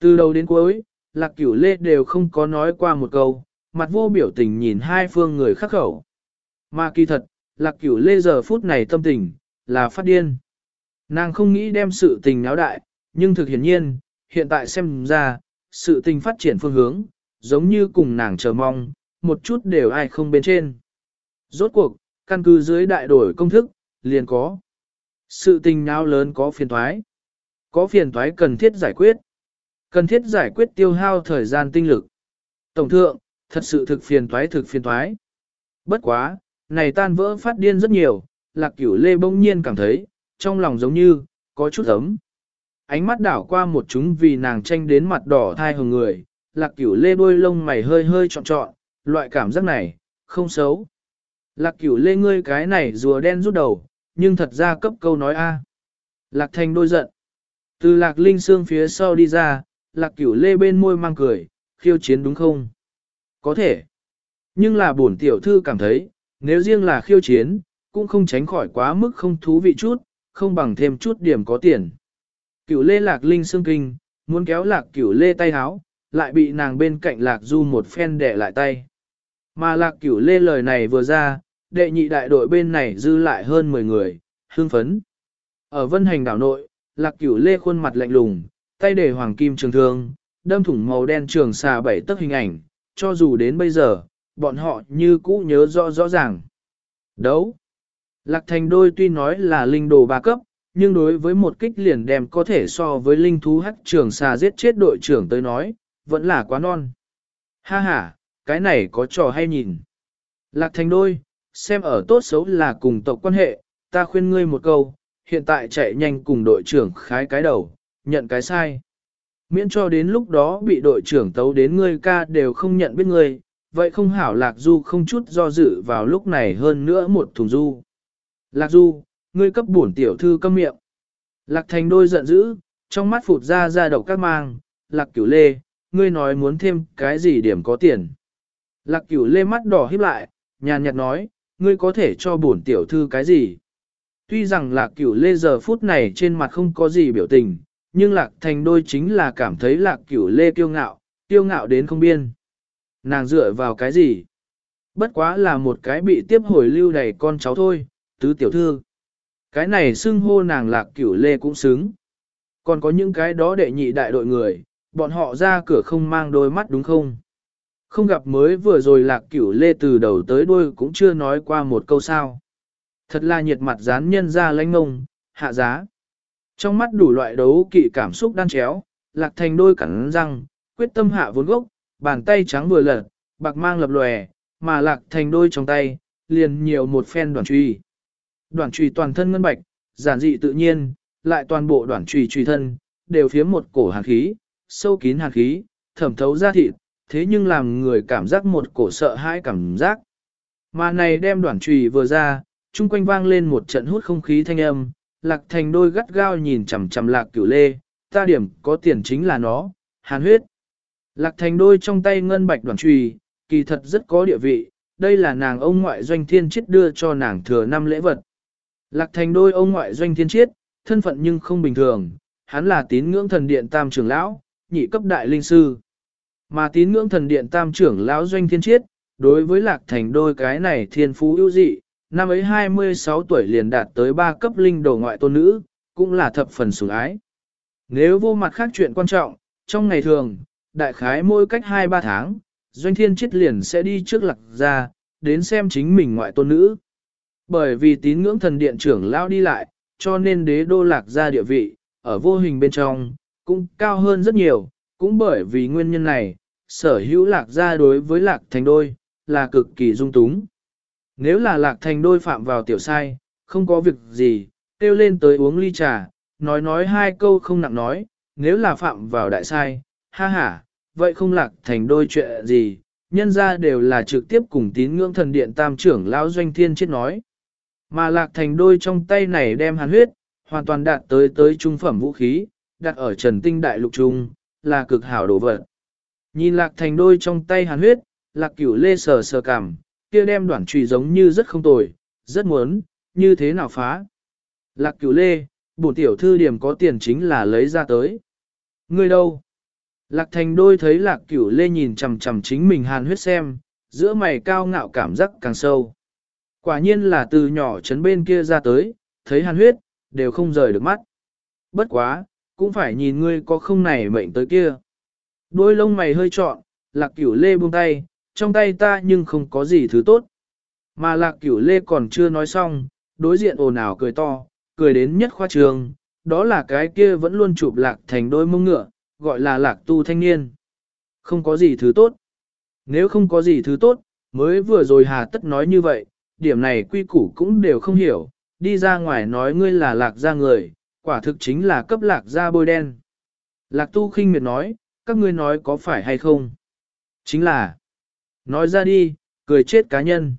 Từ đầu đến cuối, lạc cửu lê đều không có nói qua một câu, mặt vô biểu tình nhìn hai phương người khắc khẩu. Mà kỳ thật, lạc cửu lê giờ phút này tâm tình, là phát điên. Nàng không nghĩ đem sự tình náo đại, nhưng thực hiển nhiên, hiện tại xem ra, sự tình phát triển phương hướng, giống như cùng nàng chờ mong, một chút đều ai không bên trên. Rốt cuộc, căn cứ dưới đại đổi công thức, liền có. Sự tình náo lớn có phiền thoái. Có phiền thoái cần thiết giải quyết. Cần thiết giải quyết tiêu hao thời gian tinh lực. Tổng thượng, thật sự thực phiền toái thực phiền toái Bất quá, này tan vỡ phát điên rất nhiều, lạc cửu lê bỗng nhiên cảm thấy, trong lòng giống như, có chút ấm. Ánh mắt đảo qua một chúng vì nàng tranh đến mặt đỏ thai hồng người, lạc cửu lê đôi lông mày hơi hơi trọn trọn, loại cảm giác này, không xấu. Lạc cửu lê ngươi cái này rùa đen rút đầu, nhưng thật ra cấp câu nói a. Lạc thành đôi giận. Từ lạc linh xương phía sau đi ra, lạc cửu lê bên môi mang cười, khiêu chiến đúng không? Có thể. Nhưng là bổn tiểu thư cảm thấy, nếu riêng là khiêu chiến, cũng không tránh khỏi quá mức không thú vị chút, không bằng thêm chút điểm có tiền. Cửu lê lạc linh xương kinh, muốn kéo lạc cửu lê tay háo, lại bị nàng bên cạnh lạc du một phen đẻ lại tay. Mà lạc cửu lê lời này vừa ra, đệ nhị đại đội bên này dư lại hơn 10 người, hương phấn. Ở vân hành đảo nội, lạc cửu lê khuôn mặt lạnh lùng, tay để hoàng kim trường thương, đâm thủng màu đen trường xà bảy tấc hình ảnh, cho dù đến bây giờ, bọn họ như cũ nhớ rõ rõ ràng. Đấu! Lạc thành đôi tuy nói là linh đồ ba cấp, nhưng đối với một kích liền đem có thể so với linh thú hắc trường xà giết chết đội trưởng tới nói, vẫn là quá non. Ha ha, cái này có trò hay nhìn. Lạc thành đôi, xem ở tốt xấu là cùng tộc quan hệ, ta khuyên ngươi một câu, hiện tại chạy nhanh cùng đội trưởng khái cái đầu, nhận cái sai. Miễn cho đến lúc đó bị đội trưởng tấu đến ngươi ca đều không nhận biết ngươi, vậy không hảo Lạc Du không chút do dự vào lúc này hơn nữa một thùng du. Lạc Du, ngươi cấp bổn tiểu thư câm miệng. Lạc thành đôi giận dữ, trong mắt phụt ra ra độc các mang, Lạc cửu lê, ngươi nói muốn thêm cái gì điểm có tiền. Lạc cửu lê mắt đỏ híp lại, nhàn nhạt nói, ngươi có thể cho bổn tiểu thư cái gì. Tuy rằng lạc cửu lê giờ phút này trên mặt không có gì biểu tình, nhưng lạc thành đôi chính là cảm thấy lạc cửu lê kiêu ngạo, kiêu ngạo đến không biên. Nàng dựa vào cái gì? Bất quá là một cái bị tiếp hồi lưu đầy con cháu thôi, tứ tiểu thư. Cái này xưng hô nàng lạc cửu lê cũng xứng. Còn có những cái đó đệ nhị đại đội người, bọn họ ra cửa không mang đôi mắt đúng không? Không gặp mới vừa rồi lạc cửu lê từ đầu tới đuôi cũng chưa nói qua một câu sao. Thật là nhiệt mặt dán nhân ra lãnh ngông, hạ giá. Trong mắt đủ loại đấu kỵ cảm xúc đan chéo, lạc thành đôi cắn răng, quyết tâm hạ vốn gốc, bàn tay trắng vừa lật, bạc mang lập lòe, mà lạc thành đôi trong tay, liền nhiều một phen đoạn truy. Đoạn truy toàn thân ngân bạch, giản dị tự nhiên, lại toàn bộ đoạn truy truy thân, đều phía một cổ hàn khí, sâu kín hàn khí, thẩm thấu ra thịt, thế nhưng làm người cảm giác một cổ sợ hãi cảm giác. Mà này đem đoạn trùy vừa ra, chung quanh vang lên một trận hút không khí thanh âm, lạc thành đôi gắt gao nhìn chằm chằm lạc cửu lê, ta điểm có tiền chính là nó, hàn huyết. Lạc thành đôi trong tay ngân bạch đoạn trùy, kỳ thật rất có địa vị, đây là nàng ông ngoại doanh thiên chiết đưa cho nàng thừa năm lễ vật. Lạc thành đôi ông ngoại doanh thiên chiết, thân phận nhưng không bình thường, hắn là tín ngưỡng thần điện tam trưởng lão, nhị cấp đại linh sư. Mà tín ngưỡng thần điện tam trưởng lão doanh thiên chiết, đối với lạc thành đôi cái này thiên phú ưu dị, năm ấy 26 tuổi liền đạt tới ba cấp linh đồ ngoại tôn nữ, cũng là thập phần sủng ái. Nếu vô mặt khác chuyện quan trọng, trong ngày thường, đại khái mỗi cách 2-3 tháng, doanh thiên chiết liền sẽ đi trước lạc ra, đến xem chính mình ngoại tôn nữ. Bởi vì tín ngưỡng thần điện trưởng lao đi lại, cho nên đế đô lạc ra địa vị, ở vô hình bên trong, cũng cao hơn rất nhiều, cũng bởi vì nguyên nhân này, sở hữu lạc gia đối với lạc thành đôi, là cực kỳ dung túng. Nếu là lạc thành đôi phạm vào tiểu sai, không có việc gì, kêu lên tới uống ly trà, nói nói hai câu không nặng nói, nếu là phạm vào đại sai, ha ha, vậy không lạc thành đôi chuyện gì, nhân ra đều là trực tiếp cùng tín ngưỡng thần điện tam trưởng lão doanh thiên chết nói. Mà lạc thành đôi trong tay này đem hàn huyết, hoàn toàn đạt tới tới trung phẩm vũ khí, đặt ở trần tinh đại lục trung, là cực hảo đồ vật. Nhìn lạc thành đôi trong tay hàn huyết, lạc cửu lê sờ sờ cảm, kia đem đoạn trùy giống như rất không tồi, rất muốn, như thế nào phá. Lạc cửu lê, bổn tiểu thư điểm có tiền chính là lấy ra tới. Ngươi đâu? Lạc thành đôi thấy lạc cửu lê nhìn chằm chằm chính mình hàn huyết xem, giữa mày cao ngạo cảm giác càng sâu. Quả nhiên là từ nhỏ chấn bên kia ra tới, thấy hàn huyết, đều không rời được mắt. Bất quá, cũng phải nhìn ngươi có không này mệnh tới kia. Đôi lông mày hơi trọn, lạc cửu lê buông tay, trong tay ta nhưng không có gì thứ tốt. Mà lạc cửu lê còn chưa nói xong, đối diện ồn ào cười to, cười đến nhất khoa trường, đó là cái kia vẫn luôn chụp lạc thành đôi mông ngựa, gọi là lạc tu thanh niên. Không có gì thứ tốt. Nếu không có gì thứ tốt, mới vừa rồi hà tất nói như vậy, điểm này quy củ cũng đều không hiểu, đi ra ngoài nói ngươi là lạc gia người, quả thực chính là cấp lạc gia bôi đen. Lạc tu khinh miệt nói, các ngươi nói có phải hay không? Chính là, nói ra đi, cười chết cá nhân.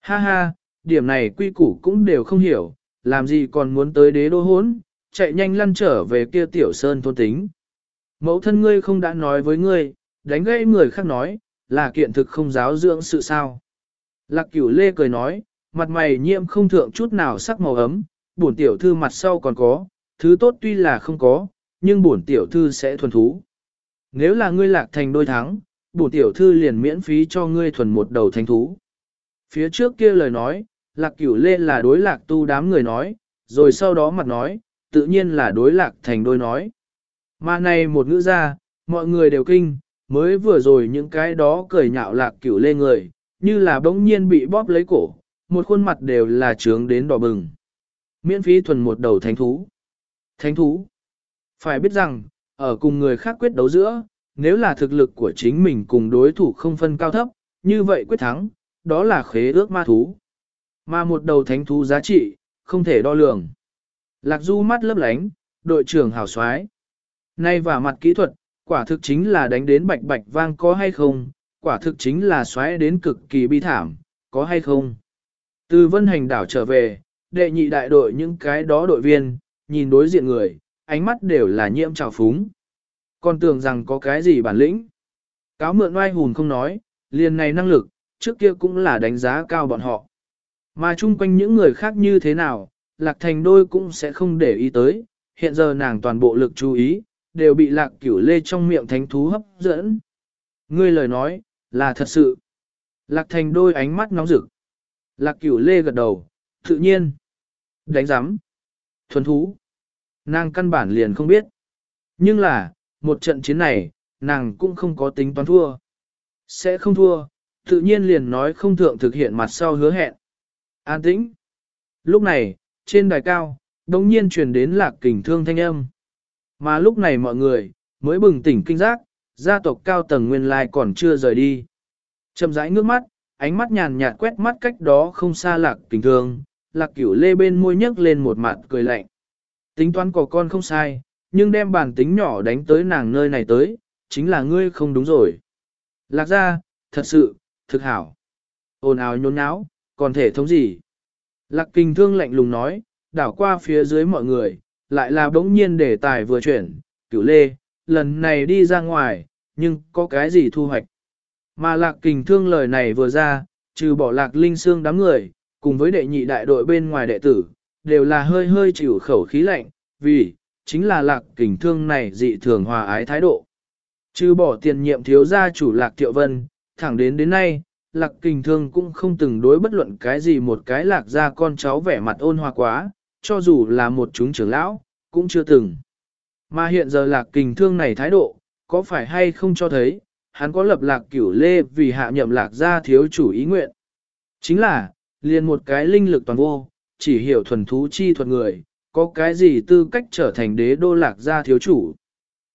Ha ha, điểm này quy củ cũng đều không hiểu, làm gì còn muốn tới đế đô hốn, chạy nhanh lăn trở về kia tiểu sơn thôn tính. Mẫu thân ngươi không đã nói với ngươi, đánh gãy người khác nói, là kiện thực không giáo dưỡng sự sao. Lạc cửu lê cười nói, mặt mày nhiễm không thượng chút nào sắc màu ấm, bổn tiểu thư mặt sau còn có, thứ tốt tuy là không có, nhưng bổn tiểu thư sẽ thuần thú. Nếu là ngươi lạc thành đôi thắng, Bổ tiểu thư liền miễn phí cho ngươi thuần một đầu thánh thú. Phía trước kia lời nói, lạc cửu lê là đối lạc tu đám người nói, rồi sau đó mặt nói, tự nhiên là đối lạc thành đôi nói. Mà này một ngữ ra, mọi người đều kinh, mới vừa rồi những cái đó cười nhạo lạc cửu lê người, như là bỗng nhiên bị bóp lấy cổ, một khuôn mặt đều là trướng đến đỏ bừng. Miễn phí thuần một đầu thánh thú. Thánh thú. Phải biết rằng, ở cùng người khác quyết đấu giữa, nếu là thực lực của chính mình cùng đối thủ không phân cao thấp, như vậy quyết thắng, đó là khế ước ma thú. Mà một đầu thánh thú giá trị, không thể đo lường. Lạc Du mắt lấp lánh, đội trưởng hảo soái Nay và mặt kỹ thuật, quả thực chính là đánh đến bạch bạch vang có hay không, quả thực chính là xoáy đến cực kỳ bi thảm, có hay không. Từ vân hành đảo trở về, đệ nhị đại đội những cái đó đội viên, nhìn đối diện người, ánh mắt đều là nhiễm trào phúng. Còn tưởng rằng có cái gì bản lĩnh. Cáo mượn oai hùn không nói, liền này năng lực, trước kia cũng là đánh giá cao bọn họ. Mà chung quanh những người khác như thế nào, lạc thành đôi cũng sẽ không để ý tới, hiện giờ nàng toàn bộ lực chú ý, đều bị lạc cửu lê trong miệng thánh thú hấp dẫn. Ngươi lời nói, là thật sự. Lạc thành đôi ánh mắt nóng rực. Lạc cửu lê gật đầu, tự nhiên. Đánh giám. Thuần thú. Nàng căn bản liền không biết. Nhưng là, một trận chiến này, nàng cũng không có tính toán thua. Sẽ không thua, tự nhiên liền nói không thượng thực hiện mặt sau hứa hẹn. An tĩnh. Lúc này, trên đài cao, đồng nhiên truyền đến lạc kình thương thanh âm. Mà lúc này mọi người, mới bừng tỉnh kinh giác, gia tộc cao tầng nguyên lai còn chưa rời đi. Chầm rãi ngước mắt, ánh mắt nhàn nhạt quét mắt cách đó không xa lạc kình thương, lạc cửu lê bên môi nhấc lên một mặt cười lạnh. Tính toán của con không sai, nhưng đem bản tính nhỏ đánh tới nàng nơi này tới, chính là ngươi không đúng rồi. Lạc ra, thật sự, thực hảo. ồn ào nhốn nháo, còn thể thống gì? Lạc kinh thương lạnh lùng nói, đảo qua phía dưới mọi người, lại là bỗng nhiên đề tài vừa chuyển, cửu lê, lần này đi ra ngoài, nhưng có cái gì thu hoạch. Mà lạc kình thương lời này vừa ra, trừ bỏ lạc linh xương đám người, cùng với đệ nhị đại đội bên ngoài đệ tử, đều là hơi hơi chịu khẩu khí lạnh, vì, chính là lạc kình thương này dị thường hòa ái thái độ. Trừ bỏ tiền nhiệm thiếu gia chủ lạc thiệu vân, thẳng đến đến nay, lạc kình thương cũng không từng đối bất luận cái gì một cái lạc ra con cháu vẻ mặt ôn hòa quá, cho dù là một chúng trưởng lão, cũng chưa từng. Mà hiện giờ lạc kình thương này thái độ, có phải hay không cho thấy, hắn có lập lạc cửu lê vì hạ nhậm lạc ra thiếu chủ ý nguyện. Chính là, liền một cái linh lực toàn vô, chỉ hiểu thuần thú chi thuật người, có cái gì tư cách trở thành đế đô lạc gia thiếu chủ.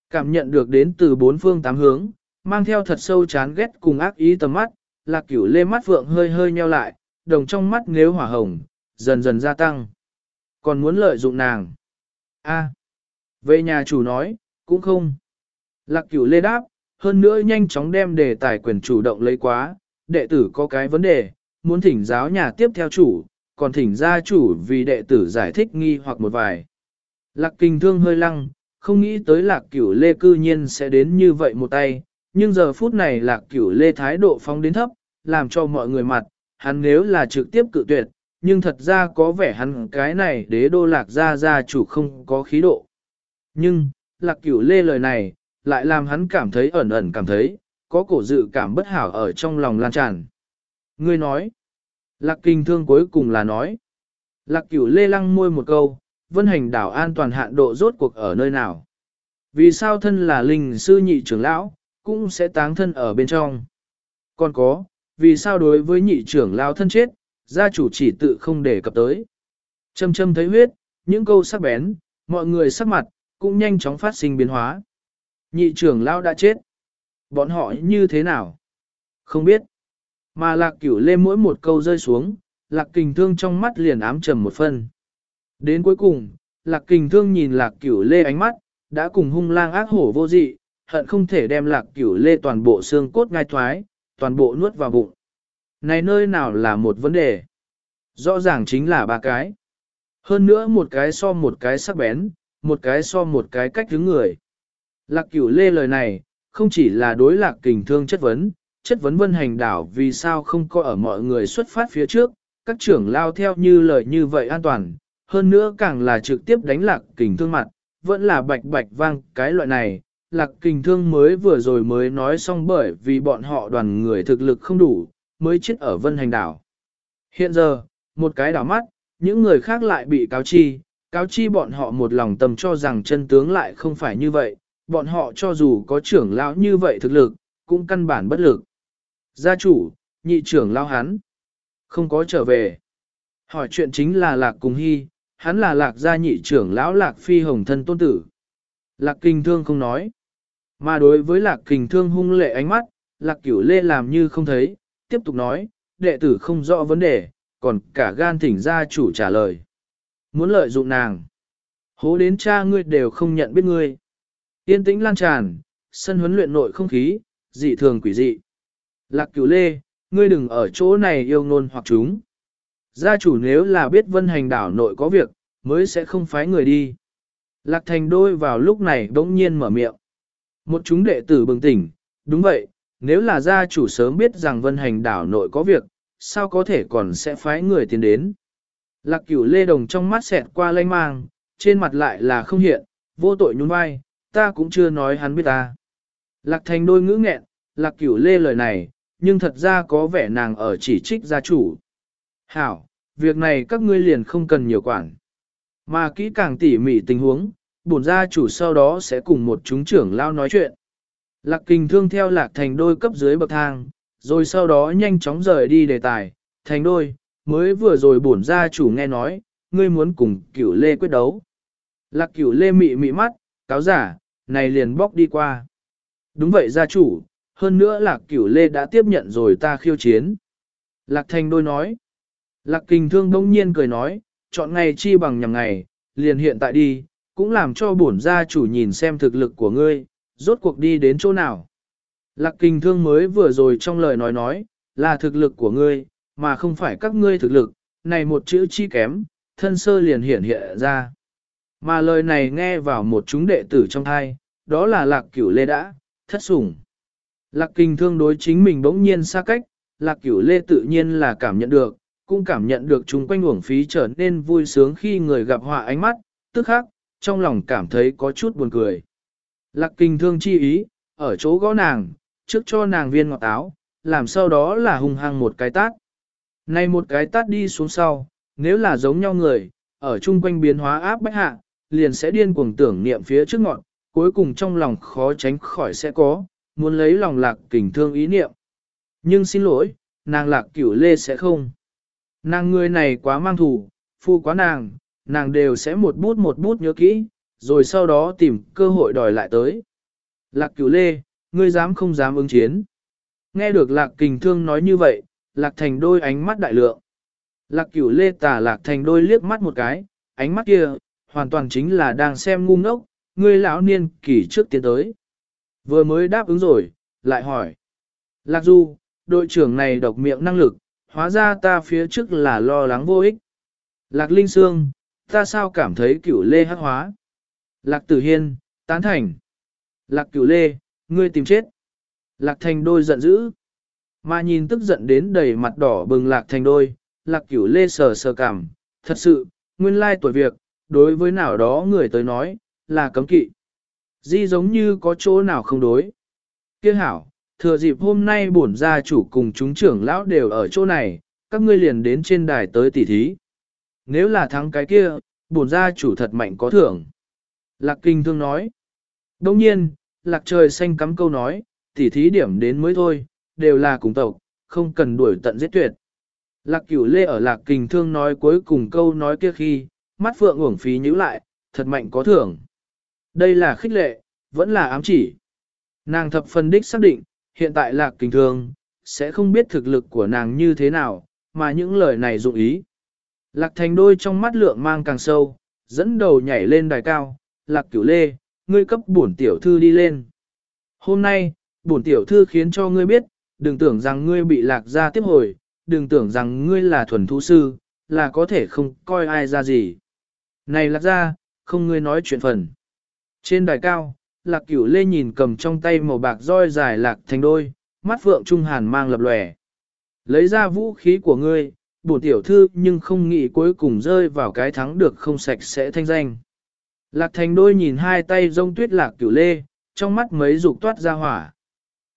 Cảm nhận được đến từ bốn phương tám hướng, mang theo thật sâu chán ghét cùng ác ý tầm mắt, lạc cửu lê mắt vượng hơi hơi nheo lại, đồng trong mắt nếu hỏa hồng, dần dần gia tăng. Còn muốn lợi dụng nàng. a về nhà chủ nói, cũng không. Lạc cửu lê đáp, hơn nữa nhanh chóng đem đề tài quyền chủ động lấy quá, đệ tử có cái vấn đề, muốn thỉnh giáo nhà tiếp theo chủ, còn thỉnh gia chủ vì đệ tử giải thích nghi hoặc một vài. Lạc kinh thương hơi lăng, không nghĩ tới lạc cửu lê cư nhiên sẽ đến như vậy một tay, nhưng giờ phút này lạc cửu lê thái độ phong đến thấp, làm cho mọi người mặt, hắn nếu là trực tiếp cự tuyệt, nhưng thật ra có vẻ hắn cái này đế đô lạc gia gia chủ không có khí độ. Nhưng, lạc cửu lê lời này, lại làm hắn cảm thấy ẩn ẩn cảm thấy, có cổ dự cảm bất hảo ở trong lòng lan tràn. Ngươi nói, lạc kinh thương cuối cùng là nói, lạc cửu lê lăng môi một câu, vân hành đảo an toàn hạn độ rốt cuộc ở nơi nào. Vì sao thân là linh sư nhị trưởng lão, cũng sẽ táng thân ở bên trong. Còn có, vì sao đối với nhị trưởng lão thân chết, gia chủ chỉ tự không để cập tới. Châm châm thấy huyết, những câu sắc bén, mọi người sắc mặt, cũng nhanh chóng phát sinh biến hóa. Nhị trưởng lão đã chết. Bọn họ như thế nào? Không biết. Mà lạc cửu lê mỗi một câu rơi xuống, lạc kình thương trong mắt liền ám trầm một phân. Đến cuối cùng, lạc kình thương nhìn lạc cửu lê ánh mắt, đã cùng hung lang ác hổ vô dị, hận không thể đem lạc cửu lê toàn bộ xương cốt ngai thoái, toàn bộ nuốt vào bụng. Này nơi nào là một vấn đề? Rõ ràng chính là ba cái. Hơn nữa một cái so một cái sắc bén, một cái so một cái cách đứng người. Lạc cửu lê lời này, không chỉ là đối lạc kình thương chất vấn, chất vấn vân hành đảo vì sao không có ở mọi người xuất phát phía trước, các trưởng lao theo như lời như vậy an toàn, hơn nữa càng là trực tiếp đánh lạc kình thương mặt, vẫn là bạch bạch vang cái loại này. Lạc kình thương mới vừa rồi mới nói xong bởi vì bọn họ đoàn người thực lực không đủ, mới chết ở vân hành đảo. Hiện giờ, một cái đảo mắt, những người khác lại bị cáo chi, cáo chi bọn họ một lòng tầm cho rằng chân tướng lại không phải như vậy, bọn họ cho dù có trưởng lão như vậy thực lực, cũng căn bản bất lực. Gia chủ, nhị trưởng lao hắn, không có trở về. Hỏi chuyện chính là Lạc Cùng Hy, hắn là Lạc gia nhị trưởng lão Lạc Phi Hồng thân tôn tử. Lạc Kinh Thương không nói. Mà đối với Lạc Kinh Thương hung lệ ánh mắt, Lạc Cửu Lê làm như không thấy, tiếp tục nói, đệ tử không rõ vấn đề, còn cả gan thỉnh gia chủ trả lời. Muốn lợi dụng nàng. Hố đến cha ngươi đều không nhận biết ngươi. Yên tĩnh lan tràn, sân huấn luyện nội không khí, dị thường quỷ dị. Lạc cửu lê, ngươi đừng ở chỗ này yêu ngôn hoặc chúng. Gia chủ nếu là biết vân hành đảo nội có việc, mới sẽ không phái người đi. Lạc thành đôi vào lúc này bỗng nhiên mở miệng. Một chúng đệ tử bừng tỉnh, đúng vậy, nếu là gia chủ sớm biết rằng vân hành đảo nội có việc, sao có thể còn sẽ phái người tiến đến. Lạc cửu lê đồng trong mắt xẹt qua lanh mang, trên mặt lại là không hiện, vô tội nhún vai, ta cũng chưa nói hắn biết ta. Lạc thành đôi ngữ nghẹn, lạc cửu lê lời này, nhưng thật ra có vẻ nàng ở chỉ trích gia chủ. Hảo, việc này các ngươi liền không cần nhiều quản. Mà kỹ càng tỉ mỉ tình huống, bổn gia chủ sau đó sẽ cùng một chúng trưởng lao nói chuyện. Lạc kình thương theo lạc thành đôi cấp dưới bậc thang, rồi sau đó nhanh chóng rời đi đề tài, thành đôi, mới vừa rồi bổn gia chủ nghe nói, ngươi muốn cùng cửu lê quyết đấu. Lạc cửu lê mị mị mắt, cáo giả, này liền bóc đi qua. Đúng vậy gia chủ, hơn nữa lạc cửu lê đã tiếp nhận rồi ta khiêu chiến. Lạc thành đôi nói. Lạc kình thương đông nhiên cười nói, chọn ngày chi bằng nhằm ngày, liền hiện tại đi, cũng làm cho bổn gia chủ nhìn xem thực lực của ngươi, rốt cuộc đi đến chỗ nào. Lạc kình thương mới vừa rồi trong lời nói nói, là thực lực của ngươi, mà không phải các ngươi thực lực, này một chữ chi kém, thân sơ liền hiển hiện ra. Mà lời này nghe vào một chúng đệ tử trong thai, đó là lạc cửu lê đã, thất sủng. Lạc kinh thương đối chính mình bỗng nhiên xa cách, lạc cửu lê tự nhiên là cảm nhận được, cũng cảm nhận được chúng quanh uổng phí trở nên vui sướng khi người gặp họa ánh mắt, tức khắc, trong lòng cảm thấy có chút buồn cười. Lạc kinh thương chi ý, ở chỗ gõ nàng, trước cho nàng viên ngọt áo, làm sau đó là hung hăng một cái tát. Này một cái tát đi xuống sau, nếu là giống nhau người, ở chung quanh biến hóa áp bách hạ, liền sẽ điên cuồng tưởng niệm phía trước ngọn, cuối cùng trong lòng khó tránh khỏi sẽ có, muốn lấy lòng lạc kình thương ý niệm. Nhưng xin lỗi, nàng lạc cửu lê sẽ không. Nàng người này quá mang thủ, phu quá nàng, nàng đều sẽ một bút một bút nhớ kỹ, rồi sau đó tìm cơ hội đòi lại tới. Lạc cửu lê, ngươi dám không dám ứng chiến. Nghe được lạc kình thương nói như vậy, lạc thành đôi ánh mắt đại lượng. Lạc cửu lê tả lạc thành đôi liếc mắt một cái, ánh mắt kia, hoàn toàn chính là đang xem ngu ngốc, ngươi lão niên kỳ trước tiến tới. Vừa mới đáp ứng rồi, lại hỏi. Lạc du, đội trưởng này độc miệng năng lực, hóa ra ta phía trước là lo lắng vô ích. Lạc linh xương, ta sao cảm thấy cửu lê hắc hóa. Lạc tử hiên, tán thành. Lạc cửu lê, ngươi tìm chết. Lạc thành đôi giận dữ. Mà nhìn tức giận đến đầy mặt đỏ bừng lạc thành đôi, lạc cửu lê sờ sờ cảm, thật sự, nguyên lai tuổi việc, đối với nào đó người tới nói, là cấm kỵ. Di giống như có chỗ nào không đối. Kia hảo, thừa dịp hôm nay bổn gia chủ cùng chúng trưởng lão đều ở chỗ này, các ngươi liền đến trên đài tới tỉ thí. Nếu là thắng cái kia, bổn gia chủ thật mạnh có thưởng. Lạc kinh thương nói. Đông nhiên, lạc trời xanh cắm câu nói, tỉ thí điểm đến mới thôi, đều là cùng tộc, không cần đuổi tận giết tuyệt. Lạc cửu lê ở lạc kình thương nói cuối cùng câu nói kia khi, mắt phượng uổng phí nhíu lại, thật mạnh có thưởng. Đây là khích lệ, vẫn là ám chỉ. Nàng thập phân đích xác định, hiện tại lạc kình thường sẽ không biết thực lực của nàng như thế nào, mà những lời này dụng ý. Lạc thành đôi trong mắt lượng mang càng sâu, dẫn đầu nhảy lên đài cao, lạc cửu lê, ngươi cấp bổn tiểu thư đi lên. Hôm nay, bổn tiểu thư khiến cho ngươi biết, đừng tưởng rằng ngươi bị lạc ra tiếp hồi, đừng tưởng rằng ngươi là thuần thú sư, là có thể không coi ai ra gì. Này lạc ra, không ngươi nói chuyện phần. Trên đài cao, lạc cửu lê nhìn cầm trong tay màu bạc roi dài lạc thành đôi, mắt phượng trung hàn mang lập lòe. Lấy ra vũ khí của ngươi, bổn tiểu thư nhưng không nghĩ cuối cùng rơi vào cái thắng được không sạch sẽ thanh danh. Lạc thành đôi nhìn hai tay rông tuyết lạc cửu lê, trong mắt mấy dục toát ra hỏa.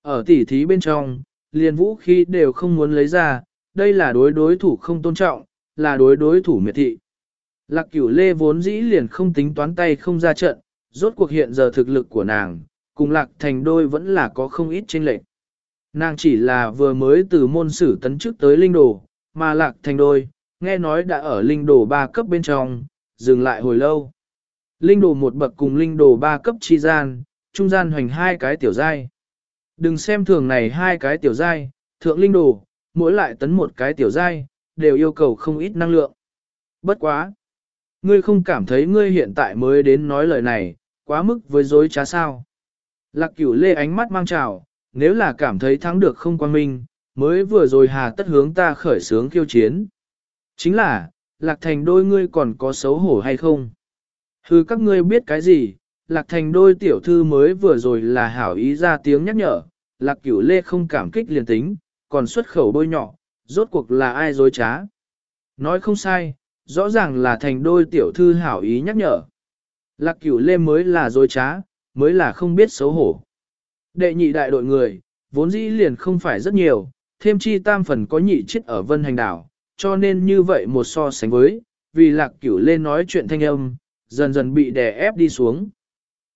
Ở tỉ thí bên trong, liền vũ khí đều không muốn lấy ra, đây là đối đối thủ không tôn trọng, là đối đối thủ miệt thị. Lạc cửu lê vốn dĩ liền không tính toán tay không ra trận, rốt cuộc hiện giờ thực lực của nàng, cùng lạc thành đôi vẫn là có không ít chênh lệch. Nàng chỉ là vừa mới từ môn sử tấn chức tới linh đồ, mà lạc thành đôi, nghe nói đã ở linh đồ 3 cấp bên trong, dừng lại hồi lâu. Linh đồ một bậc cùng linh đồ 3 cấp chi gian, trung gian hoành hai cái tiểu giai. Đừng xem thường này hai cái tiểu giai, thượng linh đồ, mỗi lại tấn một cái tiểu giai, đều yêu cầu không ít năng lượng. Bất quá. Ngươi không cảm thấy ngươi hiện tại mới đến nói lời này, quá mức với dối trá sao. Lạc cửu lê ánh mắt mang trào, nếu là cảm thấy thắng được không quan minh, mới vừa rồi hà tất hướng ta khởi sướng khiêu chiến. Chính là, lạc thành đôi ngươi còn có xấu hổ hay không? Hừ các ngươi biết cái gì, lạc thành đôi tiểu thư mới vừa rồi là hảo ý ra tiếng nhắc nhở, lạc cửu lê không cảm kích liền tính, còn xuất khẩu bôi nhỏ, rốt cuộc là ai dối trá. Nói không sai, rõ ràng là thành đôi tiểu thư hảo ý nhắc nhở. Lạc cửu lê mới là dối trá, mới là không biết xấu hổ. Đệ nhị đại đội người, vốn dĩ liền không phải rất nhiều, thêm chi tam phần có nhị chết ở vân hành đảo, cho nên như vậy một so sánh với, vì lạc cửu lê nói chuyện thanh âm, dần dần bị đè ép đi xuống.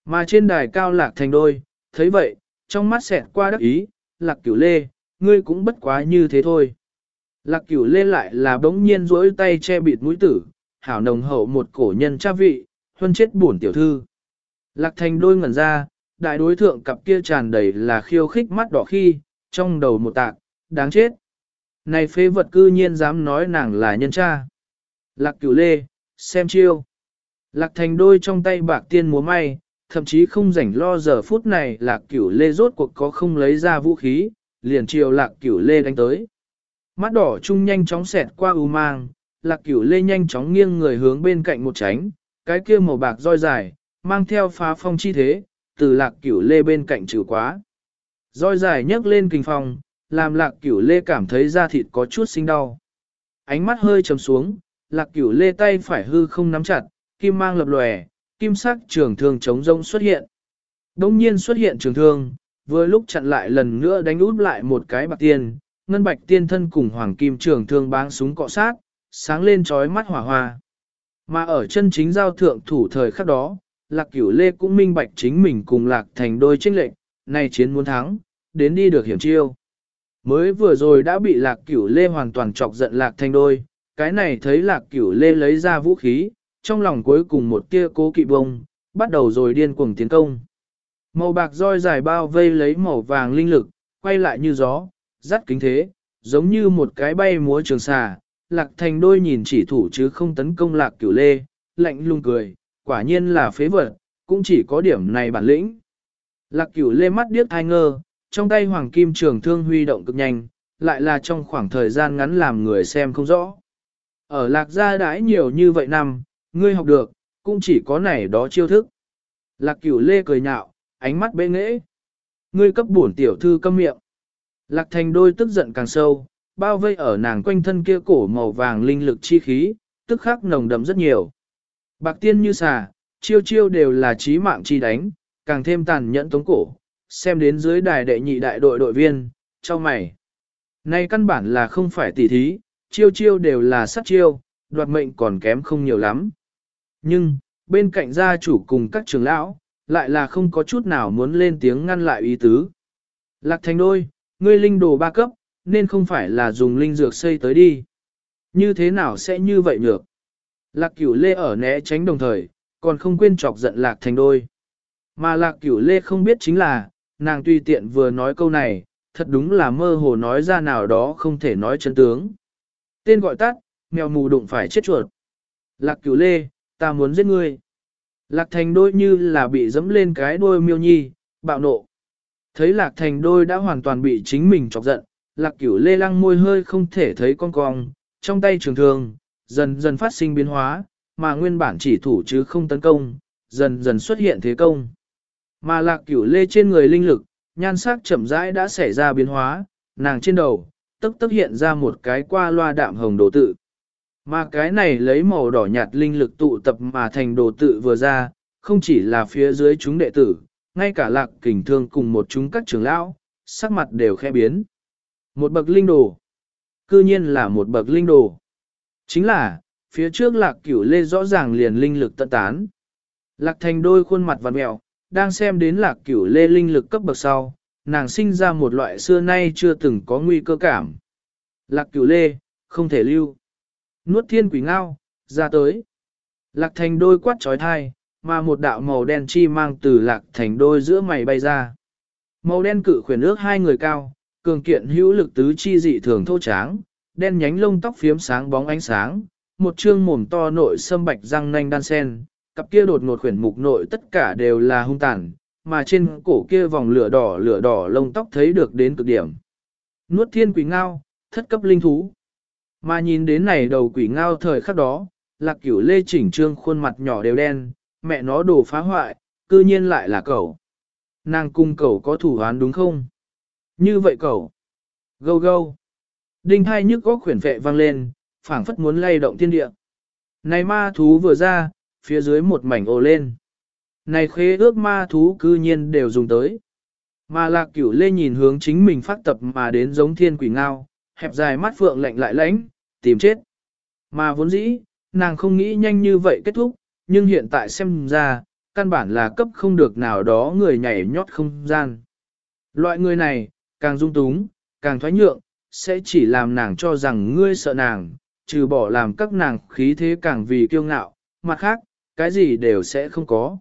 Mà trên đài cao lạc thành đôi, thấy vậy, trong mắt xẹt qua đắc ý, lạc cửu lê, ngươi cũng bất quá như thế thôi. Lạc cửu lê lại là bỗng nhiên rỗi tay che bịt mũi tử, hảo nồng hậu một cổ nhân cha vị, huân chết buồn tiểu thư. Lạc thành đôi ngẩn ra, đại đối thượng cặp kia tràn đầy là khiêu khích mắt đỏ khi, trong đầu một tạc, đáng chết. Này phế vật cư nhiên dám nói nàng là nhân cha. Lạc cửu lê, xem chiêu. Lạc thành đôi trong tay bạc tiên múa may, thậm chí không rảnh lo giờ phút này lạc cửu lê rốt cuộc có không lấy ra vũ khí, liền chiều lạc cửu lê đánh tới. Mắt đỏ chung nhanh chóng xẹt qua u mang, lạc cửu lê nhanh chóng nghiêng người hướng bên cạnh một tránh, cái kia màu bạc roi dài, mang theo phá phong chi thế, từ lạc cửu lê bên cạnh trừ quá. Roi dài nhấc lên kinh phong, làm lạc cửu lê cảm thấy da thịt có chút sinh đau. Ánh mắt hơi trầm xuống, lạc cửu lê tay phải hư không nắm chặt, kim mang lập lòe, kim sắc trường thương chống rông xuất hiện. Đông nhiên xuất hiện trường thương, vừa lúc chặn lại lần nữa đánh út lại một cái bạc tiên, ngân bạch tiên thân cùng hoàng kim trường thương báng súng cọ sát, sáng lên trói mắt hỏa hoa. Mà ở chân chính giao thượng thủ thời khắc đó, lạc cửu lê cũng minh bạch chính mình cùng lạc thành đôi tranh lệnh, nay chiến muốn thắng, đến đi được hiểm chiêu. Mới vừa rồi đã bị lạc cửu lê hoàn toàn chọc giận lạc thành đôi, cái này thấy lạc cửu lê lấy ra vũ khí, trong lòng cuối cùng một tia cố kỵ bông, bắt đầu rồi điên cuồng tiến công. Màu bạc roi dài bao vây lấy màu vàng linh lực, quay lại như gió, dắt kính thế, giống như một cái bay múa trường xà, lạc thành đôi nhìn chỉ thủ chứ không tấn công lạc cửu lê, lạnh lùng cười, quả nhiên là phế vật, cũng chỉ có điểm này bản lĩnh. Lạc cửu lê mắt điếc ai ngơ, trong tay hoàng kim trường thương huy động cực nhanh, lại là trong khoảng thời gian ngắn làm người xem không rõ. Ở lạc gia đãi nhiều như vậy năm, ngươi học được, cũng chỉ có này đó chiêu thức. Lạc cửu lê cười nhạo, ánh mắt bê nghễ. Ngươi cấp bổn tiểu thư câm miệng. Lạc thành đôi tức giận càng sâu, bao vây ở nàng quanh thân kia cổ màu vàng linh lực chi khí, tức khắc nồng đậm rất nhiều. Bạc tiên như xà, chiêu chiêu đều là trí mạng chi đánh, càng thêm tàn nhẫn tống cổ, xem đến dưới đài đệ nhị đại đội đội viên, cho mày. Nay căn bản là không phải tỉ thí, chiêu chiêu đều là sát chiêu, đoạt mệnh còn kém không nhiều lắm. Nhưng, bên cạnh gia chủ cùng các trưởng lão, lại là không có chút nào muốn lên tiếng ngăn lại ý tứ. Lạc thành đôi, ngươi linh đồ ba cấp, nên không phải là dùng linh dược xây tới đi. Như thế nào sẽ như vậy nhược? Lạc cửu lê ở né tránh đồng thời, còn không quên chọc giận lạc thành đôi. Mà lạc cửu lê không biết chính là, nàng tùy tiện vừa nói câu này, thật đúng là mơ hồ nói ra nào đó không thể nói chân tướng. Tên gọi tắt, mèo mù đụng phải chết chuột. Lạc cửu lê, ta muốn giết ngươi. Lạc thành đôi như là bị dẫm lên cái đôi miêu nhi, bạo nộ. Thấy lạc thành đôi đã hoàn toàn bị chính mình chọc giận, lạc cửu lê lăng môi hơi không thể thấy con cong, trong tay trường thường, dần dần phát sinh biến hóa, mà nguyên bản chỉ thủ chứ không tấn công, dần dần xuất hiện thế công. Mà lạc cửu lê trên người linh lực, nhan sắc chậm rãi đã xảy ra biến hóa, nàng trên đầu, tức tức hiện ra một cái qua loa đạm hồng đồ tự. Mà cái này lấy màu đỏ nhạt linh lực tụ tập mà thành đồ tự vừa ra, không chỉ là phía dưới chúng đệ tử, ngay cả lạc kình thương cùng một chúng các trưởng lão, sắc mặt đều khẽ biến. Một bậc linh đồ. Cư nhiên là một bậc linh đồ. Chính là, phía trước lạc cửu lê rõ ràng liền linh lực tận tán. Lạc thành đôi khuôn mặt vằn mẹo, đang xem đến lạc cửu lê linh lực cấp bậc sau, nàng sinh ra một loại xưa nay chưa từng có nguy cơ cảm. Lạc cửu lê, không thể lưu. Nuốt thiên quỷ ngao, ra tới. Lạc thành đôi quát trói thai, mà một đạo màu đen chi mang từ lạc thành đôi giữa mày bay ra. Màu đen cự khuyển ước hai người cao, cường kiện hữu lực tứ chi dị thường thô tráng, đen nhánh lông tóc phiếm sáng bóng ánh sáng, một trương mồm to nội sâm bạch răng nanh đan sen, cặp kia đột ngột khuyển mục nội tất cả đều là hung tàn, mà trên cổ kia vòng lửa đỏ lửa đỏ lông tóc thấy được đến cực điểm. Nuốt thiên quỷ ngao, thất cấp linh thú. Mà nhìn đến này đầu quỷ ngao thời khắc đó, lạc cửu lê chỉnh trương khuôn mặt nhỏ đều đen, mẹ nó đồ phá hoại, cư nhiên lại là cậu. Nàng cung cậu có thủ án đúng không? Như vậy cậu. Gâu gâu. Đinh hai nhức góc khuyển vệ vang lên, phảng phất muốn lay động thiên địa. Này ma thú vừa ra, phía dưới một mảnh ồ lên. Này khế ước ma thú cư nhiên đều dùng tới. Mà lạc cửu lê nhìn hướng chính mình phát tập mà đến giống thiên quỷ ngao, hẹp dài mắt phượng lạnh lại lãnh, tìm chết. Mà vốn dĩ, nàng không nghĩ nhanh như vậy kết thúc, nhưng hiện tại xem ra, căn bản là cấp không được nào đó người nhảy nhót không gian. Loại người này, càng dung túng, càng thoái nhượng, sẽ chỉ làm nàng cho rằng ngươi sợ nàng, trừ bỏ làm các nàng khí thế càng vì kiêu ngạo, mặt khác, cái gì đều sẽ không có.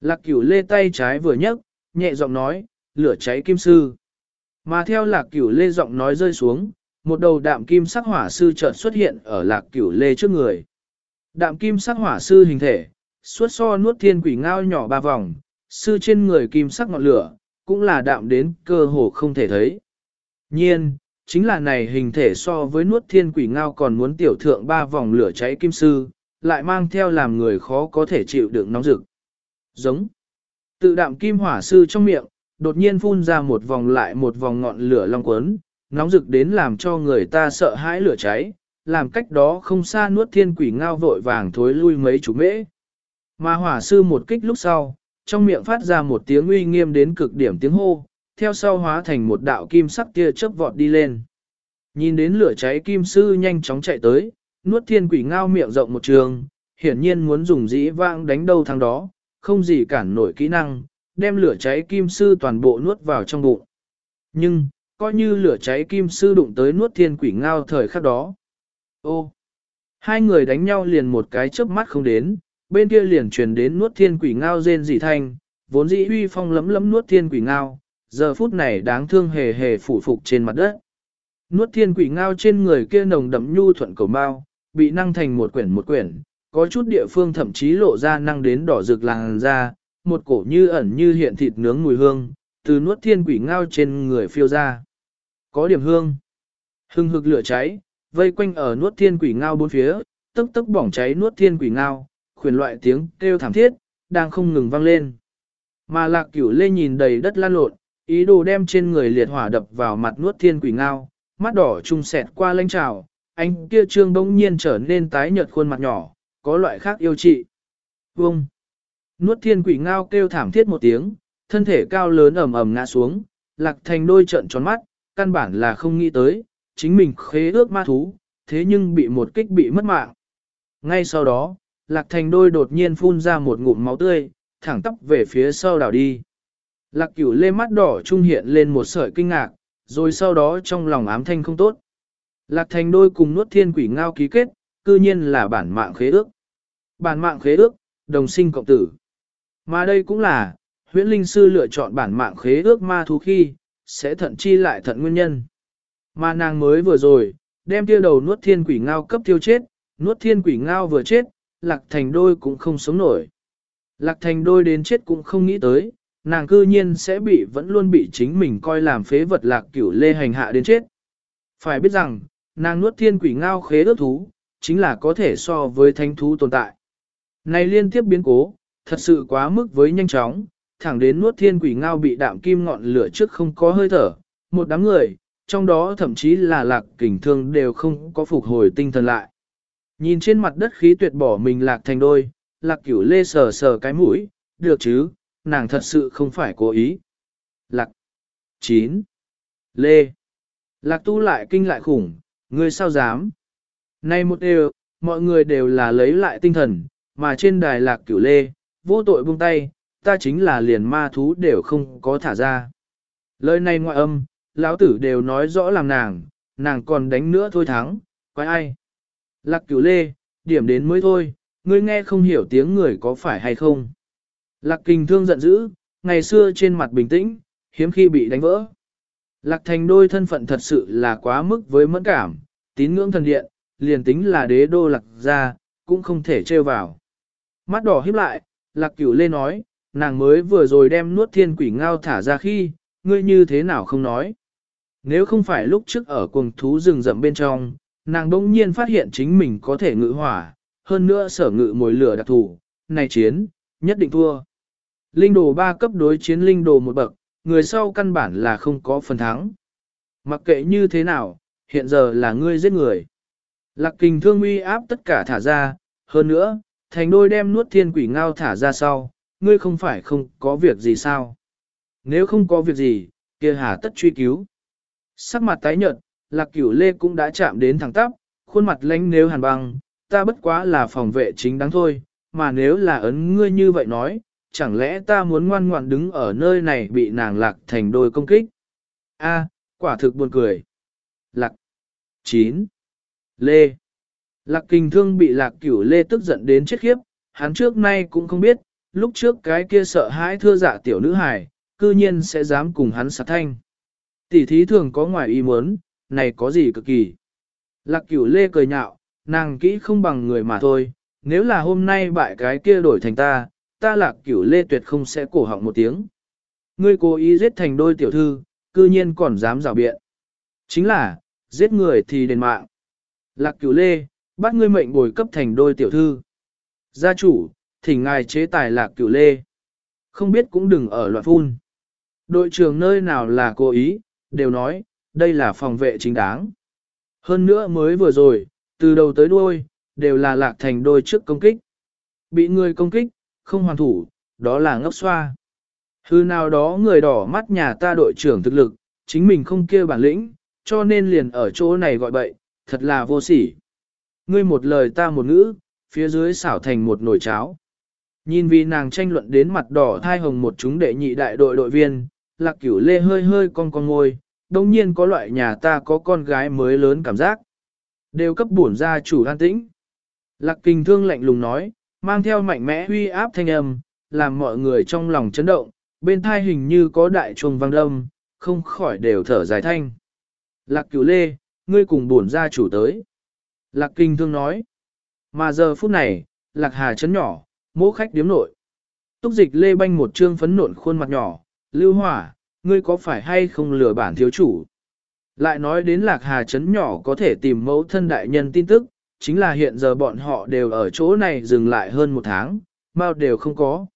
Lạc cửu lê tay trái vừa nhấc, nhẹ giọng nói, lửa cháy kim sư. Mà theo lạc cửu lê giọng nói rơi xuống, một đầu đạm kim sắc hỏa sư chợt xuất hiện ở lạc cửu lê trước người. Đạm kim sắc hỏa sư hình thể, suốt so nuốt thiên quỷ ngao nhỏ ba vòng, sư trên người kim sắc ngọn lửa, cũng là đạm đến cơ hồ không thể thấy. Nhiên, chính là này hình thể so với nuốt thiên quỷ ngao còn muốn tiểu thượng ba vòng lửa cháy kim sư, lại mang theo làm người khó có thể chịu đựng nóng rực. Giống. Tự đạm kim hỏa sư trong miệng, đột nhiên phun ra một vòng lại một vòng ngọn lửa long quấn, nóng rực đến làm cho người ta sợ hãi lửa cháy, làm cách đó không xa nuốt thiên quỷ ngao vội vàng thối lui mấy chục mễ. Mà hỏa sư một kích lúc sau, trong miệng phát ra một tiếng uy nghiêm đến cực điểm tiếng hô, theo sau hóa thành một đạo kim sắc tia chớp vọt đi lên. Nhìn đến lửa cháy kim sư nhanh chóng chạy tới, nuốt thiên quỷ ngao miệng rộng một trường, hiển nhiên muốn dùng dĩ vãng đánh đâu thằng đó, không gì cản nổi kỹ năng, đem lửa cháy kim sư toàn bộ nuốt vào trong bụng. Nhưng, coi như lửa cháy kim sư đụng tới nuốt thiên quỷ ngao thời khắc đó. Ô! Hai người đánh nhau liền một cái chớp mắt không đến, bên kia liền truyền đến nuốt thiên quỷ ngao rên dị thanh, vốn dĩ uy phong lấm lấm nuốt thiên quỷ ngao, giờ phút này đáng thương hề hề phủ phục trên mặt đất. Nuốt thiên quỷ ngao trên người kia nồng đậm nhu thuận cầu bao, bị năng thành một quyển một quyển, có chút địa phương thậm chí lộ ra năng đến đỏ rực làng ra, một cổ như ẩn như hiện thịt nướng mùi hương, từ nuốt thiên quỷ ngao trên người phiêu ra. Có điểm hương. Hưng hực lửa cháy, vây quanh ở nuốt thiên quỷ ngao bốn phía, tức tức bỏng cháy nuốt thiên quỷ ngao, khuyển loại tiếng kêu thảm thiết, đang không ngừng vang lên. Mà lạc cửu lê nhìn đầy đất lan lộn, ý đồ đem trên người liệt hỏa đập vào mặt nuốt thiên quỷ ngao, mắt đỏ trung sẹt qua lanh trào, anh kia trương bỗng nhiên trở nên tái nhợt khuôn mặt nhỏ, có loại khác yêu trị. Vông! Nuốt thiên quỷ ngao kêu thảm thiết một tiếng, thân thể cao lớn ầm ầm ngã xuống, lạc thành đôi trận tròn mắt, căn bản là không nghĩ tới, chính mình khế ước ma thú, thế nhưng bị một kích bị mất mạng. Ngay sau đó, lạc thành đôi đột nhiên phun ra một ngụm máu tươi, thẳng tắp về phía sau đảo đi. Lạc cửu lê mắt đỏ trung hiện lên một sợi kinh ngạc, rồi sau đó trong lòng ám thanh không tốt. Lạc thành đôi cùng nuốt thiên quỷ ngao ký kết, cư nhiên là bản mạng khế ước. Bản mạng khế ước, đồng sinh cộng tử. Mà đây cũng là, huyễn linh sư lựa chọn bản mạng khế ước ma thú khi, sẽ thận chi lại thận nguyên nhân. Mà nàng mới vừa rồi, đem tiêu đầu nuốt thiên quỷ ngao cấp tiêu chết, nuốt thiên quỷ ngao vừa chết, lạc thành đôi cũng không sống nổi. Lạc thành đôi đến chết cũng không nghĩ tới, nàng cư nhiên sẽ bị vẫn luôn bị chính mình coi làm phế vật lạc cửu lê hành hạ đến chết. Phải biết rằng, nàng nuốt thiên quỷ ngao khế ước thú, chính là có thể so với thánh thú tồn tại. Này liên tiếp biến cố, thật sự quá mức với nhanh chóng, thẳng đến nuốt thiên quỷ ngao bị đạm kim ngọn lửa trước không có hơi thở, một đám người, trong đó thậm chí là lạc kình thương đều không có phục hồi tinh thần lại. Nhìn trên mặt đất khí tuyệt bỏ mình lạc thành đôi, lạc cửu lê sờ sờ cái mũi, được chứ, nàng thật sự không phải cố ý. Lạc 9. Lê Lạc tu lại kinh lại khủng, ngươi sao dám? Nay một đều, mọi người đều là lấy lại tinh thần, mà trên đài lạc cửu lê, vô tội buông tay, ta chính là liền ma thú đều không có thả ra. Lời này ngoại âm, lão tử đều nói rõ làm nàng, nàng còn đánh nữa thôi thắng, quái ai. Lạc cửu lê, điểm đến mới thôi, ngươi nghe không hiểu tiếng người có phải hay không. Lạc kình thương giận dữ, ngày xưa trên mặt bình tĩnh, hiếm khi bị đánh vỡ. Lạc thành đôi thân phận thật sự là quá mức với mẫn cảm, tín ngưỡng thần điện, liền tính là đế đô lạc ra, cũng không thể trêu vào. Mắt đỏ híp lại, lạc cửu lê nói, nàng mới vừa rồi đem nuốt thiên quỷ ngao thả ra khi, ngươi như thế nào không nói. Nếu không phải lúc trước ở cuồng thú rừng rậm bên trong, nàng đông nhiên phát hiện chính mình có thể ngự hỏa, hơn nữa sở ngự mồi lửa đặc thủ, này chiến, nhất định thua. Linh đồ 3 cấp đối chiến linh đồ một bậc, người sau căn bản là không có phần thắng. Mặc kệ như thế nào, hiện giờ là ngươi giết người. Lạc kình thương uy áp tất cả thả ra, hơn nữa, thành đôi đem nuốt thiên quỷ ngao thả ra sau, ngươi không phải không có việc gì sao. Nếu không có việc gì, kia hà tất truy cứu. Sắc mặt tái nhợt, lạc cửu lê cũng đã chạm đến thẳng tắp, khuôn mặt lánh nếu hàn băng, ta bất quá là phòng vệ chính đáng thôi, mà nếu là ấn ngươi như vậy nói, chẳng lẽ ta muốn ngoan ngoãn đứng ở nơi này bị nàng lạc thành đôi công kích? A, quả thực buồn cười. Lạc 9. Lê Lạc kinh thương bị lạc cửu lê tức giận đến chết khiếp, hắn trước nay cũng không biết, lúc trước cái kia sợ hãi thưa dạ tiểu nữ hài, cư nhiên sẽ dám cùng hắn sát thanh. Tỷ thí thường có ngoài ý muốn, này có gì cực kỳ. Lạc cửu lê cười nhạo, nàng kỹ không bằng người mà thôi, nếu là hôm nay bại cái kia đổi thành ta, ta lạc cửu lê tuyệt không sẽ cổ họng một tiếng. Ngươi cố ý giết thành đôi tiểu thư, cư nhiên còn dám rào biện. Chính là, giết người thì đền mạng. Lạc cửu lê, bắt ngươi mệnh bồi cấp thành đôi tiểu thư. Gia chủ, thỉnh ngài chế tài lạc cửu lê. Không biết cũng đừng ở loạn phun. Đội trưởng nơi nào là cố ý, đều nói, đây là phòng vệ chính đáng. Hơn nữa mới vừa rồi, từ đầu tới đuôi, đều là lạc thành đôi trước công kích. Bị người công kích, không hoàn thủ, đó là ngốc xoa. Hư nào đó người đỏ mắt nhà ta đội trưởng thực lực, chính mình không kêu bản lĩnh, cho nên liền ở chỗ này gọi bậy, thật là vô sỉ. Ngươi một lời ta một ngữ, phía dưới xảo thành một nồi cháo. Nhìn vì nàng tranh luận đến mặt đỏ thai hồng một chúng đệ nhị đại đội đội viên, lạc cửu lê hơi hơi con con ngôi, đồng nhiên có loại nhà ta có con gái mới lớn cảm giác. Đều cấp bổn ra chủ an tĩnh. Lạc kinh thương lạnh lùng nói, mang theo mạnh mẽ huy áp thanh âm, làm mọi người trong lòng chấn động, bên thai hình như có đại chuông vang đâm, không khỏi đều thở dài thanh. Lạc cửu lê, ngươi cùng bổn ra chủ tới. Lạc kinh thương nói, mà giờ phút này, lạc hà chấn nhỏ, mỗ khách điếm nội. Túc dịch lê banh một trương phấn nộn khuôn mặt nhỏ, lưu hỏa, ngươi có phải hay không lừa bản thiếu chủ? Lại nói đến lạc hà chấn nhỏ có thể tìm mẫu thân đại nhân tin tức, chính là hiện giờ bọn họ đều ở chỗ này dừng lại hơn một tháng, bao đều không có.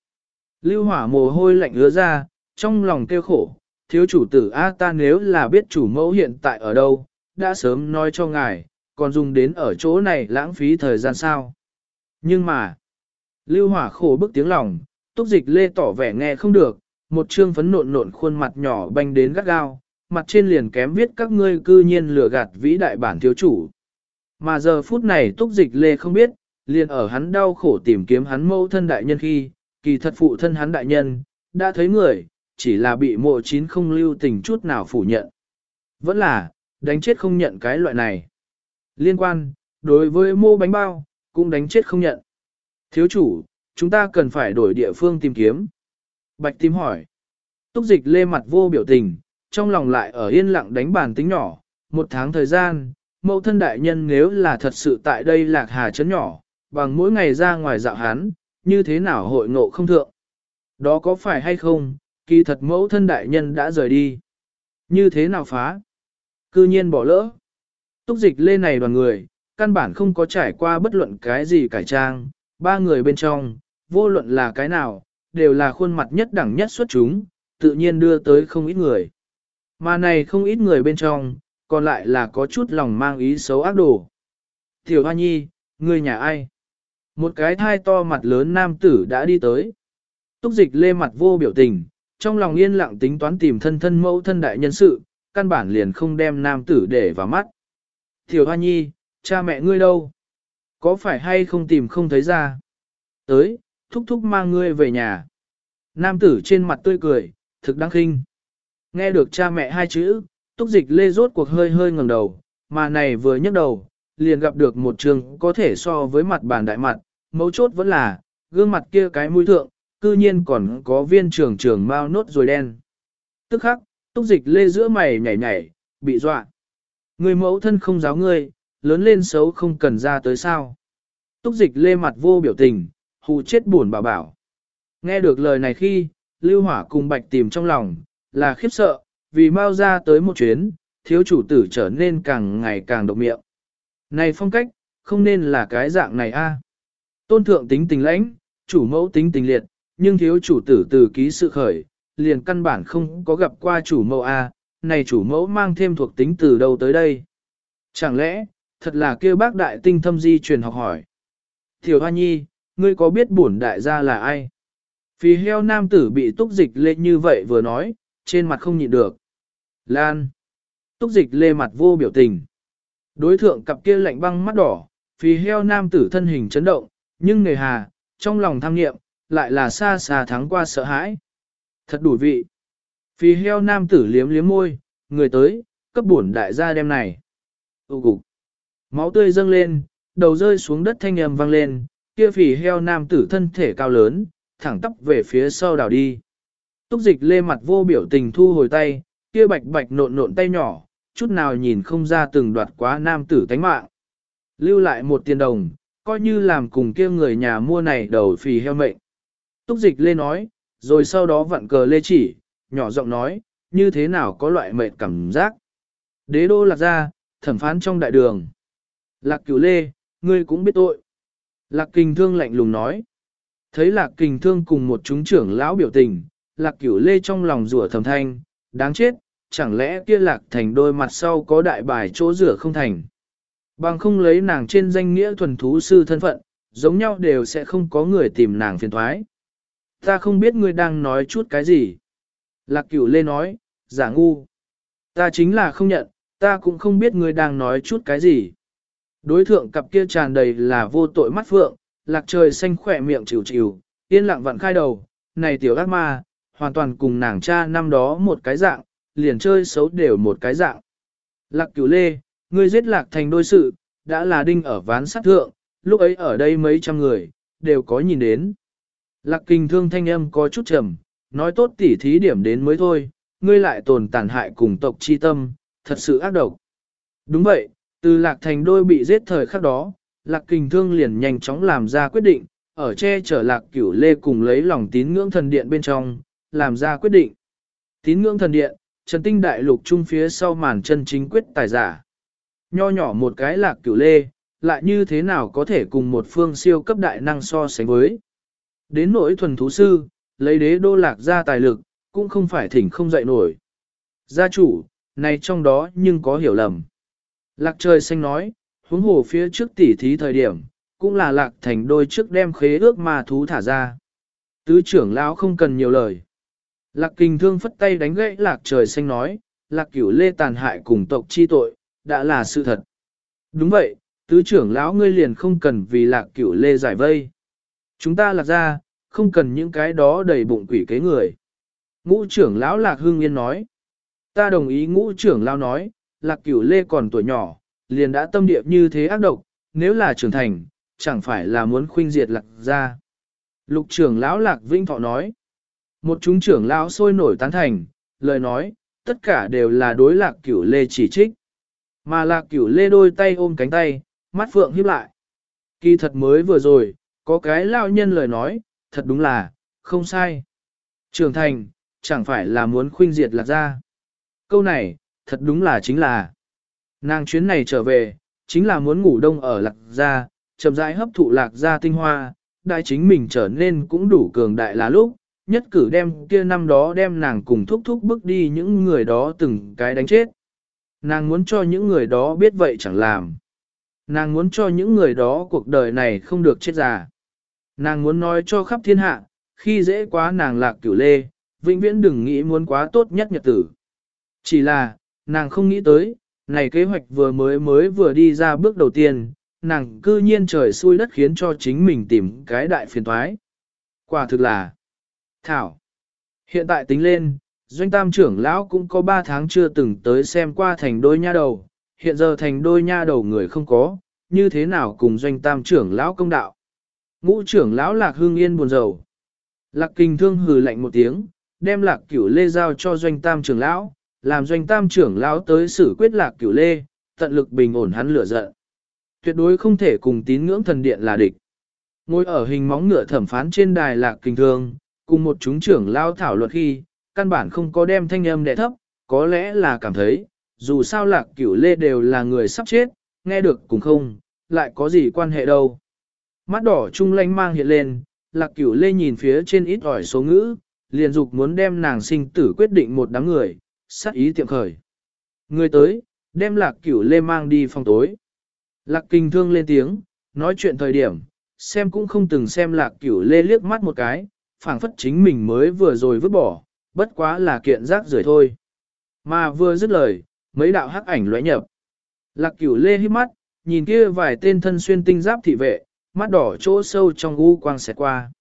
Lưu hỏa mồ hôi lạnh ứa ra, trong lòng kêu khổ, thiếu chủ tử A ta nếu là biết chủ mẫu hiện tại ở đâu, đã sớm nói cho ngài, còn dùng đến ở chỗ này lãng phí thời gian sao. Nhưng mà, lưu hỏa khổ bức tiếng lòng, Túc dịch lê tỏ vẻ nghe không được, một trương phấn nộn nộn khuôn mặt nhỏ banh đến gắt gao, mặt trên liền kém viết các ngươi cư nhiên lừa gạt vĩ đại bản thiếu chủ. Mà giờ phút này túc dịch lê không biết, liền ở hắn đau khổ tìm kiếm hắn mẫu thân đại nhân khi, kỳ thật phụ thân hắn đại nhân, đã thấy người, chỉ là bị mộ chín không lưu tình chút nào phủ nhận. Vẫn là, đánh chết không nhận cái loại này. Liên quan, đối với mô bánh bao, cũng đánh chết không nhận. Thiếu chủ, chúng ta cần phải đổi địa phương tìm kiếm. Bạch tím hỏi. Túc dịch lê mặt vô biểu tình, trong lòng lại ở yên lặng đánh bàn tính nhỏ. Một tháng thời gian, mẫu thân đại nhân nếu là thật sự tại đây lạc hà chấn nhỏ, bằng mỗi ngày ra ngoài dạo hán, như thế nào hội ngộ không thượng. Đó có phải hay không, kỳ thật mẫu thân đại nhân đã rời đi. Như thế nào phá? Cư nhiên bỏ lỡ. Túc dịch lê này đoàn người, căn bản không có trải qua bất luận cái gì cải trang, ba người bên trong, vô luận là cái nào, đều là khuôn mặt nhất đẳng nhất xuất chúng, tự nhiên đưa tới không ít người. Mà này không ít người bên trong, còn lại là có chút lòng mang ý xấu ác đồ. Tiểu Hoa Nhi, người nhà ai? Một cái thai to mặt lớn nam tử đã đi tới. Túc dịch lê mặt vô biểu tình, trong lòng yên lặng tính toán tìm thân thân mẫu thân đại nhân sự, căn bản liền không đem nam tử để vào mắt. Tiểu Hoa Nhi, cha mẹ ngươi đâu? Có phải hay không tìm không thấy ra? Tới, thúc thúc mang ngươi về nhà. Nam tử trên mặt tươi cười, thực đáng khinh. Nghe được cha mẹ hai chữ, túc dịch lê rốt cuộc hơi hơi ngẩng đầu, mà này vừa nhấc đầu, liền gặp được một trường có thể so với mặt bàn đại mặt, mấu chốt vẫn là, gương mặt kia cái mũi thượng, cư nhiên còn có viên trường trường mau nốt rồi đen. Tức khắc, túc dịch lê giữa mày nhảy nhảy, bị dọa. Người mẫu thân không giáo ngươi, lớn lên xấu không cần ra tới sao. Túc dịch lê mặt vô biểu tình, hù chết buồn bảo bảo. Nghe được lời này khi, Lưu Hỏa cùng Bạch tìm trong lòng, là khiếp sợ, vì mau ra tới một chuyến, thiếu chủ tử trở nên càng ngày càng độc miệng. Này phong cách, không nên là cái dạng này a. Tôn thượng tính tình lãnh, chủ mẫu tính tình liệt, nhưng thiếu chủ tử từ ký sự khởi, liền căn bản không có gặp qua chủ mẫu a, này chủ mẫu mang thêm thuộc tính từ đâu tới đây. Chẳng lẽ, thật là kêu bác đại tinh thâm di truyền học hỏi. Thiểu Hoa Nhi, ngươi có biết bổn đại gia là ai? Phì heo nam tử bị túc dịch lệ như vậy vừa nói, trên mặt không nhịn được. Lan. Túc dịch lê mặt vô biểu tình. Đối thượng cặp kia lạnh băng mắt đỏ, phì heo nam tử thân hình chấn động, nhưng nề hà, trong lòng tham nghiệm, lại là xa xa thắng qua sợ hãi. Thật đủ vị. Phì heo nam tử liếm liếm môi, người tới, cấp bổn đại gia đem này. Ú cục. Máu tươi dâng lên, đầu rơi xuống đất thanh âm vang lên, kia phì heo nam tử thân thể cao lớn, thẳng tóc về phía sau đảo đi. Túc dịch lê mặt vô biểu tình thu hồi tay, kia bạch bạch nộn nộn tay nhỏ, chút nào nhìn không ra từng đoạt quá nam tử tánh mạng. Lưu lại một tiền đồng, coi như làm cùng kia người nhà mua này đầu phì heo mệnh. Túc dịch lê nói, rồi sau đó vặn cờ lê chỉ, nhỏ giọng nói, như thế nào có loại mệnh cảm giác. Đế đô lạc ra, thẩm phán trong đại đường. Lạc cửu lê, ngươi cũng biết tội. Lạc kình thương lạnh lùng nói. Thấy lạc kình thương cùng một chúng trưởng lão biểu tình, lạc cửu lê trong lòng rủa thầm thanh, đáng chết, chẳng lẽ kia lạc thành đôi mặt sau có đại bài chỗ rửa không thành. Bằng không lấy nàng trên danh nghĩa thuần thú sư thân phận, giống nhau đều sẽ không có người tìm nàng phiền thoái. Ta không biết ngươi đang nói chút cái gì. Lạc cửu lê nói, giả ngu. Ta chính là không nhận, ta cũng không biết ngươi đang nói chút cái gì. Đối thượng cặp kia tràn đầy là vô tội mắt phượng, lạc trời xanh khỏe miệng chịu chịu, yên lặng vặn khai đầu, này tiểu ác ma, hoàn toàn cùng nàng cha năm đó một cái dạng, liền chơi xấu đều một cái dạng. Lạc cửu lê, ngươi giết lạc thành đôi sự, đã là đinh ở ván sát thượng, lúc ấy ở đây mấy trăm người, đều có nhìn đến. Lạc kinh thương thanh âm có chút trầm, nói tốt tỉ thí điểm đến mới thôi, ngươi lại tồn tàn hại cùng tộc chi tâm, thật sự ác độc. Đúng vậy, từ lạc thành đôi bị giết thời khắc đó, lạc kình thương liền nhanh chóng làm ra quyết định, ở che chở lạc cửu lê cùng lấy lòng tín ngưỡng thần điện bên trong, làm ra quyết định. Tín ngưỡng thần điện, trần tinh đại lục trung phía sau màn chân chính quyết tài giả. Nho nhỏ một cái lạc cửu lê, lại như thế nào có thể cùng một phương siêu cấp đại năng so sánh với. Đến nỗi thuần thú sư, lấy đế đô lạc ra tài lực, cũng không phải thỉnh không dậy nổi. Gia chủ, này trong đó nhưng có hiểu lầm. Lạc trời xanh nói, huống hồ phía trước tỉ thí thời điểm, cũng là lạc thành đôi trước đem khế ước ma thú thả ra. Tứ trưởng lão không cần nhiều lời. Lạc kình thương phất tay đánh gãy lạc trời xanh nói, lạc cửu lê tàn hại cùng tộc chi tội, đã là sự thật. Đúng vậy, tứ trưởng lão ngươi liền không cần vì lạc cửu lê giải vây. Chúng ta lạc ra, không cần những cái đó đầy bụng quỷ kế người. Ngũ trưởng lão lạc hương yên nói. Ta đồng ý ngũ trưởng lão nói, lạc cửu lê còn tuổi nhỏ, liền đã tâm địa như thế ác độc, nếu là trưởng thành, chẳng phải là muốn khuynh diệt lạc ra. Lục trưởng lão lạc vinh thọ nói. Một chúng trưởng lão sôi nổi tán thành, lời nói, tất cả đều là đối lạc cửu lê chỉ trích. Mà lạc cửu lê đôi tay ôm cánh tay, mắt phượng híp lại. Kỳ thật mới vừa rồi, có cái lao nhân lời nói, thật đúng là, không sai. Trưởng thành, chẳng phải là muốn khuynh diệt lạc ra. Câu này, thật đúng là chính là. Nàng chuyến này trở về, chính là muốn ngủ đông ở lạc gia, chậm rãi hấp thụ lạc gia tinh hoa, đại chính mình trở nên cũng đủ cường đại là lúc, nhất cử đem kia năm đó đem nàng cùng thúc thúc bước đi những người đó từng cái đánh chết. Nàng muốn cho những người đó biết vậy chẳng làm. Nàng muốn cho những người đó cuộc đời này không được chết già. Nàng muốn nói cho khắp thiên hạ, khi dễ quá nàng lạc cửu lê, vĩnh viễn đừng nghĩ muốn quá tốt nhất nhật tử. Chỉ là, nàng không nghĩ tới, này kế hoạch vừa mới mới vừa đi ra bước đầu tiên, nàng cư nhiên trời xui đất khiến cho chính mình tìm cái đại phiền toái. Quả thực là Thảo. Hiện tại tính lên, doanh tam trưởng lão cũng có 3 tháng chưa từng tới xem qua thành đôi nha đầu, hiện giờ thành đôi nha đầu người không có, như thế nào cùng doanh tam trưởng lão công đạo. Ngũ trưởng lão lạc hương yên buồn rầu. Lạc kinh thương hừ lạnh một tiếng, đem lạc cửu lê giao cho doanh tam trưởng lão, làm doanh tam trưởng lão tới xử quyết lạc cửu lê, tận lực bình ổn hắn lửa giận. Tuyệt đối không thể cùng tín ngưỡng thần điện là địch. Ngồi ở hình móng ngựa thẩm phán trên đài lạc kinh thương, cùng một chúng trưởng lao thảo luận khi, căn bản không có đem thanh âm đẻ thấp, có lẽ là cảm thấy, dù sao lạc cửu lê đều là người sắp chết, nghe được cũng không, lại có gì quan hệ đâu. Mắt đỏ trung lanh mang hiện lên, lạc cửu lê nhìn phía trên ít ỏi số ngữ, liền dục muốn đem nàng sinh tử quyết định một đám người, sát ý tiệm khởi. Người tới, đem lạc cửu lê mang đi phòng tối. Lạc kinh thương lên tiếng, nói chuyện thời điểm, xem cũng không từng xem lạc cửu lê liếc mắt một cái, phảng phất chính mình mới vừa rồi vứt bỏ, bất quá là kiện rác rưởi thôi. Mà vừa dứt lời, mấy đạo hắc ảnh lóe nhập. Lạc cửu lê hít mắt, nhìn kia vài tên thân xuyên tinh giáp thị vệ, mắt đỏ chỗ sâu trong u quang xẹt qua.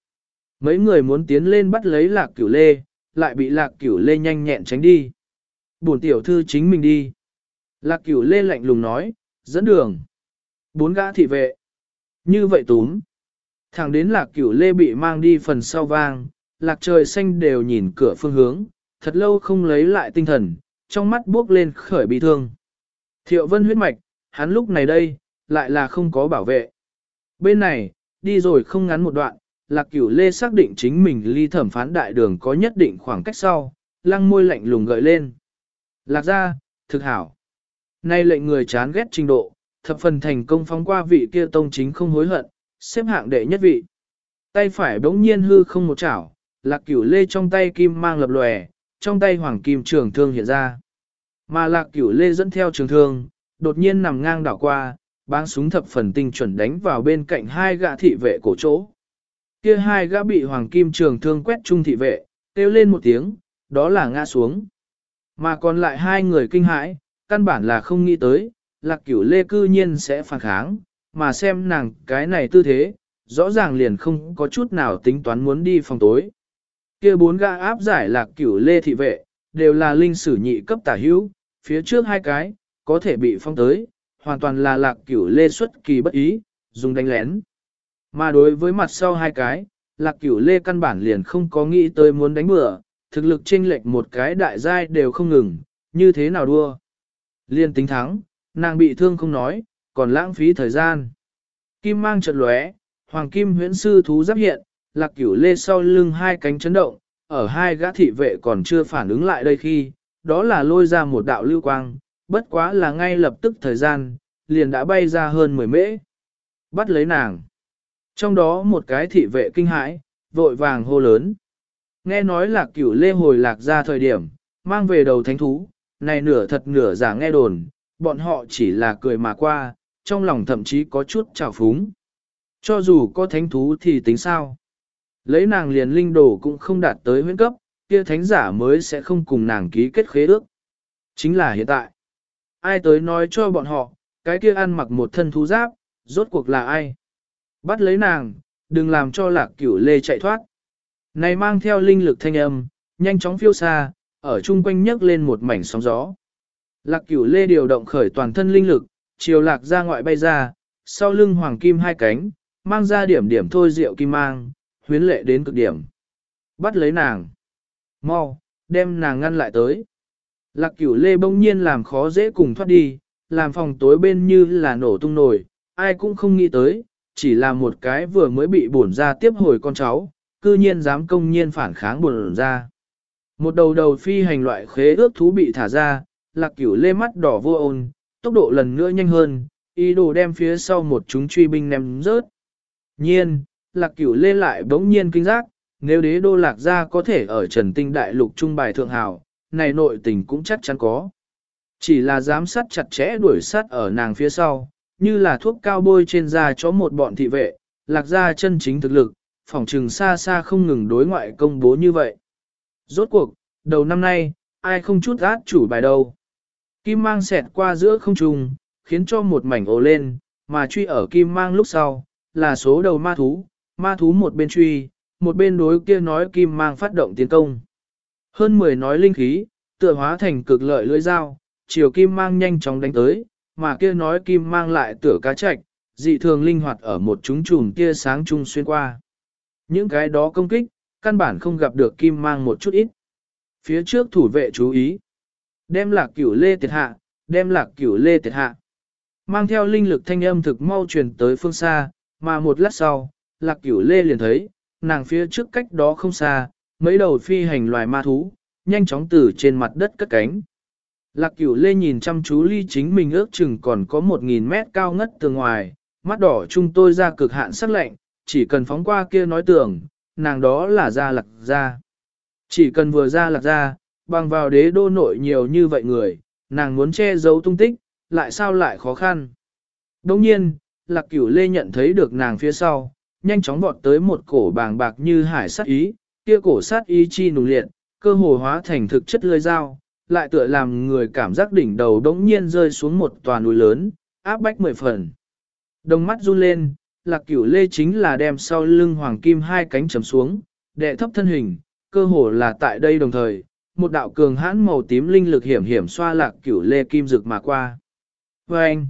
Mấy người muốn tiến lên bắt lấy lạc cửu lê, lại bị lạc cửu lê nhanh nhẹn tránh đi. Bổn tiểu thư chính mình đi. Lạc cửu lê lạnh lùng nói, dẫn đường. Bốn gã thị vệ. Như vậy túm. Thẳng đến lạc cửu lê bị mang đi phần sau vang, lạc trời xanh đều nhìn cửa phương hướng, thật lâu không lấy lại tinh thần, trong mắt bước lên khởi bị thương. Thiệu vân huyết mạch, hắn lúc này đây, lại là không có bảo vệ. Bên này, đi rồi không ngắn một đoạn, lạc cửu lê xác định chính mình ly thẩm phán đại đường có nhất định khoảng cách sau, lăng môi lạnh lùng gợi lên. Lạc ra, thực hảo. Nay lệnh người chán ghét trình độ, thập phần thành công phóng qua vị kia tông chính không hối hận, xếp hạng đệ nhất vị. Tay phải bỗng nhiên hư không một chảo, lạc cửu lê trong tay kim mang lập lòe, trong tay hoàng kim trường thương hiện ra. Mà lạc cửu lê dẫn theo trường thương, đột nhiên nằm ngang đảo qua, báng súng thập phần tinh chuẩn đánh vào bên cạnh hai gã thị vệ cổ chỗ. Kia hai gã bị hoàng kim trường thương quét trung thị vệ, kêu lên một tiếng, đó là ngã xuống. Mà còn lại hai người kinh hãi, căn bản là không nghĩ tới, lạc cửu lê cư nhiên sẽ phản kháng, mà xem nàng cái này tư thế, rõ ràng liền không có chút nào tính toán muốn đi phòng tối. kia bốn gã áp giải lạc cửu lê thị vệ, đều là linh sử nhị cấp tả hữu, phía trước hai cái, có thể bị phong tới, hoàn toàn là lạc cửu lê xuất kỳ bất ý, dùng đánh lén. Mà đối với mặt sau hai cái, lạc cửu lê căn bản liền không có nghĩ tới muốn đánh bừa, thực lực chênh lệch một cái đại giai đều không ngừng, như thế nào đua. Liên tính thắng, nàng bị thương không nói, còn lãng phí thời gian. Kim mang trận lóe, hoàng kim huyễn sư thú giáp hiện, lạc cửu lê sau lưng hai cánh chấn động, ở hai gã thị vệ còn chưa phản ứng lại đây khi, đó là lôi ra một đạo lưu quang, bất quá là ngay lập tức thời gian, liền đã bay ra hơn 10 mễ. Bắt lấy nàng. Trong đó một cái thị vệ kinh hãi, vội vàng hô lớn. Nghe nói là cửu lê hồi lạc ra thời điểm, mang về đầu thánh thú, này nửa thật nửa giả nghe đồn, bọn họ chỉ là cười mà qua, trong lòng thậm chí có chút trào phúng. Cho dù có thánh thú thì tính sao? Lấy nàng liền linh đồ cũng không đạt tới huyễn cấp, kia thánh giả mới sẽ không cùng nàng ký kết khế ước. Chính là hiện tại. Ai tới nói cho bọn họ, cái kia ăn mặc một thân thú giáp, rốt cuộc là ai? Bắt lấy nàng, đừng làm cho lạc cửu lê chạy thoát. Này mang theo linh lực thanh âm, nhanh chóng phiêu xa, ở chung quanh nhấc lên một mảnh sóng gió. Lạc cửu lê điều động khởi toàn thân linh lực, chiều lạc ra ngoại bay ra, sau lưng hoàng kim hai cánh, mang ra điểm điểm thôi rượu kim mang, huyến lệ đến cực điểm. Bắt lấy nàng. Mau, đem nàng ngăn lại tới. Lạc cửu lê bỗng nhiên làm khó dễ cùng thoát đi, làm phòng tối bên như là nổ tung nổi, ai cũng không nghĩ tới, chỉ là một cái vừa mới bị bổn ra tiếp hồi con cháu, cư nhiên dám công nhiên phản kháng buồn ra. Một đầu đầu phi hành loại khế ước thú bị thả ra, lạc cửu lê mắt đỏ vô ôn, tốc độ lần nữa nhanh hơn, ý đồ đem phía sau một chúng truy binh ném rớt. Nhiên, lạc cửu lê lại bỗng nhiên kinh giác, nếu đế đô lạc gia có thể ở trần tinh đại lục trung bài thượng hào, này nội tình cũng chắc chắn có. Chỉ là giám sát chặt chẽ đuổi sát ở nàng phía sau, như là thuốc cao bôi trên da cho một bọn thị vệ, lạc gia chân chính thực lực, phỏng trừng xa xa không ngừng đối ngoại công bố như vậy. Rốt cuộc, đầu năm nay, ai không chút át chủ bài đâu. Kim mang xẹt qua giữa không trung, khiến cho một mảnh ồ lên, mà truy ở kim mang lúc sau, là số đầu ma thú, ma thú một bên truy, một bên đối kia nói kim mang phát động tiến công. Hơn 10 nói linh khí, tựa hóa thành cực lợi lưỡi dao, chiều kim mang nhanh chóng đánh tới, mà kia nói kim mang lại tựa cá chạch, dị thường linh hoạt ở một chúng chùm kia sáng trung xuyên qua. Những cái đó công kích, căn bản không gặp được kim mang một chút ít. Phía trước thủ vệ chú ý. Đem lạc cửu lê tiệt hạ, đem lạc cửu lê tiệt hạ. Mang theo linh lực thanh âm thực mau truyền tới phương xa, mà một lát sau, lạc cửu lê liền thấy, nàng phía trước cách đó không xa, mấy đầu phi hành loài ma thú, nhanh chóng từ trên mặt đất cất cánh. Lạc cửu lê nhìn chăm chú ly chính mình ước chừng còn có một nghìn mét cao ngất từ ngoài, mắt đỏ chung tôi ra cực hạn sắc lạnh, chỉ cần phóng qua kia nói tưởng, nàng đó là ra lạc ra. Chỉ cần vừa ra lạc ra, bằng vào đế đô nội nhiều như vậy người, nàng muốn che giấu tung tích, lại sao lại khó khăn. Đồng nhiên, lạc cửu lê nhận thấy được nàng phía sau, nhanh chóng vọt tới một cổ bàng bạc như hải sát ý, kia cổ sát ý chi nùng liệt, cơ hồ hóa thành thực chất lưỡi dao, lại tựa làm người cảm giác đỉnh đầu đống nhiên rơi xuống một tòa núi lớn, áp bách mười phần. Đồng mắt run lên, lạc cửu lê chính là đem sau lưng hoàng kim hai cánh chấm xuống, đệ thấp thân hình, cơ hồ là tại đây đồng thời, một đạo cường hãn màu tím linh lực hiểm hiểm xoa lạc cửu lê kim rực mà qua. Và anh,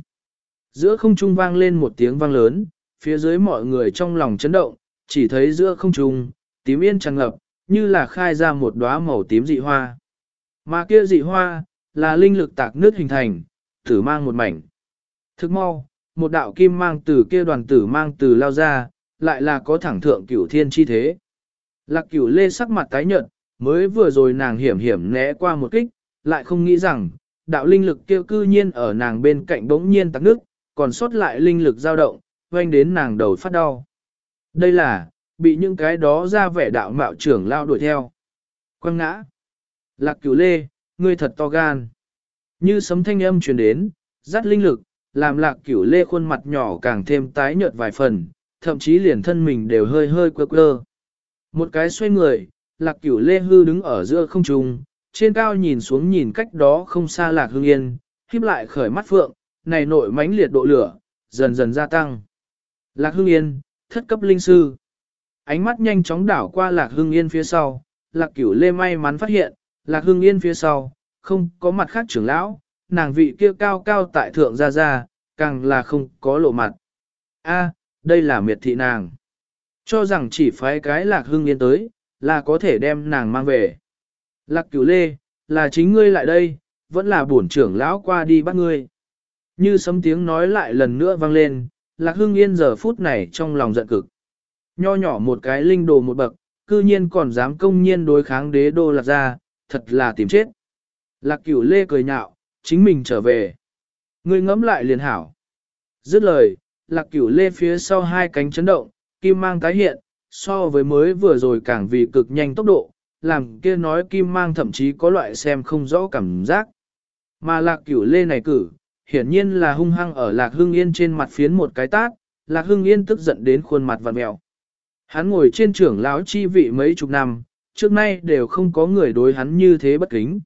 giữa không trung vang lên một tiếng vang lớn, phía dưới mọi người trong lòng chấn động, chỉ thấy giữa không trung, tím yên tràn ngập, như là khai ra một đóa màu tím dị hoa. Mà kia dị hoa, là linh lực tạc nước hình thành, thử mang một mảnh. Thức mau, một đạo kim mang từ kia đoàn tử mang từ lao ra, lại là có thẳng thượng cửu thiên chi thế. Lạc cửu lê sắc mặt tái nhợt, mới vừa rồi nàng hiểm hiểm né qua một kích, lại không nghĩ rằng, đạo linh lực kia cư nhiên ở nàng bên cạnh bỗng nhiên tắc nước, còn sót lại linh lực dao động, quanh đến nàng đầu phát đau. Đây là, bị những cái đó ra vẻ đạo mạo trưởng lao đuổi theo. Quăng ngã. Lạc cửu lê, ngươi thật to gan. Như sấm thanh âm truyền đến, dắt linh lực, làm lạc cửu lê khuôn mặt nhỏ càng thêm tái nhợt vài phần, thậm chí liền thân mình đều hơi hơi quơ quơ. Một cái xoay người, lạc cửu lê hư đứng ở giữa không trung, trên cao nhìn xuống nhìn cách đó không xa lạc hương yên, khiếp lại khởi mắt phượng, này nội mãnh liệt độ lửa, dần dần gia tăng. Lạc hương yên, thất cấp linh sư. Ánh mắt nhanh chóng đảo qua lạc hương yên phía sau, lạc cửu lê may mắn phát hiện, lạc hương yên phía sau, không có mặt khác trưởng lão, nàng vị kia cao cao tại thượng ra ra, càng là không có lộ mặt. A, đây là miệt thị nàng. Cho rằng chỉ phái cái lạc hưng yên tới, là có thể đem nàng mang về. Lạc cửu lê, là chính ngươi lại đây, vẫn là bổn trưởng lão qua đi bắt ngươi. Như sấm tiếng nói lại lần nữa vang lên, lạc hưng yên giờ phút này trong lòng giận cực. Nho nhỏ một cái linh đồ một bậc, cư nhiên còn dám công nhiên đối kháng đế đô lạc ra, thật là tìm chết. Lạc cửu lê cười nhạo, chính mình trở về. Ngươi ngẫm lại liền hảo. Dứt lời, lạc cửu lê phía sau hai cánh chấn động, kim mang tái hiện, so với mới vừa rồi càng vì cực nhanh tốc độ, làm kia nói kim mang thậm chí có loại xem không rõ cảm giác. Mà lạc cửu lê này cử, hiển nhiên là hung hăng ở lạc hưng yên trên mặt phiến một cái tát, lạc hưng yên tức giận đến khuôn mặt vặn mèo, Hắn ngồi trên trưởng lão chi vị mấy chục năm, trước nay đều không có người đối hắn như thế bất kính.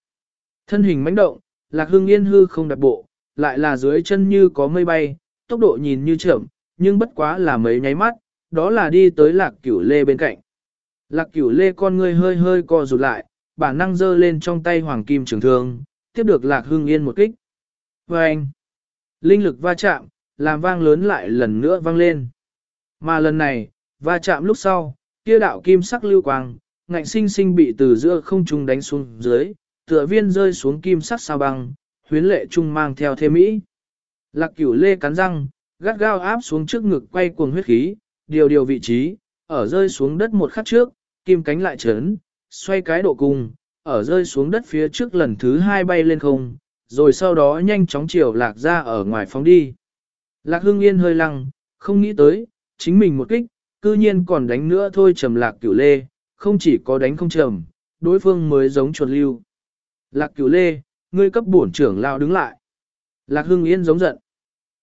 Thân hình mãnh động, lạc hương yên hư không đặt bộ, lại là dưới chân như có mây bay, tốc độ nhìn như chậm, nhưng bất quá là mấy nháy mắt, đó là đi tới lạc cửu lê bên cạnh. Lạc cửu lê con ngươi hơi hơi co rụt lại, bản năng giơ lên trong tay hoàng kim trường thương, tiếp được lạc hương yên một kích. Và anh, linh lực va chạm, làm vang lớn lại lần nữa vang lên. Mà lần này, va chạm lúc sau, kia đạo kim sắc lưu quang, ngạnh sinh sinh bị từ giữa không trung đánh xuống dưới, tựa viên rơi xuống kim sắc sao băng, huyến lệ trung mang theo thêm mỹ. Lạc cửu lê cắn răng, gắt gao áp xuống trước ngực quay cuồng huyết khí, điều điều vị trí, ở rơi xuống đất một khắc trước, kim cánh lại chấn, xoay cái độ cung, ở rơi xuống đất phía trước lần thứ hai bay lên không, rồi sau đó nhanh chóng chiều lạc ra ở ngoài phóng đi. Lạc hương yên hơi lăng, không nghĩ tới, chính mình một kích, cư nhiên còn đánh nữa thôi trầm lạc cửu lê, không chỉ có đánh không trầm, đối phương mới giống chuột lưu. Lạc cửu lê, ngươi cấp bổn trưởng lao đứng lại. Lạc hưng yên giống giận.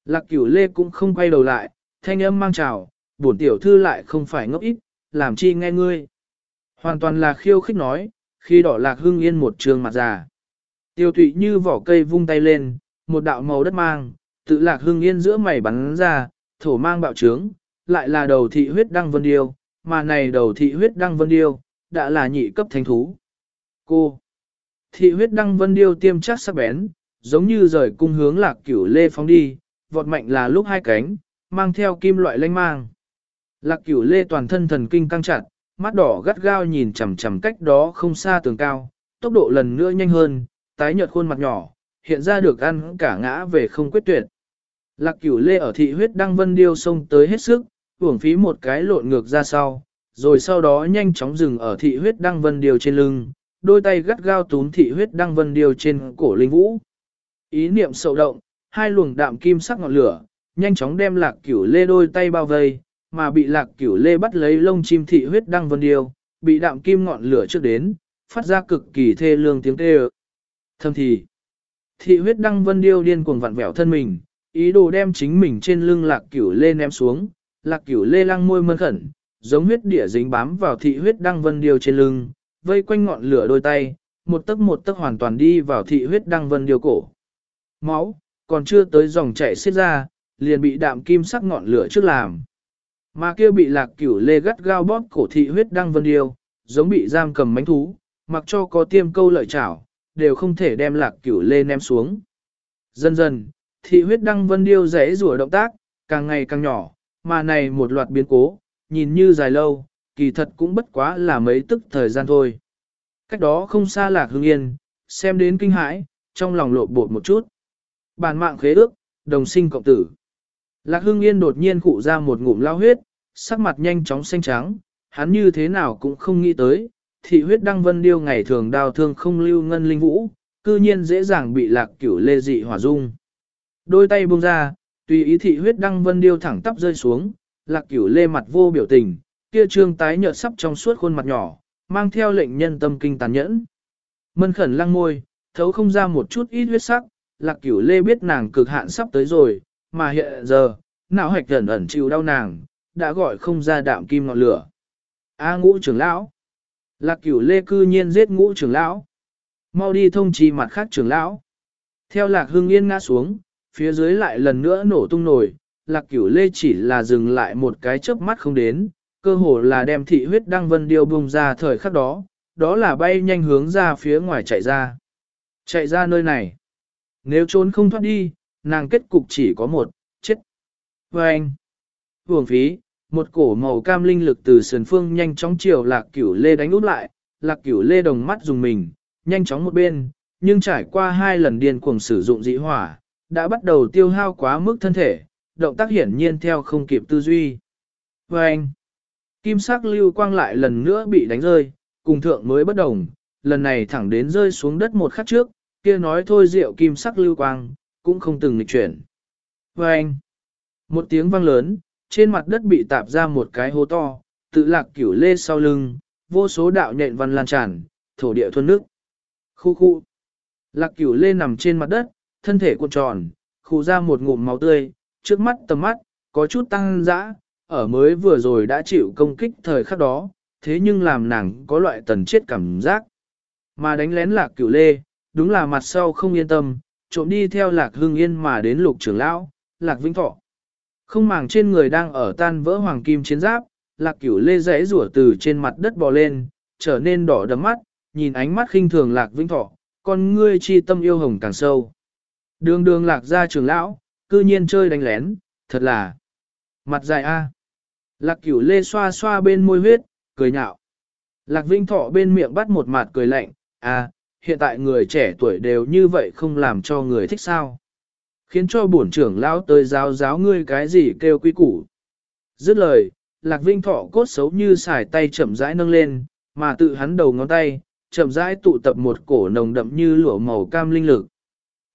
Lạc cửu lê cũng không quay đầu lại, thanh âm mang trào, bổn tiểu thư lại không phải ngốc ít, làm chi nghe ngươi. Hoàn toàn là khiêu khích nói, khi đỏ lạc hưng yên một trường mặt già. Tiêu tụy như vỏ cây vung tay lên, một đạo màu đất mang, tự lạc hưng yên giữa mày bắn ra, thổ mang bạo trướng, lại là đầu thị huyết đăng vân điêu, mà này đầu thị huyết đăng vân điêu, đã là nhị cấp thánh thú. Cô! Thị huyết đăng vân điêu tiêm chắc sắc bén, giống như rời cung hướng lạc cửu lê phóng đi, vọt mạnh là lúc hai cánh, mang theo kim loại lanh mang. Lạc cửu lê toàn thân thần kinh căng chặt, mắt đỏ gắt gao nhìn chằm chằm cách đó không xa tường cao, tốc độ lần nữa nhanh hơn, tái nhợt khuôn mặt nhỏ, hiện ra được ăn cả ngã về không quyết tuyệt. Lạc cửu lê ở thị huyết đăng vân điêu xông tới hết sức, uổng phí một cái lộn ngược ra sau, rồi sau đó nhanh chóng dừng ở thị huyết đăng vân điêu trên lưng, đôi tay gắt gao túm thị huyết đăng vân điều trên cổ linh vũ. Ý niệm sầu động, hai luồng đạm kim sắc ngọn lửa, nhanh chóng đem lạc cửu lê đôi tay bao vây, mà bị lạc cửu lê bắt lấy lông chim thị huyết đăng vân điều, bị đạm kim ngọn lửa trước đến, phát ra cực kỳ thê lương tiếng kêu. Thâm thì, thị huyết đăng vân điêu điên cuồng vặn vẹo thân mình, ý đồ đem chính mình trên lưng lạc cửu lê ném xuống, lạc cửu lê lăng môi mơn khẩn, giống huyết địa dính bám vào thị huyết đăng vân điêu trên lưng, vây quanh ngọn lửa đôi tay, một tấc một tấc hoàn toàn đi vào thị huyết đăng vân điêu cổ. Máu, còn chưa tới dòng chảy xiết ra, liền bị đạm kim sắc ngọn lửa trước làm. Mà kia bị lạc cửu lê gắt gao bóp cổ thị huyết đăng vân điêu, giống bị giam cầm mánh thú, mặc cho có tiêm câu lợi chảo, đều không thể đem lạc cửu lê ném xuống. Dần dần, thị huyết đăng vân điêu rẽ rùa động tác, càng ngày càng nhỏ, mà này một loạt biến cố, nhìn như dài lâu, kỳ thật cũng bất quá là mấy tức thời gian thôi. Cách đó không xa lạc hương yên, xem đến kinh hãi, trong lòng lộ bột một chút. Bản mạng khế ước, đồng sinh cộng tử. Lạc hương yên đột nhiên cụ ra một ngụm lao huyết, sắc mặt nhanh chóng xanh trắng, hắn như thế nào cũng không nghĩ tới, thị huyết đăng vân điêu ngày thường đào thương không lưu ngân linh vũ, cư nhiên dễ dàng bị lạc cửu lê dị hỏa dung. Đôi tay buông ra, tùy ý thị huyết đăng vân điêu thẳng tắp rơi xuống, lạc cửu lê mặt vô biểu tình, kia trương tái nhợt sắp trong suốt khuôn mặt nhỏ, mang theo lệnh nhân tâm kinh tàn nhẫn. Mân khẩn lăng môi, thấu không ra một chút ít huyết sắc, lạc cửu lê biết nàng cực hạn sắp tới rồi, mà hiện giờ, não hạch ẩn ẩn chịu đau nàng, đã gọi không ra đạm kim ngọn lửa. A ngũ trưởng lão. Lạc cửu lê cư nhiên giết ngũ trưởng lão. Mau đi thông trì mặt khác trưởng lão. Theo lạc hương yên ngã xuống, phía dưới lại lần nữa nổ tung nổi, lạc cửu lê chỉ là dừng lại một cái chớp mắt không đến, cơ hồ là đem thị huyết đăng vân điêu bùng ra thời khắc đó, đó là bay nhanh hướng ra phía ngoài chạy ra. Chạy ra nơi này. Nếu trốn không thoát đi, nàng kết cục chỉ có một, chết. Và anh, hưởng phí, một cổ màu cam linh lực từ sườn phương nhanh chóng chiều lạc cửu lê đánh út lại, lạc cửu lê đồng mắt dùng mình, nhanh chóng một bên, nhưng trải qua hai lần điên cuồng sử dụng dị hỏa, đã bắt đầu tiêu hao quá mức thân thể, động tác hiển nhiên theo không kịp tư duy. Và anh, kim sắc lưu quang lại lần nữa bị đánh rơi, cùng thượng mới bất đồng, lần này thẳng đến rơi xuống đất một khắc trước, kia nói thôi rượu kim sắc lưu quang, cũng không từng nghịch chuyển. Và anh, một tiếng vang lớn, trên mặt đất bị tạp ra một cái hố to, tự lạc cửu lê sau lưng, vô số đạo nhện văn lan tràn, thổ địa thuần nước. Khu khu. Lạc cửu lê nằm trên mặt đất, thân thể cuộn tròn, khu ra một ngụm máu tươi, trước mắt tầm mắt, có chút tăng dã, ở mới vừa rồi đã chịu công kích thời khắc đó, thế nhưng làm nàng có loại tần chết cảm giác. Mà đánh lén lạc cửu lê, đúng là mặt sau không yên tâm, trộm đi theo lạc hưng yên mà đến lục trưởng lão, lạc vĩnh thọ. Không màng trên người đang ở tan vỡ hoàng kim chiến giáp, lạc cửu lê rẽ rủa từ trên mặt đất bò lên, trở nên đỏ đấm mắt, nhìn ánh mắt khinh thường lạc vĩnh thọ, con ngươi chi tâm yêu hồng càng sâu. Đường đường lạc ra trường lão, cư nhiên chơi đánh lén, thật là mặt dài a. Lạc cửu lê xoa xoa bên môi huyết, cười nhạo. Lạc vinh thọ bên miệng bắt một mặt cười lạnh, à, hiện tại người trẻ tuổi đều như vậy không làm cho người thích sao. Khiến cho bổn trưởng lão tới giáo giáo ngươi cái gì kêu quy củ. Dứt lời, lạc vinh thọ cốt xấu như xài tay chậm rãi nâng lên, mà tự hắn đầu ngón tay, chậm rãi tụ tập một cổ nồng đậm như lụa màu cam linh lực.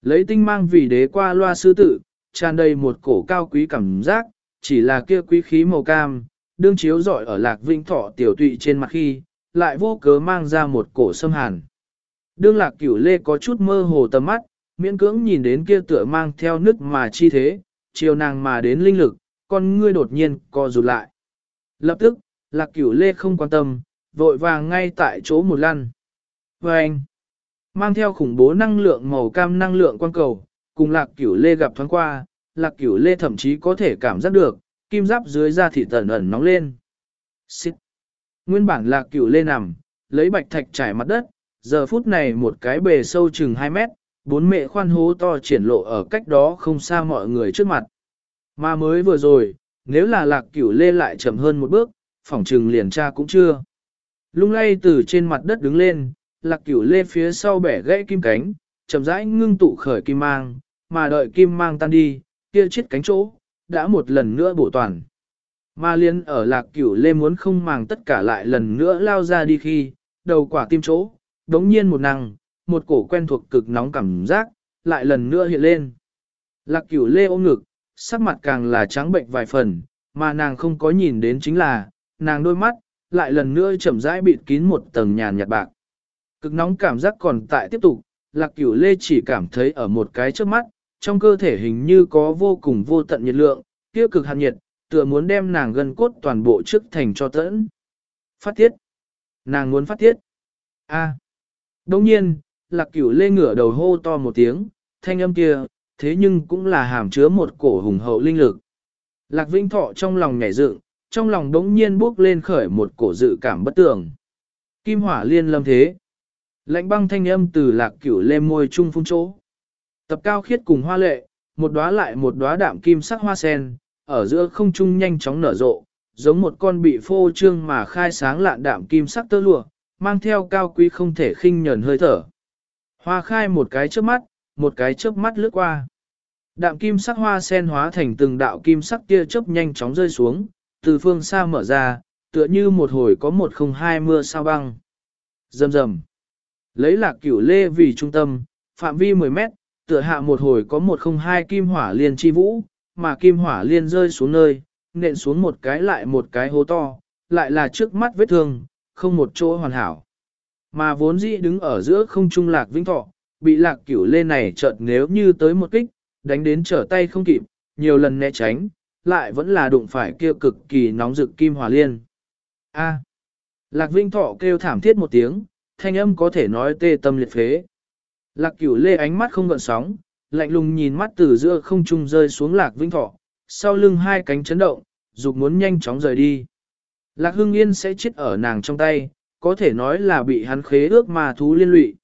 Lấy tinh mang vì đế qua loa sư tự, tràn đầy một cổ cao quý cảm giác, chỉ là kia quý khí màu cam, đương chiếu rọi ở lạc vĩnh thọ tiểu tụy trên mặt khi, lại vô cớ mang ra một cổ sâm hàn. Đương lạc cửu lê có chút mơ hồ tầm mắt, miễn cưỡng nhìn đến kia tựa mang theo nước mà chi thế, chiều nàng mà đến linh lực, con ngươi đột nhiên co rụt lại. Lập tức, lạc cửu lê không quan tâm, vội vàng ngay tại chỗ một lăn. Và anh, mang theo khủng bố năng lượng màu cam năng lượng quan cầu, cùng lạc cửu lê gặp thoáng qua, lạc cửu lê thậm chí có thể cảm giác được, kim giáp dưới da thịt tẩn ẩn nóng lên. Xịt. Nguyên bản lạc cửu lê nằm, lấy bạch thạch trải mặt đất, giờ phút này một cái bề sâu chừng 2 mét, bốn mẹ khoan hố to triển lộ ở cách đó không xa mọi người trước mặt. Mà mới vừa rồi, nếu là lạc cửu lê lại chậm hơn một bước, phỏng trừng liền tra cũng chưa. Lung lay từ trên mặt đất đứng lên, lạc cửu lê phía sau bẻ gãy kim cánh, chậm rãi ngưng tụ khởi kim mang, mà đợi kim mang tan đi, kia chết cánh chỗ, đã một lần nữa bổ toàn. Mà liên ở lạc cửu lê muốn không màng tất cả lại lần nữa lao ra đi khi, đầu quả tim chỗ, đống nhiên một năng, một cổ quen thuộc cực nóng cảm giác, lại lần nữa hiện lên. Lạc cửu lê ôm ngực, sắc mặt càng là trắng bệnh vài phần, mà nàng không có nhìn đến chính là, nàng đôi mắt, lại lần nữa chậm rãi bịt kín một tầng nhàn nhạt bạc. Cực nóng cảm giác còn tại tiếp tục, lạc cửu lê chỉ cảm thấy ở một cái trước mắt, trong cơ thể hình như có vô cùng vô tận nhiệt lượng, kia cực hạt nhiệt, tựa muốn đem nàng gân cốt toàn bộ trước thành cho tẫn. Phát tiết. Nàng muốn phát tiết. A. Đồng nhiên, lạc cửu lê ngửa đầu hô to một tiếng, thanh âm kia, thế nhưng cũng là hàm chứa một cổ hùng hậu linh lực. Lạc Vinh Thọ trong lòng nhảy dựng, trong lòng đống nhiên bước lên khởi một cổ dự cảm bất tường. Kim hỏa liên lâm thế. Lạnh băng thanh âm từ lạc cửu lê môi trung phun chỗ. Tập cao khiết cùng hoa lệ, một đóa lại một đóa đạm kim sắc hoa sen, ở giữa không trung nhanh chóng nở rộ, giống một con bị phô trương mà khai sáng lạn đạm kim sắc tơ lụa, mang theo cao quý không thể khinh nhờn hơi thở. Hoa khai một cái trước mắt, một cái chớp mắt lướt qua. Đạm kim sắc hoa sen hóa thành từng đạo kim sắc tia chớp nhanh chóng rơi xuống, từ phương xa mở ra, tựa như một hồi có một không hai mưa sao băng. Rầm rầm. Lấy lạc cửu lê vì trung tâm, phạm vi 10 mét, tựa hạ một hồi có một không hai kim hỏa liên chi vũ, mà kim hỏa liên rơi xuống nơi, nện xuống một cái lại một cái hố to, lại là trước mắt vết thương, không một chỗ hoàn hảo. Mà vốn dĩ đứng ở giữa không trung lạc vĩnh thọ, bị lạc cửu lê này chợt nếu như tới một kích, đánh đến trở tay không kịp, nhiều lần né tránh, lại vẫn là đụng phải kia cực kỳ nóng rực kim hỏa liên. A. lạc vĩnh thọ kêu thảm thiết một tiếng, thanh âm có thể nói tê tâm liệt phế. Lạc cửu lê ánh mắt không gợn sóng, lạnh lùng nhìn mắt từ giữa không trung rơi xuống lạc vĩnh thọ, sau lưng hai cánh chấn động, dục muốn nhanh chóng rời đi. Lạc hưng yên sẽ chết ở nàng trong tay, có thể nói là bị hắn khế ước mà thú liên lụy.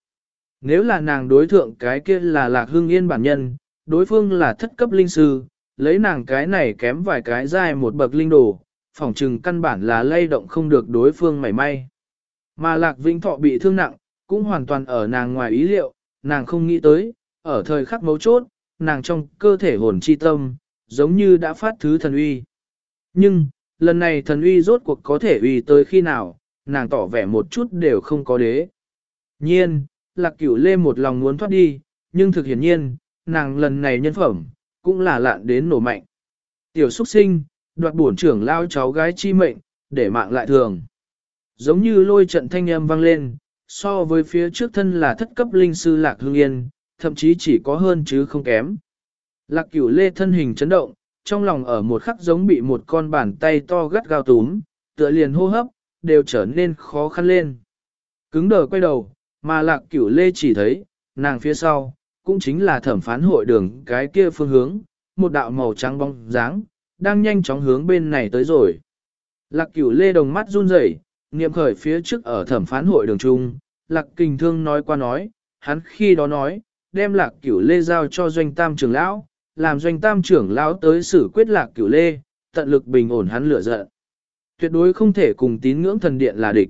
Nếu là nàng đối thượng cái kia là lạc hưng yên bản nhân, đối phương là thất cấp linh sư, lấy nàng cái này kém vài cái dài một bậc linh đồ, phỏng trừng căn bản là lay động không được đối phương mảy may. Mà lạc vĩnh thọ bị thương nặng, cũng hoàn toàn ở nàng ngoài ý liệu, nàng không nghĩ tới, ở thời khắc mấu chốt, nàng trong cơ thể hồn chi tâm, giống như đã phát thứ thần uy. Nhưng, lần này thần uy rốt cuộc có thể uy tới khi nào, nàng tỏ vẻ một chút đều không có đế. Nhiên, lạc cửu lê một lòng muốn thoát đi, nhưng thực hiển nhiên, nàng lần này nhân phẩm, cũng là lạn đến nổ mạnh. Tiểu xuất sinh, đoạt bổn trưởng lao cháu gái chi mệnh, để mạng lại thường. Giống như lôi trận thanh âm vang lên, so với phía trước thân là thất cấp linh sư lạc hương yên, thậm chí chỉ có hơn chứ không kém. Lạc cửu lê thân hình chấn động, trong lòng ở một khắc giống bị một con bàn tay to gắt gao túm, tựa liền hô hấp, đều trở nên khó khăn lên. Cứng đờ quay đầu, mà lạc cửu lê chỉ thấy, nàng phía sau, cũng chính là thẩm phán hội đường cái kia phương hướng, một đạo màu trắng bóng dáng, đang nhanh chóng hướng bên này tới rồi. Lạc cửu lê đồng mắt run rẩy, niệm khởi phía trước ở thẩm phán hội đường trung, lạc kình thương nói qua nói, hắn khi đó nói, đem lạc cửu lê giao cho doanh tam trưởng lão, làm doanh tam trưởng lão tới xử quyết lạc cửu lê, tận lực bình ổn hắn lửa giận. Tuyệt đối không thể cùng tín ngưỡng thần điện là địch.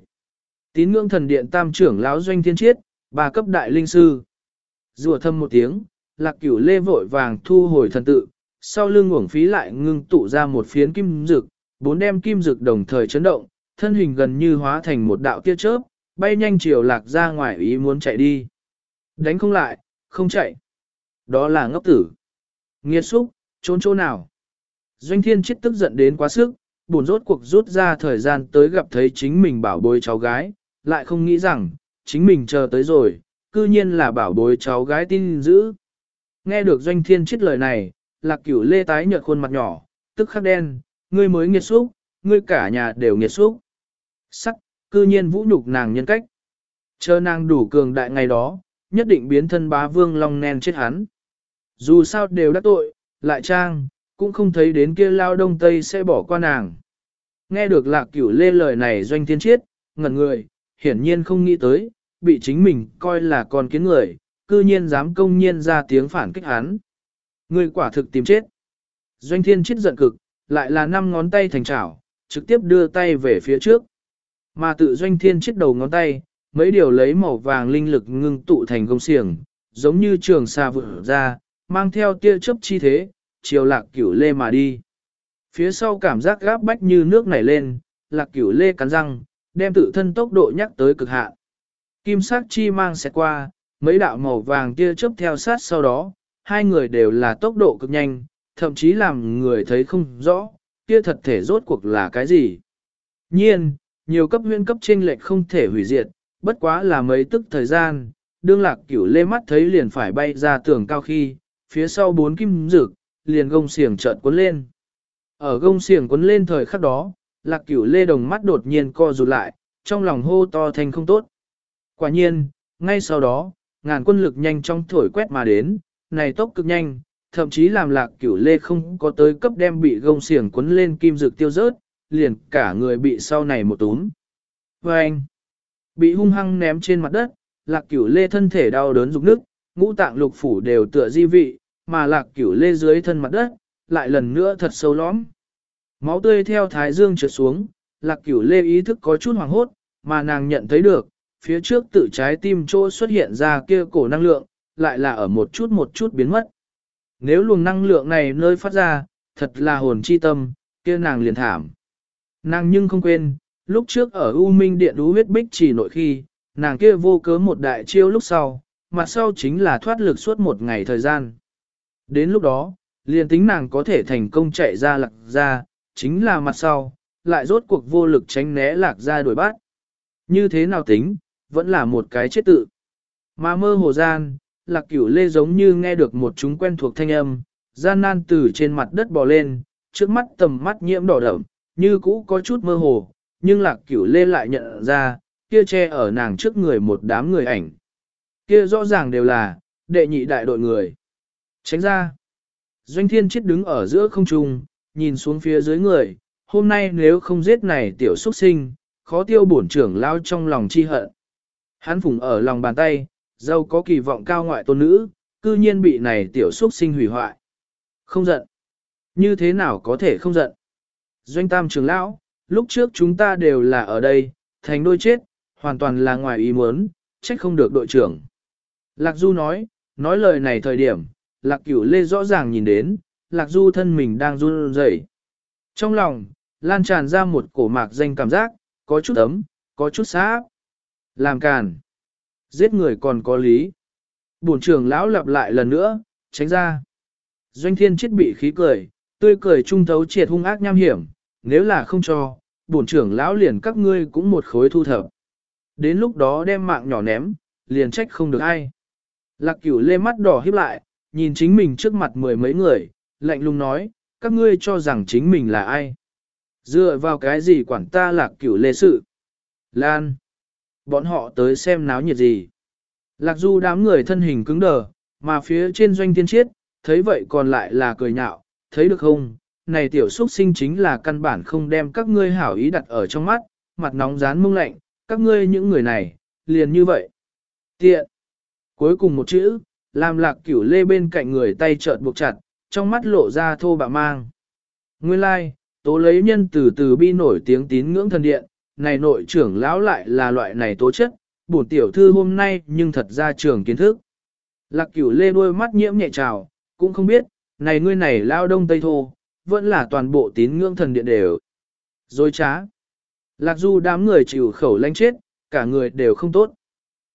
Tín ngưỡng thần điện tam trưởng lão doanh thiên chiết, bà cấp đại linh sư. Rùa thâm một tiếng, lạc cửu lê vội vàng thu hồi thần tự, sau lưng uổng phí lại ngưng tụ ra một phiến kim dực, bốn đem kim dực đồng thời chấn động, thân hình gần như hóa thành một đạo tia chớp, bay nhanh chiều lạc ra ngoài ý muốn chạy đi. Đánh không lại, không chạy. Đó là ngốc tử. Nghiệt xúc, trốn chỗ nào. Doanh thiên chết tức giận đến quá sức, buồn rốt cuộc rút ra thời gian tới gặp thấy chính mình bảo bối cháu gái, lại không nghĩ rằng, chính mình chờ tới rồi, cư nhiên là bảo bối cháu gái tin giữ. Nghe được doanh thiên chết lời này, lạc cửu lê tái nhợt khuôn mặt nhỏ, tức khắc đen, ngươi mới nghiệt xúc, ngươi cả nhà đều nghiệt xúc. Sắc, cư nhiên vũ nhục nàng nhân cách. Chờ nàng đủ cường đại ngày đó, nhất định biến thân bá vương long nen chết hắn. Dù sao đều đắc tội, lại trang, cũng không thấy đến kia lao đông tây sẽ bỏ qua nàng. Nghe được lạc cửu lê lời này doanh thiên chiết, ngẩn người, hiển nhiên không nghĩ tới, bị chính mình coi là con kiến người, cư nhiên dám công nhiên ra tiếng phản kích hắn. Người quả thực tìm chết. Doanh thiên chiết giận cực, lại là năm ngón tay thành chảo, trực tiếp đưa tay về phía trước. Mà tự doanh thiên chết đầu ngón tay, mấy điều lấy màu vàng linh lực ngưng tụ thành công xiềng, giống như trường xa vỡ ra, mang theo tia chớp chi thế, chiều lạc cửu lê mà đi. Phía sau cảm giác gáp bách như nước nảy lên, lạc cửu lê cắn răng, đem tự thân tốc độ nhắc tới cực hạn. Kim sắc chi mang sẽ qua, mấy đạo màu vàng tia chớp theo sát sau đó, hai người đều là tốc độ cực nhanh, thậm chí làm người thấy không rõ, kia thật thể rốt cuộc là cái gì. Nhiên, nhiều cấp huyên cấp trên lệch không thể hủy diệt, bất quá là mấy tức thời gian, đương lạc cửu lê mắt thấy liền phải bay ra tường cao khi, phía sau bốn kim dược liền gông xiềng chợt cuốn lên. Ở gông xiềng cuốn lên thời khắc đó, lạc cửu lê đồng mắt đột nhiên co rụt lại, trong lòng hô to thành không tốt. Quả nhiên, ngay sau đó, ngàn quân lực nhanh trong thổi quét mà đến, này tốc cực nhanh, thậm chí làm lạc cửu lê không có tới cấp đem bị gông xiềng quấn lên kim dược tiêu rớt, liền cả người bị sau này một túm. Và anh, bị hung hăng ném trên mặt đất, lạc cửu lê thân thể đau đớn rục nước, ngũ tạng lục phủ đều tựa di vị, mà lạc cửu lê dưới thân mặt đất, lại lần nữa thật sâu lõm. Máu tươi theo thái dương trượt xuống, lạc cửu lê ý thức có chút hoảng hốt, mà nàng nhận thấy được, phía trước tự trái tim chỗ xuất hiện ra kia cổ năng lượng, lại là ở một chút một chút biến mất. Nếu luồng năng lượng này nơi phát ra, thật là hồn chi tâm, kia nàng liền thảm. Nàng nhưng không quên, lúc trước ở U Minh Điện Ú huyết bích chỉ nội khi, nàng kia vô cớ một đại chiêu lúc sau, mặt sau chính là thoát lực suốt một ngày thời gian. Đến lúc đó, liền tính nàng có thể thành công chạy ra lạc ra, chính là mặt sau, lại rốt cuộc vô lực tránh né lạc ra đuổi bắt. Như thế nào tính, vẫn là một cái chết tự. Mà mơ hồ gian, lạc cửu lê giống như nghe được một chúng quen thuộc thanh âm, gian nan từ trên mặt đất bò lên, trước mắt tầm mắt nhiễm đỏ đậm, như cũ có chút mơ hồ, nhưng lạc cửu lê lại nhận ra, kia che ở nàng trước người một đám người ảnh. Kia rõ ràng đều là, đệ nhị đại đội người. Tránh ra. Doanh thiên chết đứng ở giữa không trung, nhìn xuống phía dưới người, hôm nay nếu không giết này tiểu xuất sinh, khó tiêu bổn trưởng lao trong lòng chi hận. Hắn phùng ở lòng bàn tay, dâu có kỳ vọng cao ngoại tôn nữ, cư nhiên bị này tiểu xuất sinh hủy hoại. Không giận. Như thế nào có thể không giận? Doanh tam trưởng lão, lúc trước chúng ta đều là ở đây, thành đôi chết, hoàn toàn là ngoài ý muốn, trách không được đội trưởng. Lạc Du nói, nói lời này thời điểm, Lạc Cửu Lê rõ ràng nhìn đến, Lạc Du thân mình đang run rẩy. Trong lòng, lan tràn ra một cổ mạc danh cảm giác, có chút ấm, có chút xá. Làm càn. Giết người còn có lý. Bổn trưởng lão lặp lại lần nữa, tránh ra. Doanh thiên chết bị khí cười, tươi cười trung thấu triệt hung ác nham hiểm, nếu là không cho, bổn trưởng lão liền các ngươi cũng một khối thu thập. Đến lúc đó đem mạng nhỏ ném, liền trách không được ai. Lạc cửu lê mắt đỏ híp lại, nhìn chính mình trước mặt mười mấy người, lạnh lùng nói, các ngươi cho rằng chính mình là ai. Dựa vào cái gì quản ta lạc cửu lê sự. Lan. Bọn họ tới xem náo nhiệt gì. Lạc du đám người thân hình cứng đờ, mà phía trên doanh thiên chiết, thấy vậy còn lại là cười nhạo, thấy được không, này tiểu xuất sinh chính là căn bản không đem các ngươi hảo ý đặt ở trong mắt, mặt nóng rán mông lạnh, các ngươi những người này, liền như vậy. Tiện. Cuối cùng một chữ, làm lạc cửu lê bên cạnh người tay chợt buộc chặt, trong mắt lộ ra thô bạo mang. Nguyên lai, like, tố lấy nhân từ từ bi nổi tiếng tín ngưỡng thần điện, này nội trưởng lão lại là loại này tố chất, bổn tiểu thư hôm nay nhưng thật ra trường kiến thức. Lạc cửu lê đôi mắt nhiễm nhẹ trào, cũng không biết, này ngươi này lao đông tây thô, vẫn là toàn bộ tín ngưỡng thần điện đều. Dối trá. Lạc du đám người chịu khẩu lanh chết, cả người đều không tốt.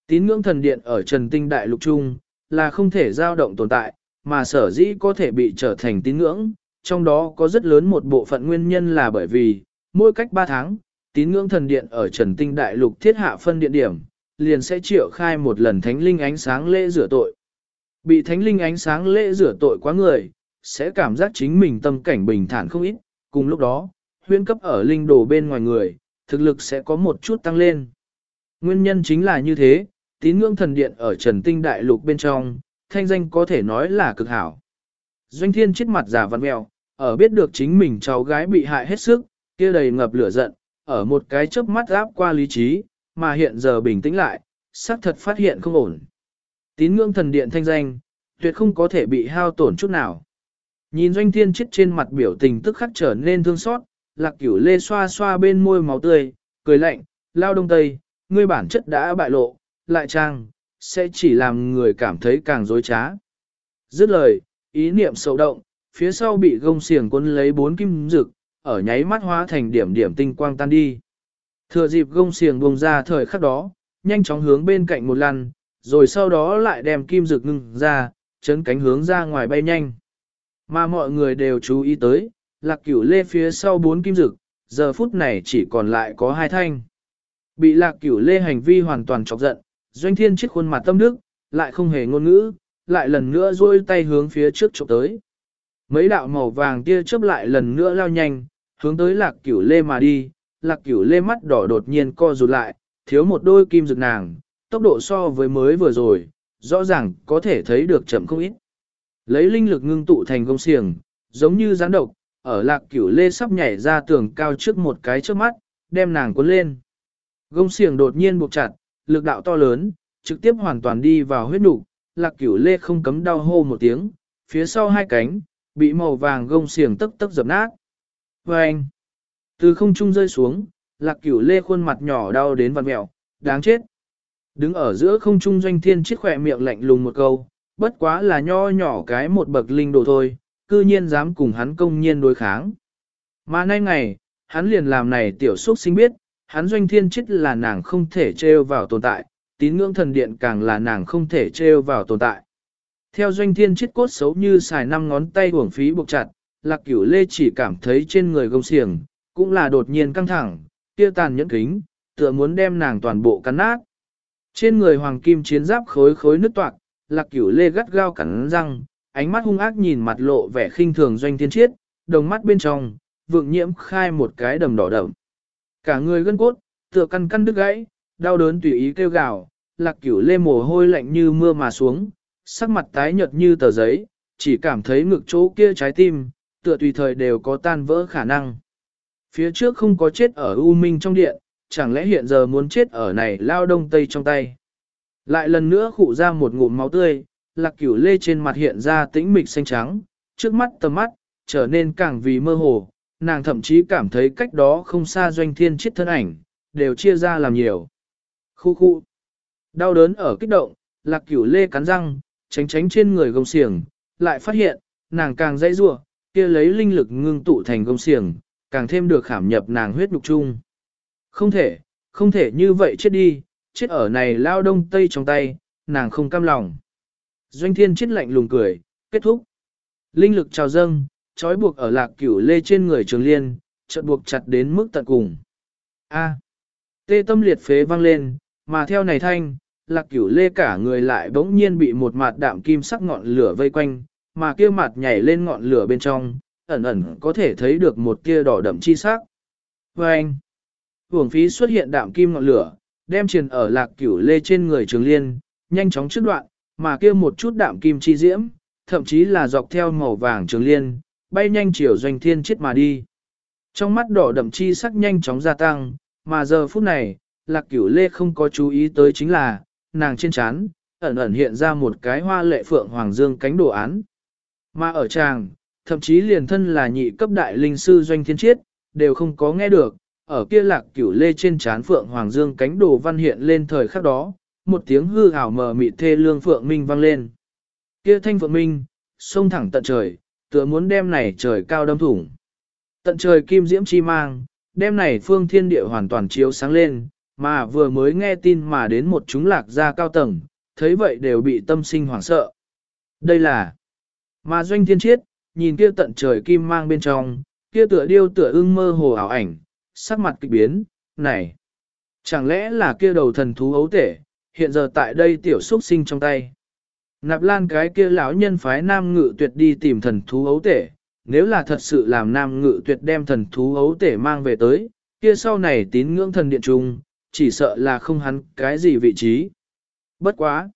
Tín ngưỡng thần điện ở Trần Tinh Đại Lục Trung, là không thể dao động tồn tại, mà sở dĩ có thể bị trở thành tín ngưỡng, trong đó có rất lớn một bộ phận nguyên nhân là bởi vì, mỗi cách 3 tháng, tín ngưỡng thần điện ở Trần Tinh Đại Lục thiết hạ phân điện điểm, liền sẽ triệu khai một lần thánh linh ánh sáng lễ rửa tội. Bị thánh linh ánh sáng lễ rửa tội quá người, sẽ cảm giác chính mình tâm cảnh bình thản không ít, cùng lúc đó, huyễn cấp ở linh đồ bên ngoài người, thực lực sẽ có một chút tăng lên. Nguyên nhân chính là như thế, tín ngưỡng thần điện ở Trần Tinh Đại Lục bên trong, thanh danh có thể nói là cực hảo. Doanh thiên chết mặt giả văn mèo, ở biết được chính mình cháu gái bị hại hết sức, kia đầy ngập lửa giận, ở một cái chớp mắt áp qua lý trí, mà hiện giờ bình tĩnh lại, xác thật phát hiện không ổn. Tín ngưỡng thần điện thanh danh, tuyệt không có thể bị hao tổn chút nào. Nhìn doanh thiên chết trên mặt biểu tình tức khắc trở nên thương xót, lạc cửu lê xoa xoa bên môi máu tươi, cười lạnh, lao đông tây, ngươi bản chất đã bại lộ, lại trang, sẽ chỉ làm người cảm thấy càng dối trá. Dứt lời, ý niệm sâu động, phía sau bị gông xiềng quân lấy bốn kim rực, ở nháy mắt hóa thành điểm điểm tinh quang tan đi. Thừa dịp gông xiềng bùng ra thời khắc đó, nhanh chóng hướng bên cạnh một lần, rồi sau đó lại đem kim rực ngưng ra, chấn cánh hướng ra ngoài bay nhanh. Mà mọi người đều chú ý tới, lạc cửu lê phía sau bốn kim rực, giờ phút này chỉ còn lại có hai thanh. Bị lạc cửu lê hành vi hoàn toàn chọc giận, doanh thiên chiếc khuôn mặt tâm đức, lại không hề ngôn ngữ, lại lần nữa duỗi tay hướng phía trước chụp tới. Mấy đạo màu vàng kia chớp lại lần nữa lao nhanh, hướng tới lạc cửu lê mà đi, lạc cửu lê mắt đỏ đột nhiên co rụt lại, thiếu một đôi kim rực nàng, tốc độ so với mới vừa rồi, rõ ràng có thể thấy được chậm không ít. Lấy linh lực ngưng tụ thành công xiềng, giống như gián độc, ở lạc cửu lê sắp nhảy ra tường cao trước một cái trước mắt, đem nàng cuốn lên. Gông xiềng đột nhiên buộc chặt, lực đạo to lớn, trực tiếp hoàn toàn đi vào huyết nục. lạc cửu lê không cấm đau hô một tiếng, phía sau hai cánh, bị màu vàng gông xiềng tức tức dập nát. Và anh, từ không trung rơi xuống, lạc cửu lê khuôn mặt nhỏ đau đến vằn mẹo, đáng chết. Đứng ở giữa không trung doanh thiên chiếc khỏe miệng lạnh lùng một câu, bất quá là nho nhỏ cái một bậc linh đồ thôi, cư nhiên dám cùng hắn công nhiên đối kháng. Mà nay ngày, hắn liền làm này tiểu xuất sinh biết, hắn doanh thiên chết là nàng không thể trêu vào tồn tại, tín ngưỡng thần điện càng là nàng không thể trêu vào tồn tại. Theo doanh thiên chết cốt xấu như xài năm ngón tay uổng phí buộc chặt, lạc cửu lê chỉ cảm thấy trên người gông xiềng, cũng là đột nhiên căng thẳng, kia tàn nhẫn kính, tựa muốn đem nàng toàn bộ cắn nát. Trên người hoàng kim chiến giáp khối khối nứt toạc, lạc cửu lê gắt gao cắn răng, ánh mắt hung ác nhìn mặt lộ vẻ khinh thường doanh thiên chiết, đồng mắt bên trong, vượng nhiễm khai một cái đầm đỏ đậm. Cả người gân cốt, tựa căn căn đứt gãy, đau đớn tùy ý kêu gào, lạc cửu lê mồ hôi lạnh như mưa mà xuống, sắc mặt tái nhợt như tờ giấy, chỉ cảm thấy ngực chỗ kia trái tim, tựa tùy thời đều có tan vỡ khả năng. Phía trước không có chết ở U Minh trong điện, chẳng lẽ hiện giờ muốn chết ở này lao đông tây trong tay. Lại lần nữa khụ ra một ngụm máu tươi, lạc cửu lê trên mặt hiện ra tĩnh mịch xanh trắng, trước mắt tầm mắt, trở nên càng vì mơ hồ, nàng thậm chí cảm thấy cách đó không xa doanh thiên chết thân ảnh, đều chia ra làm nhiều. Khu khu. Đau đớn ở kích động, lạc cửu lê cắn răng, tránh tránh trên người gông xiềng, lại phát hiện, nàng càng dãy rua, kia lấy linh lực ngưng tụ thành gông xiềng, càng thêm được khảm nhập nàng huyết nhục chung. Không thể, không thể như vậy chết đi, chết ở này lao đông tây trong tay, nàng không cam lòng. Doanh thiên chết lạnh lùng cười, kết thúc. Linh lực trào dâng, trói buộc ở lạc cửu lê trên người trường liên, chợt buộc chặt đến mức tận cùng. A. Tê tâm liệt phế vang lên, mà theo này thanh, lạc cửu lê cả người lại bỗng nhiên bị một mặt đạm kim sắc ngọn lửa vây quanh, mà kia mặt nhảy lên ngọn lửa bên trong, ẩn ẩn có thể thấy được một tia đỏ đậm chi sắc. Vâng! hưởng phí xuất hiện đạm kim ngọn lửa, đem truyền ở lạc cửu lê trên người trường liên, nhanh chóng trước đoạn, mà kia một chút đạm kim chi diễm, thậm chí là dọc theo màu vàng trường liên, bay nhanh chiều doanh thiên chết mà đi. Trong mắt đỏ đậm chi sắc nhanh chóng gia tăng, mà giờ phút này, lạc cửu lê không có chú ý tới chính là, nàng trên trán, ẩn ẩn hiện ra một cái hoa lệ phượng hoàng dương cánh đồ án. Mà ở chàng, thậm chí liền thân là nhị cấp đại linh sư doanh thiên chiết, đều không có nghe được, ở kia lạc cửu lê trên trán phượng hoàng dương cánh đồ văn hiện lên thời khắc đó, một tiếng hư ảo mờ mịt thê lương phượng minh vang lên. Kia thanh phượng minh, sông thẳng tận trời, tựa muốn đem này trời cao đâm thủng. Tận trời kim diễm chi mang, đem này phương thiên địa hoàn toàn chiếu sáng lên, mà vừa mới nghe tin mà đến một chúng lạc gia cao tầng, thấy vậy đều bị tâm sinh hoảng sợ. Đây là mà doanh thiên chiết, nhìn kia tận trời kim mang bên trong, kia tựa điêu tựa ưng mơ hồ ảo ảnh, sắc mặt kịch biến, này, chẳng lẽ là kia đầu thần thú ấu tể, hiện giờ tại đây tiểu xuất sinh trong tay. Nạp lan cái kia lão nhân phái nam ngự tuyệt đi tìm thần thú ấu tể, nếu là thật sự làm nam ngự tuyệt đem thần thú ấu tể mang về tới, kia sau này tín ngưỡng thần điện trung, chỉ sợ là không hắn cái gì vị trí. Bất quá.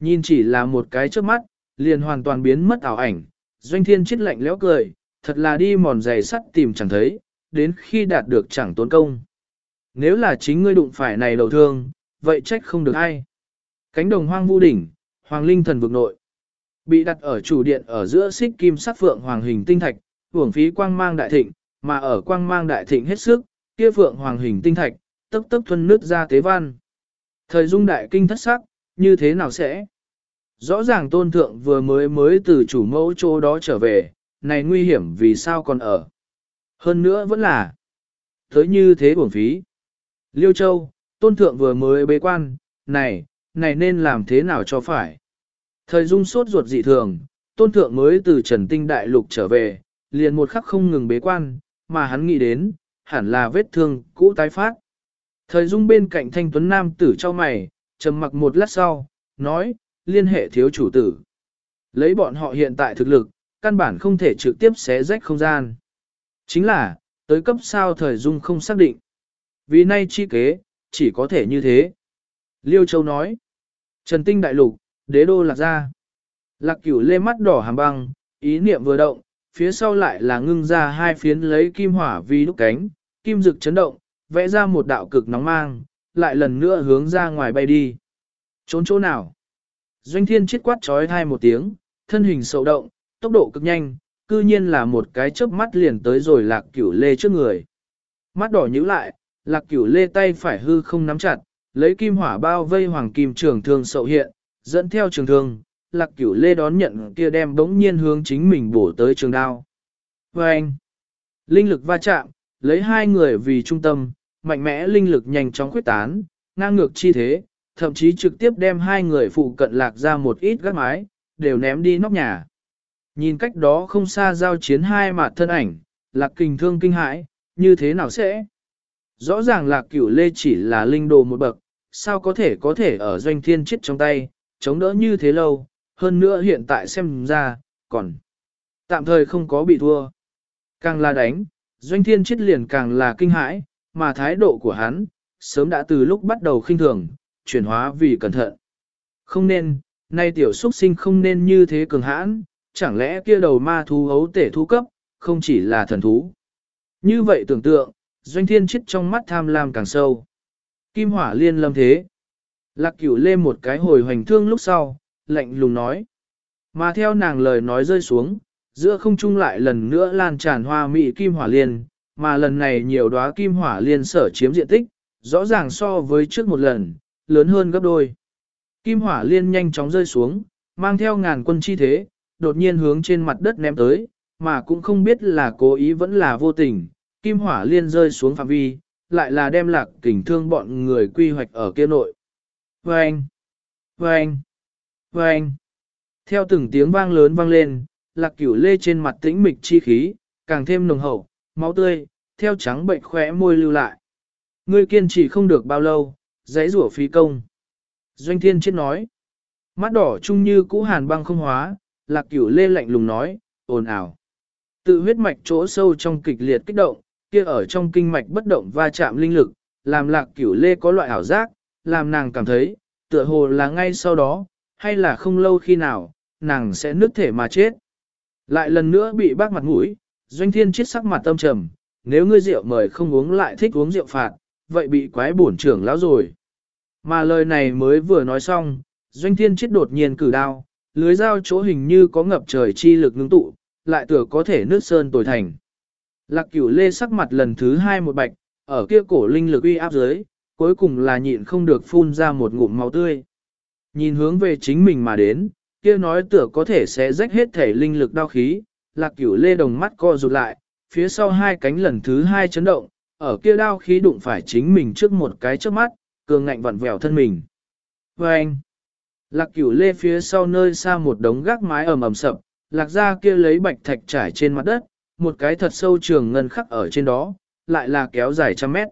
Nhìn chỉ là một cái trước mắt, liền hoàn toàn biến mất ảo ảnh, doanh thiên chết lạnh lẽo cười, thật là đi mòn giày sắt tìm chẳng thấy, đến khi đạt được chẳng tốn công. Nếu là chính ngươi đụng phải này đầu thương, vậy trách không được ai. Cánh đồng hoang vu đỉnh, hoàng linh thần vực nội. Bị đặt ở chủ điện ở giữa xích kim sắc phượng hoàng hình tinh thạch, hưởng phí quang mang đại thịnh, mà ở quang mang đại thịnh hết sức, kia phượng hoàng hình tinh thạch, tấp tấp thuần nước ra tế văn. Thời dung đại kinh thất sắc, như thế nào sẽ? Rõ ràng tôn thượng vừa mới mới từ chủ mẫu chỗ đó trở về, này nguy hiểm vì sao còn ở. Hơn nữa vẫn là, tới như thế bổng phí. Liêu Châu, tôn thượng vừa mới bế quan, này, này nên làm thế nào cho phải. Thời dung sốt ruột dị thường, tôn thượng mới từ trần tinh đại lục trở về, liền một khắc không ngừng bế quan, mà hắn nghĩ đến, hẳn là vết thương cũ tái phát. Thời dung bên cạnh thanh tuấn nam tử cho mày, trầm mặc một lát sau, nói, liên hệ thiếu chủ tử. Lấy bọn họ hiện tại thực lực, căn bản không thể trực tiếp xé rách không gian. Chính là, tới cấp sao thời dung không xác định. Vì nay chi kế, chỉ có thể như thế. Liêu Châu nói, Trần Tinh Đại Lục, đế đô lạc ra. Lạc cửu lê mắt đỏ hàm băng, ý niệm vừa động, phía sau lại là ngưng ra hai phiến lấy kim hỏa vì đúc cánh, kim rực chấn động, vẽ ra một đạo cực nóng mang, lại lần nữa hướng ra ngoài bay đi. Trốn chỗ nào? Doanh thiên chết quát trói thai một tiếng, thân hình sầu động, tốc độ cực nhanh, cư nhiên là một cái chớp mắt liền tới rồi lạc cửu lê trước người. Mắt đỏ nhíu lại, lạc cửu lê tay phải hư không nắm chặt, lấy kim hỏa bao vây hoàng kim trường thương sậu hiện, dẫn theo trường thương, lạc cửu lê đón nhận kia đem bỗng nhiên hướng chính mình bổ tới trường đao. Và anh, linh lực va chạm, lấy hai người vì trung tâm, mạnh mẽ linh lực nhanh chóng khuyết tán, ngang ngược chi thế, thậm chí trực tiếp đem hai người phụ cận lạc ra một ít gác mái, đều ném đi nóc nhà. Nhìn cách đó không xa giao chiến hai mặt thân ảnh, lạc kình thương kinh hãi, như thế nào sẽ? Rõ ràng lạc cửu lê chỉ là linh đồ một bậc, sao có thể có thể ở doanh thiên chết trong tay, chống đỡ như thế lâu, hơn nữa hiện tại xem ra, còn tạm thời không có bị thua. Càng là đánh, doanh thiên chết liền càng là kinh hãi, mà thái độ của hắn, sớm đã từ lúc bắt đầu khinh thường, chuyển hóa vì cẩn thận. Không nên, nay tiểu xuất sinh không nên như thế cường hãn, chẳng lẽ kia đầu ma thú hấu tể thú cấp, không chỉ là thần thú. Như vậy tưởng tượng, doanh thiên chết trong mắt tham lam càng sâu. Kim hỏa liên lâm thế. Lạc cửu lê một cái hồi hoành thương lúc sau, lạnh lùng nói. Mà theo nàng lời nói rơi xuống, giữa không trung lại lần nữa lan tràn hoa mị kim hỏa liên, mà lần này nhiều đóa kim hỏa liên sở chiếm diện tích, rõ ràng so với trước một lần, lớn hơn gấp đôi. Kim hỏa liên nhanh chóng rơi xuống, mang theo ngàn quân chi thế, đột nhiên hướng trên mặt đất ném tới, mà cũng không biết là cố ý vẫn là vô tình, kim hỏa liên rơi xuống phạm vi, lại là đem lạc kình thương bọn người quy hoạch ở kia nội. Vâng! Vâng! Vâng! Theo từng tiếng vang lớn vang lên, lạc cửu lê trên mặt tĩnh mịch chi khí, càng thêm nồng hậu, máu tươi, theo trắng bệnh khỏe môi lưu lại. Ngươi kiên trì không được bao lâu, giấy rủa phí công. Doanh thiên chết nói. Mắt đỏ chung như cũ hàn băng không hóa, lạc cửu lê lạnh lùng nói, ồn ào. Tự huyết mạch chỗ sâu trong kịch liệt kích động, kia ở trong kinh mạch bất động va chạm linh lực, làm lạc cửu lê có loại ảo giác, làm nàng cảm thấy, tựa hồ là ngay sau đó, hay là không lâu khi nào, nàng sẽ nứt thể mà chết. Lại lần nữa bị bác mặt mũi, doanh thiên chết sắc mặt tâm trầm, nếu ngươi rượu mời không uống lại thích uống rượu phạt, vậy bị quái bổn trưởng lão rồi. Mà lời này mới vừa nói xong, doanh thiên chết đột nhiên cử đao, lưới dao chỗ hình như có ngập trời chi lực ngưng tụ, lại tựa có thể nước sơn tồi thành. Lạc cửu lê sắc mặt lần thứ hai một bạch, ở kia cổ linh lực uy áp dưới, cuối cùng là nhịn không được phun ra một ngụm máu tươi. Nhìn hướng về chính mình mà đến, kia nói tựa có thể sẽ rách hết thể linh lực đau khí, lạc cửu lê đồng mắt co rụt lại, phía sau hai cánh lần thứ hai chấn động, ở kia đao khí đụng phải chính mình trước một cái trước mắt, cường ngạnh vặn vẹo thân mình. Và anh, lạc cửu lê phía sau nơi xa một đống gác mái ầm ầm sập, lạc ra kia lấy bạch thạch trải trên mặt đất, một cái thật sâu trường ngân khắc ở trên đó, lại là kéo dài trăm mét.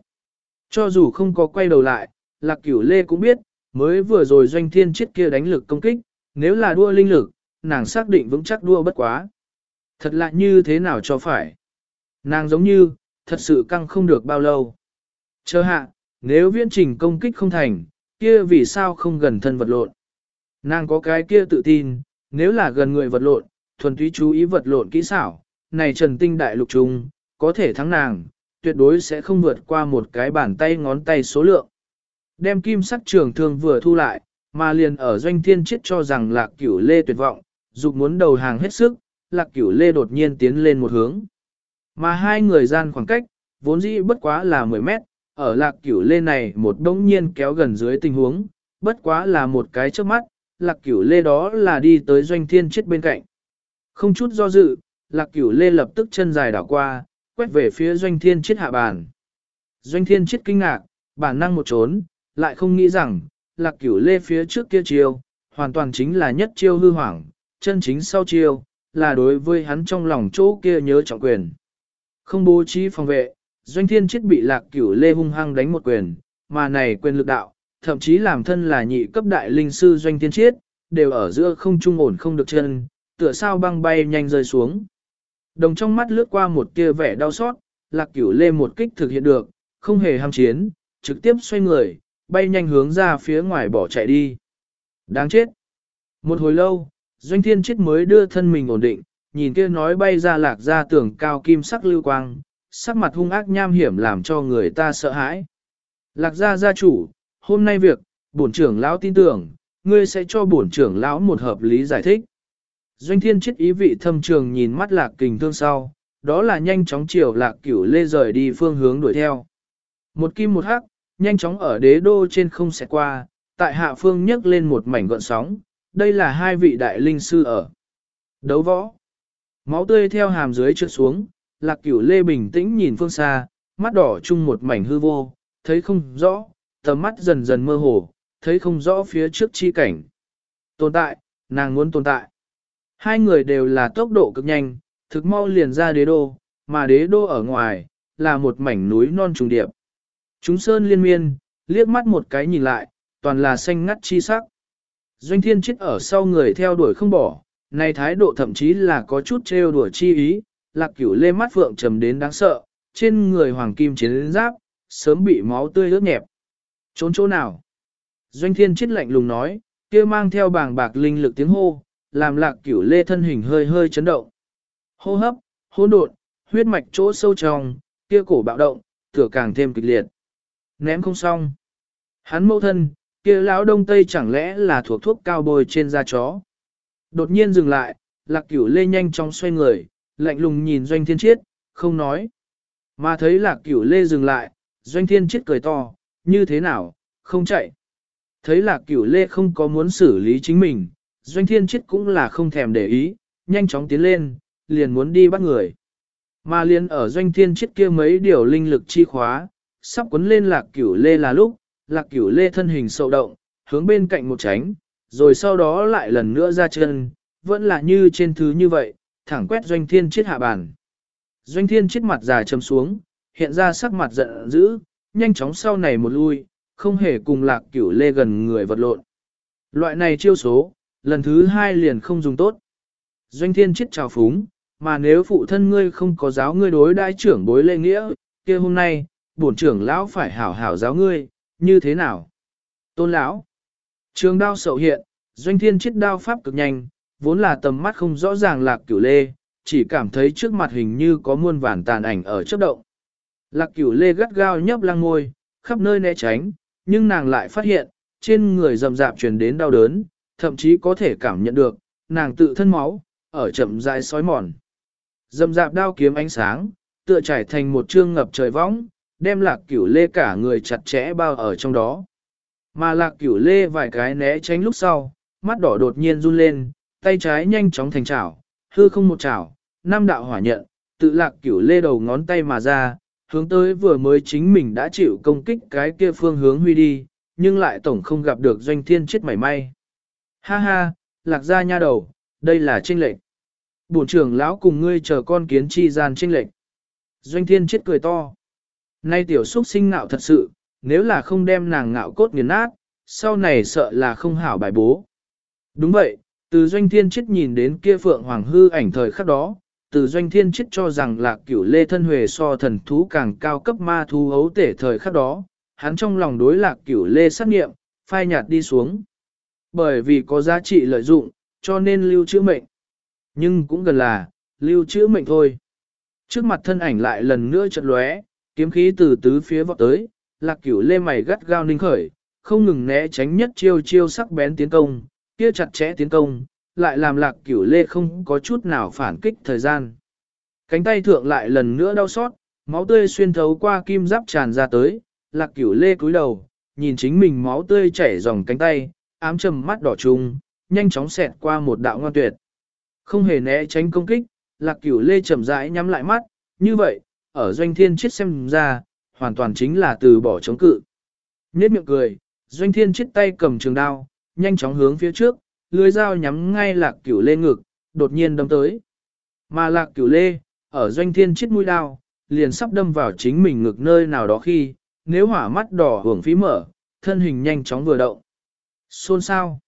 Cho dù không có quay đầu lại, lạc cửu lê cũng biết, mới vừa rồi doanh thiên chết kia đánh lực công kích, nếu là đua linh lực, nàng xác định vững chắc đua bất quá. Thật lạ như thế nào cho phải. Nàng giống như, thật sự căng không được bao lâu. Chờ hạ, nếu viễn trình công kích không thành, kia vì sao không gần thân vật lộn. Nàng có cái kia tự tin, nếu là gần người vật lộn, thuần túy chú ý vật lộn kỹ xảo, này trần tinh đại lục trung, có thể thắng nàng, tuyệt đối sẽ không vượt qua một cái bàn tay ngón tay số lượng. Đem kim sắc trường thương vừa thu lại, mà liền ở doanh thiên chết cho rằng lạc cửu lê tuyệt vọng, dục muốn đầu hàng hết sức, lạc cửu lê đột nhiên tiến lên một hướng. Mà hai người gian khoảng cách, vốn dĩ bất quá là 10 mét, ở lạc cửu lê này một đống nhiên kéo gần dưới tình huống, bất quá là một cái trước mắt, lạc cửu lê đó là đi tới doanh thiên chết bên cạnh. Không chút do dự, lạc cửu lê lập tức chân dài đảo qua, quét về phía doanh thiên chết hạ bàn. Doanh thiên chết kinh ngạc, bản năng một trốn, lại không nghĩ rằng, lạc cửu lê phía trước kia chiêu, hoàn toàn chính là nhất chiêu hư hoảng, chân chính sau chiêu, là đối với hắn trong lòng chỗ kia nhớ trọng quyền. Không bố trí phòng vệ, doanh thiên chết bị lạc cửu lê hung hăng đánh một quyền, mà này quyền lực đạo, thậm chí làm thân là nhị cấp đại linh sư doanh thiên chết, đều ở giữa không trung ổn không được chân, tựa sao băng bay nhanh rơi xuống. Đồng trong mắt lướt qua một tia vẻ đau xót, lạc cửu lê một kích thực hiện được, không hề ham chiến, trực tiếp xoay người, bay nhanh hướng ra phía ngoài bỏ chạy đi. Đáng chết. Một hồi lâu, doanh thiên chết mới đưa thân mình ổn định, nhìn kia nói bay ra lạc ra tưởng cao kim sắc lưu quang, sắc mặt hung ác nham hiểm làm cho người ta sợ hãi. Lạc gia gia chủ, hôm nay việc, bổn trưởng lão tin tưởng, ngươi sẽ cho bổn trưởng lão một hợp lý giải thích. Doanh thiên chết ý vị thâm trường nhìn mắt lạc kình thương sau, đó là nhanh chóng chiều lạc cửu lê rời đi phương hướng đuổi theo. Một kim một hắc, nhanh chóng ở đế đô trên không sẽ qua, tại hạ phương nhấc lên một mảnh gọn sóng, đây là hai vị đại linh sư ở. Đấu võ. Máu tươi theo hàm dưới trượt xuống, lạc cửu lê bình tĩnh nhìn phương xa, mắt đỏ chung một mảnh hư vô, thấy không rõ, tầm mắt dần dần mơ hồ, thấy không rõ phía trước chi cảnh. Tồn tại, nàng muốn tồn tại. Hai người đều là tốc độ cực nhanh, thực mau liền ra đế đô, mà đế đô ở ngoài, là một mảnh núi non trùng điệp. Chúng sơn liên miên, liếc mắt một cái nhìn lại, toàn là xanh ngắt chi sắc. Doanh thiên chết ở sau người theo đuổi không bỏ, này thái độ thậm chí là có chút trêu đùa chi ý, lạc cửu lê mắt phượng trầm đến đáng sợ, trên người hoàng kim chiến giáp, sớm bị máu tươi ướt nhẹp. Trốn chỗ nào? Doanh thiên chết lạnh lùng nói, kia mang theo bàng bạc linh lực tiếng hô, làm lạc cửu lê thân hình hơi hơi chấn động. Hô hấp, hỗn độn, huyết mạch chỗ sâu trong, kia cổ bạo động, tựa càng thêm kịch liệt. Ném không xong. Hắn mâu thân, kia lão đông tây chẳng lẽ là thuộc thuốc cao bồi trên da chó. Đột nhiên dừng lại, lạc cửu lê nhanh chóng xoay người, lạnh lùng nhìn doanh thiên chiết, không nói. Mà thấy lạc cửu lê dừng lại, doanh thiên chiết cười to, như thế nào, không chạy. Thấy lạc cửu lê không có muốn xử lý chính mình, doanh thiên chiết cũng là không thèm để ý, nhanh chóng tiến lên, liền muốn đi bắt người. Mà liền ở doanh thiên chiết kia mấy điều linh lực chi khóa, sắp cuốn lên lạc cửu lê là lúc, lạc cửu lê thân hình sâu động, hướng bên cạnh một tránh, rồi sau đó lại lần nữa ra chân, vẫn là như trên thứ như vậy, thẳng quét doanh thiên chết hạ bàn. Doanh thiên chết mặt già châm xuống, hiện ra sắc mặt giận dữ, nhanh chóng sau này một lui, không hề cùng lạc cửu lê gần người vật lộn. Loại này chiêu số, lần thứ hai liền không dùng tốt. Doanh thiên chết trào phúng, mà nếu phụ thân ngươi không có giáo ngươi đối đãi trưởng bối lê nghĩa, kia hôm nay, bổn trưởng lão phải hảo hảo giáo ngươi, như thế nào? Tôn lão, trường đao sậu hiện, doanh thiên chiết đao pháp cực nhanh, vốn là tầm mắt không rõ ràng lạc cửu lê, chỉ cảm thấy trước mặt hình như có muôn vàn tàn ảnh ở chớp động. Lạc cửu lê gắt gao nhấp lang ngôi, khắp nơi né tránh, nhưng nàng lại phát hiện, trên người rầm rạp truyền đến đau đớn, thậm chí có thể cảm nhận được, nàng tự thân máu, ở chậm rãi sói mòn. Rầm rạp đao kiếm ánh sáng, tựa trải thành một chương ngập trời võng, đem lạc cửu lê cả người chặt chẽ bao ở trong đó. Mà lạc cửu lê vài cái né tránh lúc sau, mắt đỏ đột nhiên run lên, tay trái nhanh chóng thành chảo, hư không một chảo, năm đạo hỏa nhận, tự lạc cửu lê đầu ngón tay mà ra, hướng tới vừa mới chính mình đã chịu công kích cái kia phương hướng huy đi, nhưng lại tổng không gặp được doanh thiên chết mảy may. Ha ha, lạc ra nha đầu, đây là trinh lệnh. Bổn trưởng lão cùng ngươi chờ con kiến chi gian trinh lệnh. Doanh thiên chết cười to. Nay tiểu xuất sinh ngạo thật sự, nếu là không đem nàng ngạo cốt nghiền nát, sau này sợ là không hảo bài bố. Đúng vậy, từ doanh thiên chết nhìn đến kia phượng hoàng hư ảnh thời khắc đó, từ doanh thiên chết cho rằng là cửu lê thân huề so thần thú càng cao cấp ma thú hấu tể thời khắc đó, hắn trong lòng đối lạc cửu lê sát nghiệm, phai nhạt đi xuống. Bởi vì có giá trị lợi dụng, cho nên lưu trữ mệnh. Nhưng cũng gần là, lưu trữ mệnh thôi. Trước mặt thân ảnh lại lần nữa chật lóe, kiếm khí từ tứ phía vọt tới, lạc cửu lê mày gắt gao ninh khởi, không ngừng né tránh nhất chiêu chiêu sắc bén tiến công, kia chặt chẽ tiến công, lại làm lạc cửu lê không có chút nào phản kích thời gian. Cánh tay thượng lại lần nữa đau xót, máu tươi xuyên thấu qua kim giáp tràn ra tới, lạc cửu lê cúi đầu, nhìn chính mình máu tươi chảy dòng cánh tay, ám trầm mắt đỏ trùng, nhanh chóng xẹt qua một đạo ngoan tuyệt. Không hề né tránh công kích, lạc cửu lê chậm rãi nhắm lại mắt, như vậy, ở doanh thiên chết xem ra, hoàn toàn chính là từ bỏ chống cự. Nhết miệng cười, doanh thiên chết tay cầm trường đao, nhanh chóng hướng phía trước, lưới dao nhắm ngay lạc cửu lê ngực, đột nhiên đâm tới. Mà lạc cửu lê, ở doanh thiên chết mũi đao, liền sắp đâm vào chính mình ngực nơi nào đó khi, nếu hỏa mắt đỏ hưởng phí mở, thân hình nhanh chóng vừa động. Xôn sao?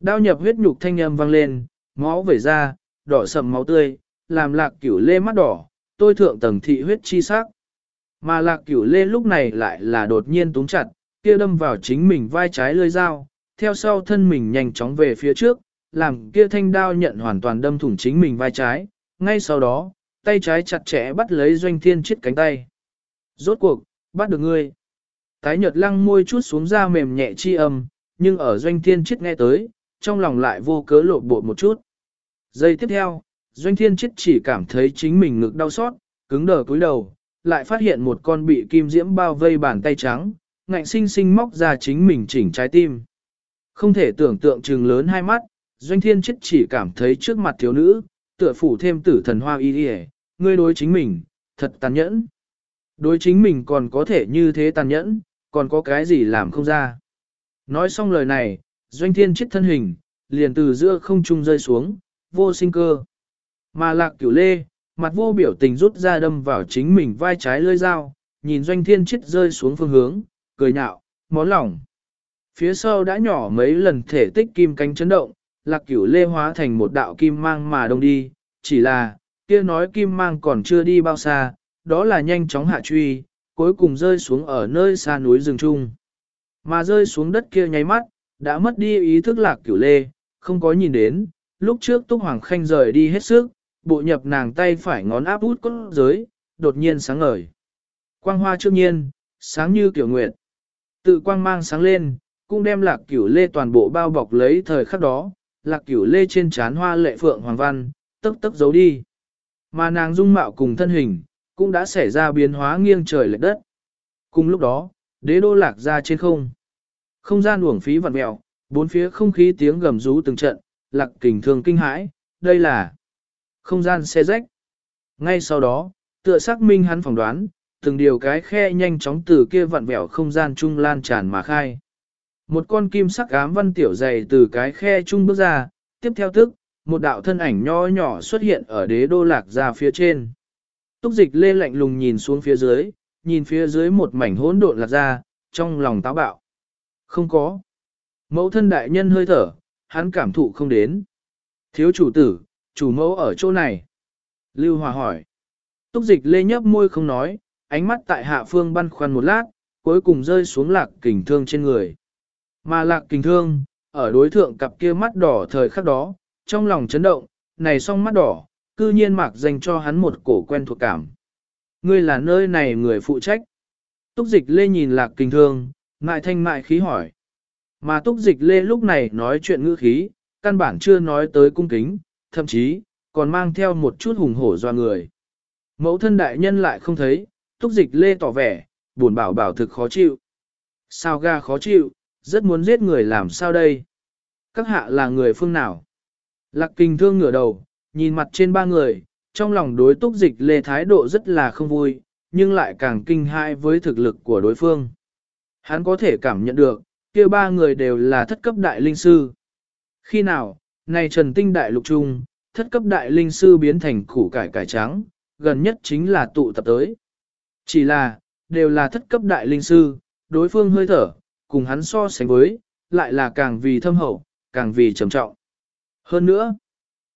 Đao nhập huyết nhục thanh âm vang lên, máu vẩy ra, đỏ sầm máu tươi, làm lạc cửu lê mắt đỏ, tôi thượng tầng thị huyết chi sắc. Mà lạc cửu lê lúc này lại là đột nhiên túng chặt, kia đâm vào chính mình vai trái lưỡi dao, theo sau thân mình nhanh chóng về phía trước, làm kia thanh đao nhận hoàn toàn đâm thủng chính mình vai trái, ngay sau đó, tay trái chặt chẽ bắt lấy doanh thiên chiết cánh tay. Rốt cuộc, bắt được ngươi. Tái nhật lăng môi chút xuống ra mềm nhẹ chi âm, nhưng ở doanh thiên chiết nghe tới, trong lòng lại vô cớ lộ bộ một chút. Giây tiếp theo, doanh thiên chiết chỉ cảm thấy chính mình ngực đau xót, cứng đờ cúi đầu, lại phát hiện một con bị kim diễm bao vây bàn tay trắng, ngạnh sinh sinh móc ra chính mình chỉnh trái tim. Không thể tưởng tượng trừng lớn hai mắt, doanh thiên chết chỉ cảm thấy trước mặt thiếu nữ, tựa phủ thêm tử thần hoa y đi ngươi đối chính mình, thật tàn nhẫn. Đối chính mình còn có thể như thế tàn nhẫn, còn có cái gì làm không ra. Nói xong lời này, doanh thiên chết thân hình, liền từ giữa không trung rơi xuống, vô sinh cơ. Mà lạc cửu lê, mặt vô biểu tình rút ra đâm vào chính mình vai trái lơi dao, nhìn doanh thiên chết rơi xuống phương hướng, cười nhạo, món lòng. Phía sau đã nhỏ mấy lần thể tích kim cánh chấn động, lạc cửu lê hóa thành một đạo kim mang mà đông đi, chỉ là, kia nói kim mang còn chưa đi bao xa, đó là nhanh chóng hạ truy, cuối cùng rơi xuống ở nơi xa núi rừng trung. Mà rơi xuống đất kia nháy mắt, đã mất đi ý thức lạc cửu lê, không có nhìn đến, lúc trước Túc Hoàng Khanh rời đi hết sức, bộ nhập nàng tay phải ngón áp út cốt giới, đột nhiên sáng ngời. Quang hoa trước nhiên, sáng như kiểu nguyệt. Tự quang mang sáng lên, cũng đem lạc cửu lê toàn bộ bao bọc lấy thời khắc đó, lạc cửu lê trên trán hoa lệ phượng hoàng văn, tức tức giấu đi. Mà nàng dung mạo cùng thân hình, cũng đã xảy ra biến hóa nghiêng trời lệch đất. Cùng lúc đó, đế đô lạc ra trên không. Không gian uổng phí vặn mẹo, bốn phía không khí tiếng gầm rú từng trận, lạc kình thường kinh hãi, đây là không gian xe rách. Ngay sau đó, tựa xác minh hắn phỏng đoán, từng điều cái khe nhanh chóng từ kia vặn vẹo không gian trung lan tràn mà khai. Một con kim sắc ám văn tiểu dày từ cái khe trung bước ra, tiếp theo tức, một đạo thân ảnh nho nhỏ xuất hiện ở đế đô lạc ra phía trên. Túc dịch lê lạnh lùng nhìn xuống phía dưới, nhìn phía dưới một mảnh hỗn độn lạc ra, trong lòng táo bạo. Không có. Mẫu thân đại nhân hơi thở, hắn cảm thụ không đến. Thiếu chủ tử, chủ mẫu ở chỗ này. Lưu Hòa hỏi. Túc dịch lê nhấp môi không nói, ánh mắt tại hạ phương băn khoăn một lát, cuối cùng rơi xuống lạc kình thương trên người. Mà lạc kình thương, ở đối thượng cặp kia mắt đỏ thời khắc đó, trong lòng chấn động, này song mắt đỏ, cư nhiên mạc dành cho hắn một cổ quen thuộc cảm. Ngươi là nơi này người phụ trách. Túc dịch lê nhìn lạc kình thương, ngại thanh mại khí hỏi. Mà túc dịch lê lúc này nói chuyện ngữ khí, căn bản chưa nói tới cung kính, thậm chí, còn mang theo một chút hùng hổ doa người. Mẫu thân đại nhân lại không thấy, túc dịch lê tỏ vẻ, buồn bảo bảo thực khó chịu. Sao ga khó chịu, rất muốn giết người làm sao đây? Các hạ là người phương nào? Lạc kinh thương ngửa đầu, nhìn mặt trên ba người, trong lòng đối túc dịch lê thái độ rất là không vui, nhưng lại càng kinh hãi với thực lực của đối phương. Hắn có thể cảm nhận được, kia ba người đều là thất cấp đại linh sư. Khi nào, này trần tinh đại lục trung, thất cấp đại linh sư biến thành củ cải cải trắng, gần nhất chính là tụ tập tới. Chỉ là, đều là thất cấp đại linh sư, đối phương hơi thở, cùng hắn so sánh với, lại là càng vì thâm hậu, càng vì trầm trọng. Hơn nữa,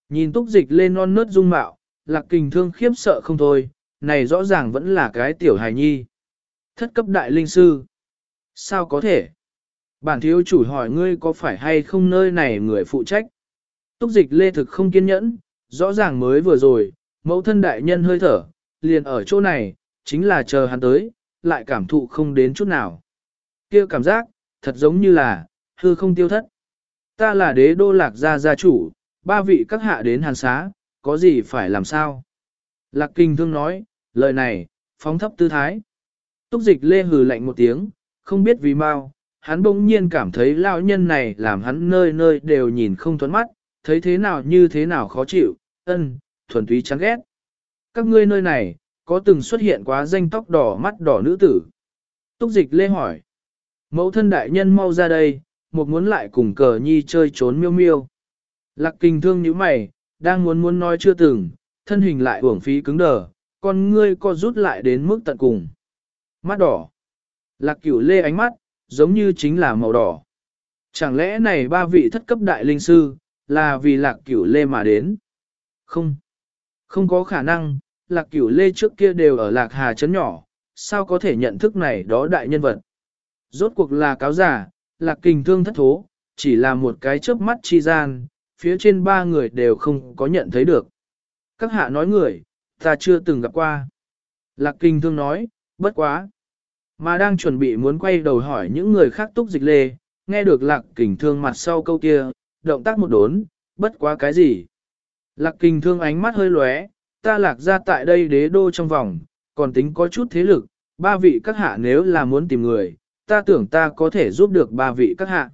nhìn túc dịch lên non nớt dung mạo, lạc kình thương khiếp sợ không thôi, này rõ ràng vẫn là cái tiểu hài nhi. Thất cấp đại linh sư. Sao có thể? Bản thiếu chủ hỏi ngươi có phải hay không nơi này người phụ trách? Túc dịch lê thực không kiên nhẫn, rõ ràng mới vừa rồi, mẫu thân đại nhân hơi thở, liền ở chỗ này, chính là chờ hắn tới, lại cảm thụ không đến chút nào. kia cảm giác, thật giống như là, hư không tiêu thất. Ta là đế đô lạc gia gia chủ, ba vị các hạ đến hàn xá, có gì phải làm sao? Lạc kinh thương nói, lời này, phóng thấp tư thái. Túc dịch lê hừ lạnh một tiếng, không biết vì mau, hắn bỗng nhiên cảm thấy lão nhân này làm hắn nơi nơi đều nhìn không thuẫn mắt, thấy thế nào như thế nào khó chịu, ân, thuần túy chán ghét. Các ngươi nơi này, có từng xuất hiện quá danh tóc đỏ mắt đỏ nữ tử? Túc dịch lê hỏi. Mẫu thân đại nhân mau ra đây, một muốn lại cùng cờ nhi chơi trốn miêu miêu. Lạc kinh thương như mày, đang muốn muốn nói chưa từng, thân hình lại uổng phí cứng đờ, con ngươi co rút lại đến mức tận cùng. Mắt đỏ. Lạc cửu lê ánh mắt, giống như chính là màu đỏ. Chẳng lẽ này ba vị thất cấp đại linh sư, là vì lạc cửu lê mà đến? Không. Không có khả năng, lạc cửu lê trước kia đều ở lạc hà trấn nhỏ, sao có thể nhận thức này đó đại nhân vật? Rốt cuộc là cáo giả, lạc kình thương thất thố, chỉ là một cái chớp mắt chi gian, phía trên ba người đều không có nhận thấy được. Các hạ nói người, ta chưa từng gặp qua. Lạc kinh thương nói, bất quá. Mà đang chuẩn bị muốn quay đầu hỏi những người khác túc dịch lê, nghe được lạc kình thương mặt sau câu kia, động tác một đốn, bất quá cái gì. Lạc kình thương ánh mắt hơi lóe, ta lạc ra tại đây đế đô trong vòng, còn tính có chút thế lực, ba vị các hạ nếu là muốn tìm người, ta tưởng ta có thể giúp được ba vị các hạ.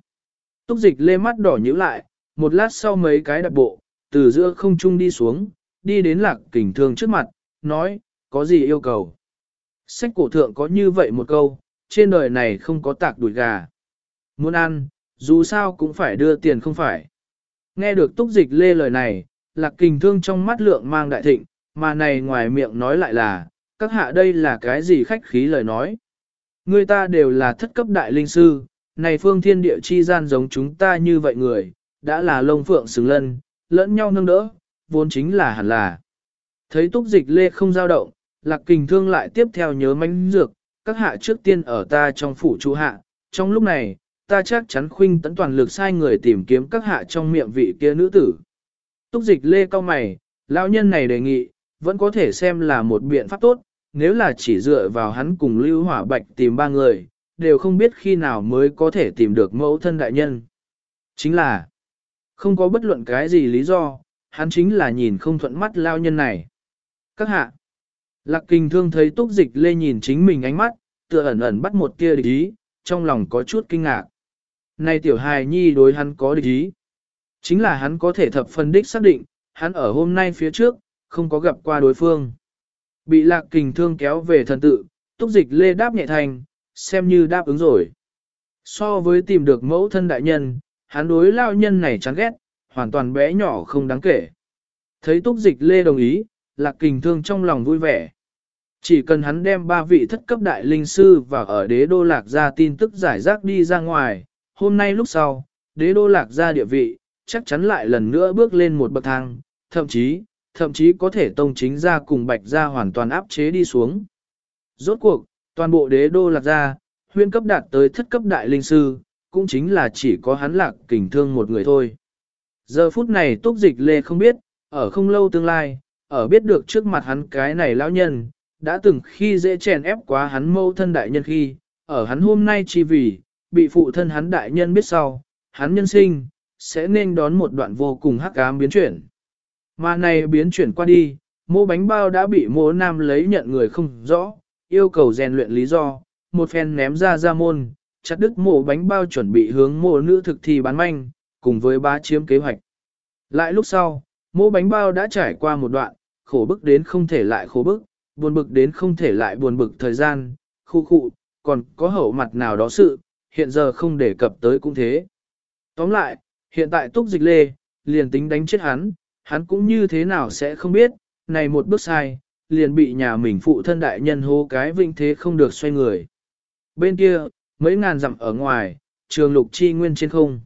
Túc dịch lê mắt đỏ nhíu lại, một lát sau mấy cái đặt bộ, từ giữa không trung đi xuống, đi đến lạc kình thương trước mặt, nói, có gì yêu cầu. Sách cổ thượng có như vậy một câu, trên đời này không có tạc đùi gà. Muốn ăn, dù sao cũng phải đưa tiền không phải. Nghe được túc dịch lê lời này, lạc kình thương trong mắt lượng mang đại thịnh, mà này ngoài miệng nói lại là, các hạ đây là cái gì khách khí lời nói. Người ta đều là thất cấp đại linh sư, này phương thiên địa chi gian giống chúng ta như vậy người, đã là lông phượng xứng lân, lẫn nhau nâng đỡ, vốn chính là hẳn là. Thấy túc dịch lê không dao động, lạc kình thương lại tiếp theo nhớ mánh dược, các hạ trước tiên ở ta trong phủ chú hạ, trong lúc này, ta chắc chắn khuynh tấn toàn lực sai người tìm kiếm các hạ trong miệng vị kia nữ tử. Túc dịch lê cao mày, lão nhân này đề nghị, vẫn có thể xem là một biện pháp tốt, nếu là chỉ dựa vào hắn cùng lưu hỏa bạch tìm ba người, đều không biết khi nào mới có thể tìm được mẫu thân đại nhân. Chính là, không có bất luận cái gì lý do, hắn chính là nhìn không thuận mắt lao nhân này. Các hạ, lạc kinh thương thấy túc dịch lê nhìn chính mình ánh mắt, tựa ẩn ẩn bắt một tia địch ý, trong lòng có chút kinh ngạc nay tiểu hài nhi đối hắn có địch ý. Chính là hắn có thể thập phân đích xác định, hắn ở hôm nay phía trước, không có gặp qua đối phương. Bị lạc kình thương kéo về thần tự, túc dịch lê đáp nhẹ thành, xem như đáp ứng rồi. So với tìm được mẫu thân đại nhân, hắn đối lao nhân này chán ghét, hoàn toàn bé nhỏ không đáng kể. Thấy túc dịch lê đồng ý, lạc kình thương trong lòng vui vẻ. Chỉ cần hắn đem ba vị thất cấp đại linh sư và ở đế đô lạc ra tin tức giải rác đi ra ngoài, hôm nay lúc sau, đế đô lạc ra địa vị, chắc chắn lại lần nữa bước lên một bậc thang, thậm chí, thậm chí có thể tông chính ra cùng bạch ra hoàn toàn áp chế đi xuống. Rốt cuộc, toàn bộ đế đô lạc ra, huyên cấp đạt tới thất cấp đại linh sư, cũng chính là chỉ có hắn lạc kình thương một người thôi. Giờ phút này túc dịch lê không biết, ở không lâu tương lai, ở biết được trước mặt hắn cái này lão nhân, đã từng khi dễ chèn ép quá hắn mâu thân đại nhân khi, ở hắn hôm nay chỉ vì, bị phụ thân hắn đại nhân biết sau, hắn nhân sinh, sẽ nên đón một đoạn vô cùng hắc ám biến chuyển. Mà này biến chuyển qua đi, mô bánh bao đã bị mô nam lấy nhận người không rõ, yêu cầu rèn luyện lý do, một phen ném ra ra môn, chặt đứt mô bánh bao chuẩn bị hướng mô nữ thực thi bán manh, cùng với ba chiếm kế hoạch. Lại lúc sau, mô bánh bao đã trải qua một đoạn, khổ bức đến không thể lại khổ bức, buồn bực đến không thể lại buồn bực thời gian, khu khu, còn có hậu mặt nào đó sự, hiện giờ không đề cập tới cũng thế. Tóm lại, hiện tại túc dịch lê, liền tính đánh chết hắn, hắn cũng như thế nào sẽ không biết, này một bước sai, liền bị nhà mình phụ thân đại nhân hô cái vinh thế không được xoay người. Bên kia, mấy ngàn dặm ở ngoài, trường lục chi nguyên trên không.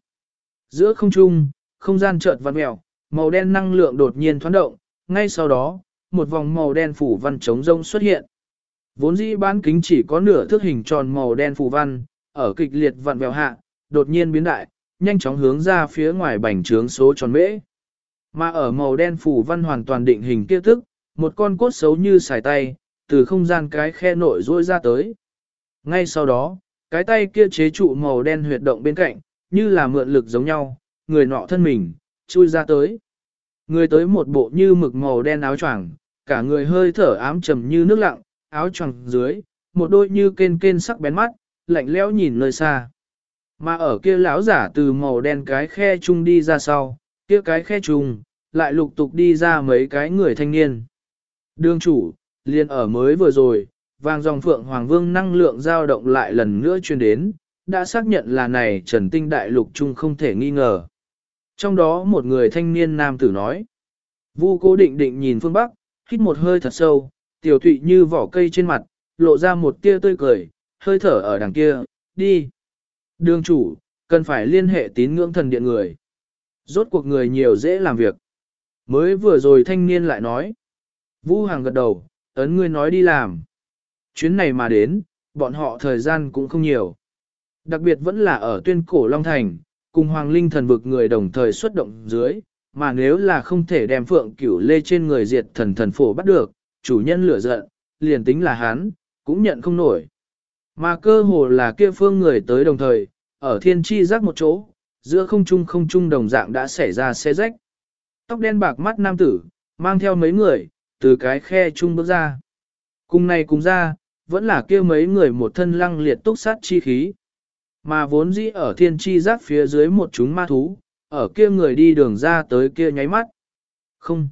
Giữa không trung, không gian chợt vặn mèo, màu đen năng lượng đột nhiên thoáng động, ngay sau đó, một vòng màu đen phủ văn trống rông xuất hiện. Vốn dĩ bán kính chỉ có nửa thước hình tròn màu đen phủ văn, ở kịch liệt vặn vẹo hạ, đột nhiên biến đại, nhanh chóng hướng ra phía ngoài bành trướng số tròn mễ. Mà ở màu đen phủ văn hoàn toàn định hình kia thức, một con cốt xấu như xài tay, từ không gian cái khe nội rôi ra tới. Ngay sau đó, cái tay kia chế trụ màu đen huyệt động bên cạnh, như là mượn lực giống nhau, người nọ thân mình, chui ra tới. Người tới một bộ như mực màu đen áo choàng, cả người hơi thở ám trầm như nước lặng, áo choàng dưới, một đôi như kên kên sắc bén mắt, lạnh lẽo nhìn nơi xa. Mà ở kia lão giả từ màu đen cái khe chung đi ra sau, kia cái khe chung, lại lục tục đi ra mấy cái người thanh niên. Đương chủ, liền ở mới vừa rồi, vàng dòng phượng hoàng vương năng lượng dao động lại lần nữa truyền đến, đã xác nhận là này trần tinh đại lục chung không thể nghi ngờ. Trong đó một người thanh niên nam tử nói, Vu cố định định nhìn phương Bắc, hít một hơi thật sâu, tiểu thụy như vỏ cây trên mặt, lộ ra một tia tươi cười, hơi thở ở đằng kia, đi. Đường chủ, cần phải liên hệ tín ngưỡng thần điện người. Rốt cuộc người nhiều dễ làm việc. Mới vừa rồi thanh niên lại nói. Vũ Hàng gật đầu, ấn ngươi nói đi làm. Chuyến này mà đến, bọn họ thời gian cũng không nhiều. Đặc biệt vẫn là ở tuyên cổ Long Thành, cùng Hoàng Linh thần vực người đồng thời xuất động dưới, mà nếu là không thể đem phượng cửu lê trên người diệt thần thần phổ bắt được, chủ nhân lửa giận, liền tính là hắn, cũng nhận không nổi. Mà cơ hồ là kia phương người tới đồng thời, ở thiên chi giác một chỗ, giữa không trung không trung đồng dạng đã xảy ra xe rách. Tóc đen bạc mắt nam tử, mang theo mấy người, từ cái khe trung bước ra. Cùng này cùng ra, vẫn là kia mấy người một thân lăng liệt túc sát chi khí. Mà vốn dĩ ở thiên chi giác phía dưới một chúng ma thú, ở kia người đi đường ra tới kia nháy mắt. Không.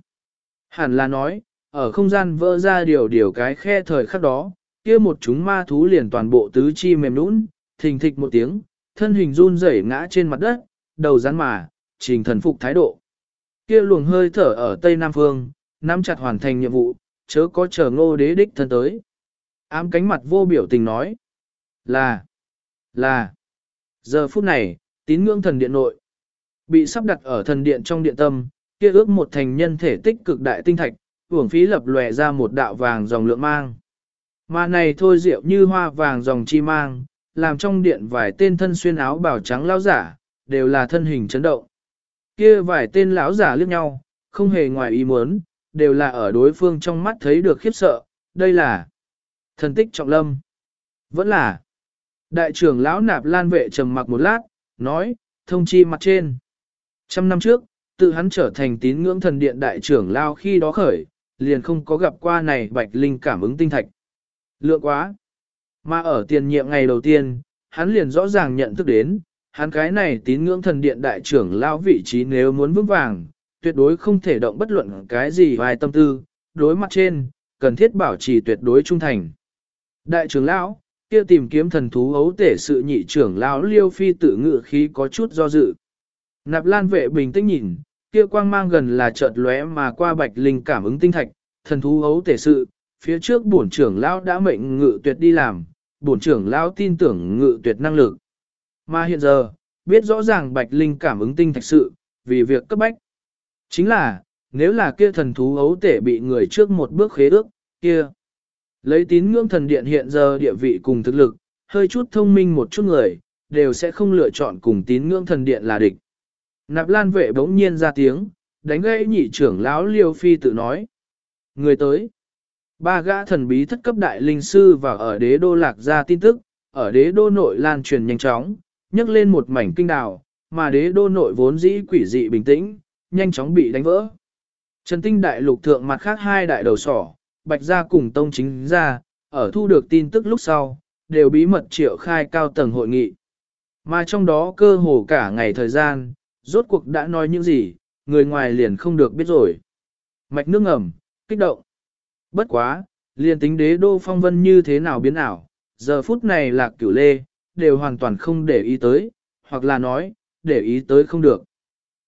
Hẳn là nói, ở không gian vỡ ra điều điều cái khe thời khắc đó, kia một chúng ma thú liền toàn bộ tứ chi mềm nũng, thình thịch một tiếng, thân hình run rẩy ngã trên mặt đất, đầu rắn mà, trình thần phục thái độ. Kia luồng hơi thở ở Tây Nam Phương, nắm chặt hoàn thành nhiệm vụ, chớ có chờ ngô đế đích thân tới. Ám cánh mặt vô biểu tình nói. Là, là, giờ phút này, tín ngưỡng thần điện nội. Bị sắp đặt ở thần điện trong điện tâm, kia ước một thành nhân thể tích cực đại tinh thạch, uổng phí lập lòe ra một đạo vàng dòng lượng mang. Mà này thôi rượu như hoa vàng dòng chi mang, làm trong điện vài tên thân xuyên áo bào trắng lão giả, đều là thân hình chấn động. Kia vài tên lão giả liếc nhau, không hề ngoài ý muốn, đều là ở đối phương trong mắt thấy được khiếp sợ, đây là thần tích trọng lâm. Vẫn là đại trưởng lão nạp lan vệ trầm mặc một lát, nói, thông chi mặt trên. Trăm năm trước, tự hắn trở thành tín ngưỡng thần điện đại trưởng lao khi đó khởi, liền không có gặp qua này bạch linh cảm ứng tinh thạch. Lượng quá. Mà ở tiền nhiệm ngày đầu tiên, hắn liền rõ ràng nhận thức đến, hắn cái này tín ngưỡng thần điện đại trưởng lao vị trí nếu muốn vững vàng, tuyệt đối không thể động bất luận cái gì vài tâm tư, đối mặt trên, cần thiết bảo trì tuyệt đối trung thành. Đại trưởng lão, kia tìm kiếm thần thú ấu tể sự nhị trưởng lão liêu phi tự ngự khí có chút do dự. Nạp lan vệ bình tĩnh nhìn, kia quang mang gần là chợt lóe mà qua bạch linh cảm ứng tinh thạch, thần thú ấu tể sự, phía trước bổn trưởng lão đã mệnh ngự tuyệt đi làm, bổn trưởng lão tin tưởng ngự tuyệt năng lực. Mà hiện giờ, biết rõ ràng bạch linh cảm ứng tinh thạch sự, vì việc cấp bách. Chính là, nếu là kia thần thú ấu tể bị người trước một bước khế ước, kia. Lấy tín ngưỡng thần điện hiện giờ địa vị cùng thực lực, hơi chút thông minh một chút người, đều sẽ không lựa chọn cùng tín ngưỡng thần điện là địch. Nạp lan vệ bỗng nhiên ra tiếng, đánh gãy nhị trưởng lão liêu phi tự nói. Người tới. Ba gã thần bí thất cấp đại linh sư và ở đế đô lạc ra tin tức, ở đế đô nội lan truyền nhanh chóng, nhấc lên một mảnh kinh đào, mà đế đô nội vốn dĩ quỷ dị bình tĩnh, nhanh chóng bị đánh vỡ. Trần tinh đại lục thượng mặt khác hai đại đầu sỏ, bạch gia cùng tông chính gia, ở thu được tin tức lúc sau, đều bí mật triệu khai cao tầng hội nghị. Mà trong đó cơ hồ cả ngày thời gian, rốt cuộc đã nói những gì, người ngoài liền không được biết rồi. Mạch nước ngầm, kích động. Bất quá, liền tính đế đô phong vân như thế nào biến ảo, giờ phút này lạc cửu lê, đều hoàn toàn không để ý tới, hoặc là nói, để ý tới không được.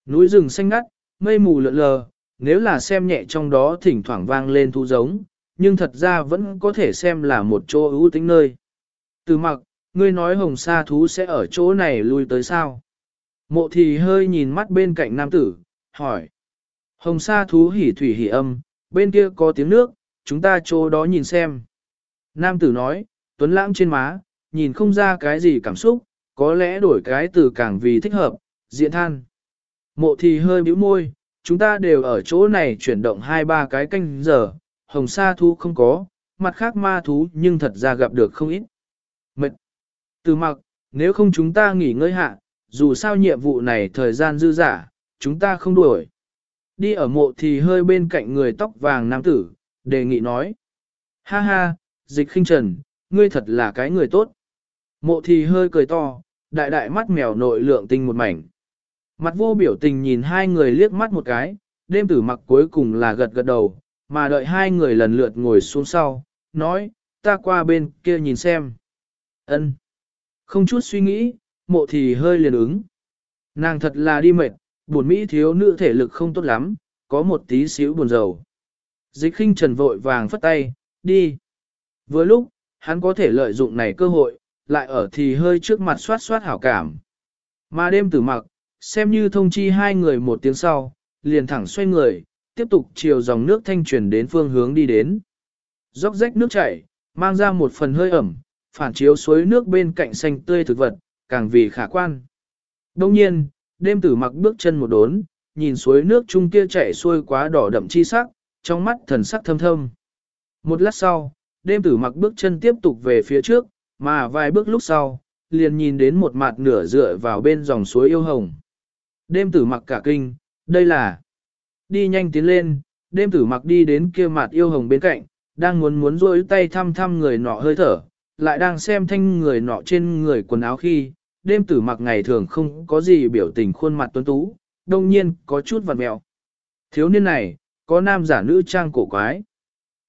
Núi rừng xanh ngắt, mây mù lượn lờ, nếu là xem nhẹ trong đó thỉnh thoảng vang lên thu giống, nhưng thật ra vẫn có thể xem là một chỗ ưu tính nơi. Từ mặc, ngươi nói hồng sa thú sẽ ở chỗ này lui tới sao? Mộ thì hơi nhìn mắt bên cạnh nam tử, hỏi. Hồng sa thú hỉ thủy hỉ âm, bên kia có tiếng nước, chúng ta chỗ đó nhìn xem. Nam tử nói, tuấn lãng trên má, nhìn không ra cái gì cảm xúc, có lẽ đổi cái từ càng vì thích hợp, diện than. Mộ thì hơi bĩu môi, chúng ta đều ở chỗ này chuyển động hai ba cái canh giờ, hồng sa thú không có, mặt khác ma thú nhưng thật ra gặp được không ít. Mệt. Từ mặc, nếu không chúng ta nghỉ ngơi hạ, dù sao nhiệm vụ này thời gian dư giả, chúng ta không đuổi. Đi ở mộ thì hơi bên cạnh người tóc vàng nam tử, đề nghị nói. Ha ha, dịch khinh trần, ngươi thật là cái người tốt. Mộ thì hơi cười to, đại đại mắt mèo nội lượng tinh một mảnh. Mặt vô biểu tình nhìn hai người liếc mắt một cái, đêm tử mặc cuối cùng là gật gật đầu, mà đợi hai người lần lượt ngồi xuống sau, nói, ta qua bên kia nhìn xem. ân Không chút suy nghĩ, mộ thì hơi liền ứng. Nàng thật là đi mệt, buồn Mỹ thiếu nữ thể lực không tốt lắm, có một tí xíu buồn rầu. Dịch khinh trần vội vàng phất tay, đi. Vừa lúc, hắn có thể lợi dụng này cơ hội, lại ở thì hơi trước mặt soát soát hảo cảm. Mà đêm tử mặc, xem như thông chi hai người một tiếng sau, liền thẳng xoay người, tiếp tục chiều dòng nước thanh truyền đến phương hướng đi đến. Róc rách nước chảy, mang ra một phần hơi ẩm, phản chiếu suối nước bên cạnh xanh tươi thực vật, càng vì khả quan. Đông nhiên, đêm tử mặc bước chân một đốn, nhìn suối nước chung kia chảy xuôi quá đỏ đậm chi sắc, trong mắt thần sắc thâm thâm. Một lát sau, đêm tử mặc bước chân tiếp tục về phía trước, mà vài bước lúc sau, liền nhìn đến một mặt nửa dựa vào bên dòng suối yêu hồng. Đêm tử mặc cả kinh, đây là... Đi nhanh tiến lên, đêm tử mặc đi đến kia mặt yêu hồng bên cạnh, đang muốn muốn rôi tay thăm thăm người nọ hơi thở, lại đang xem thanh người nọ trên người quần áo khi, đêm tử mặc ngày thường không có gì biểu tình khuôn mặt tuấn tú, đông nhiên có chút vặt mẹo. Thiếu niên này, có nam giả nữ trang cổ quái.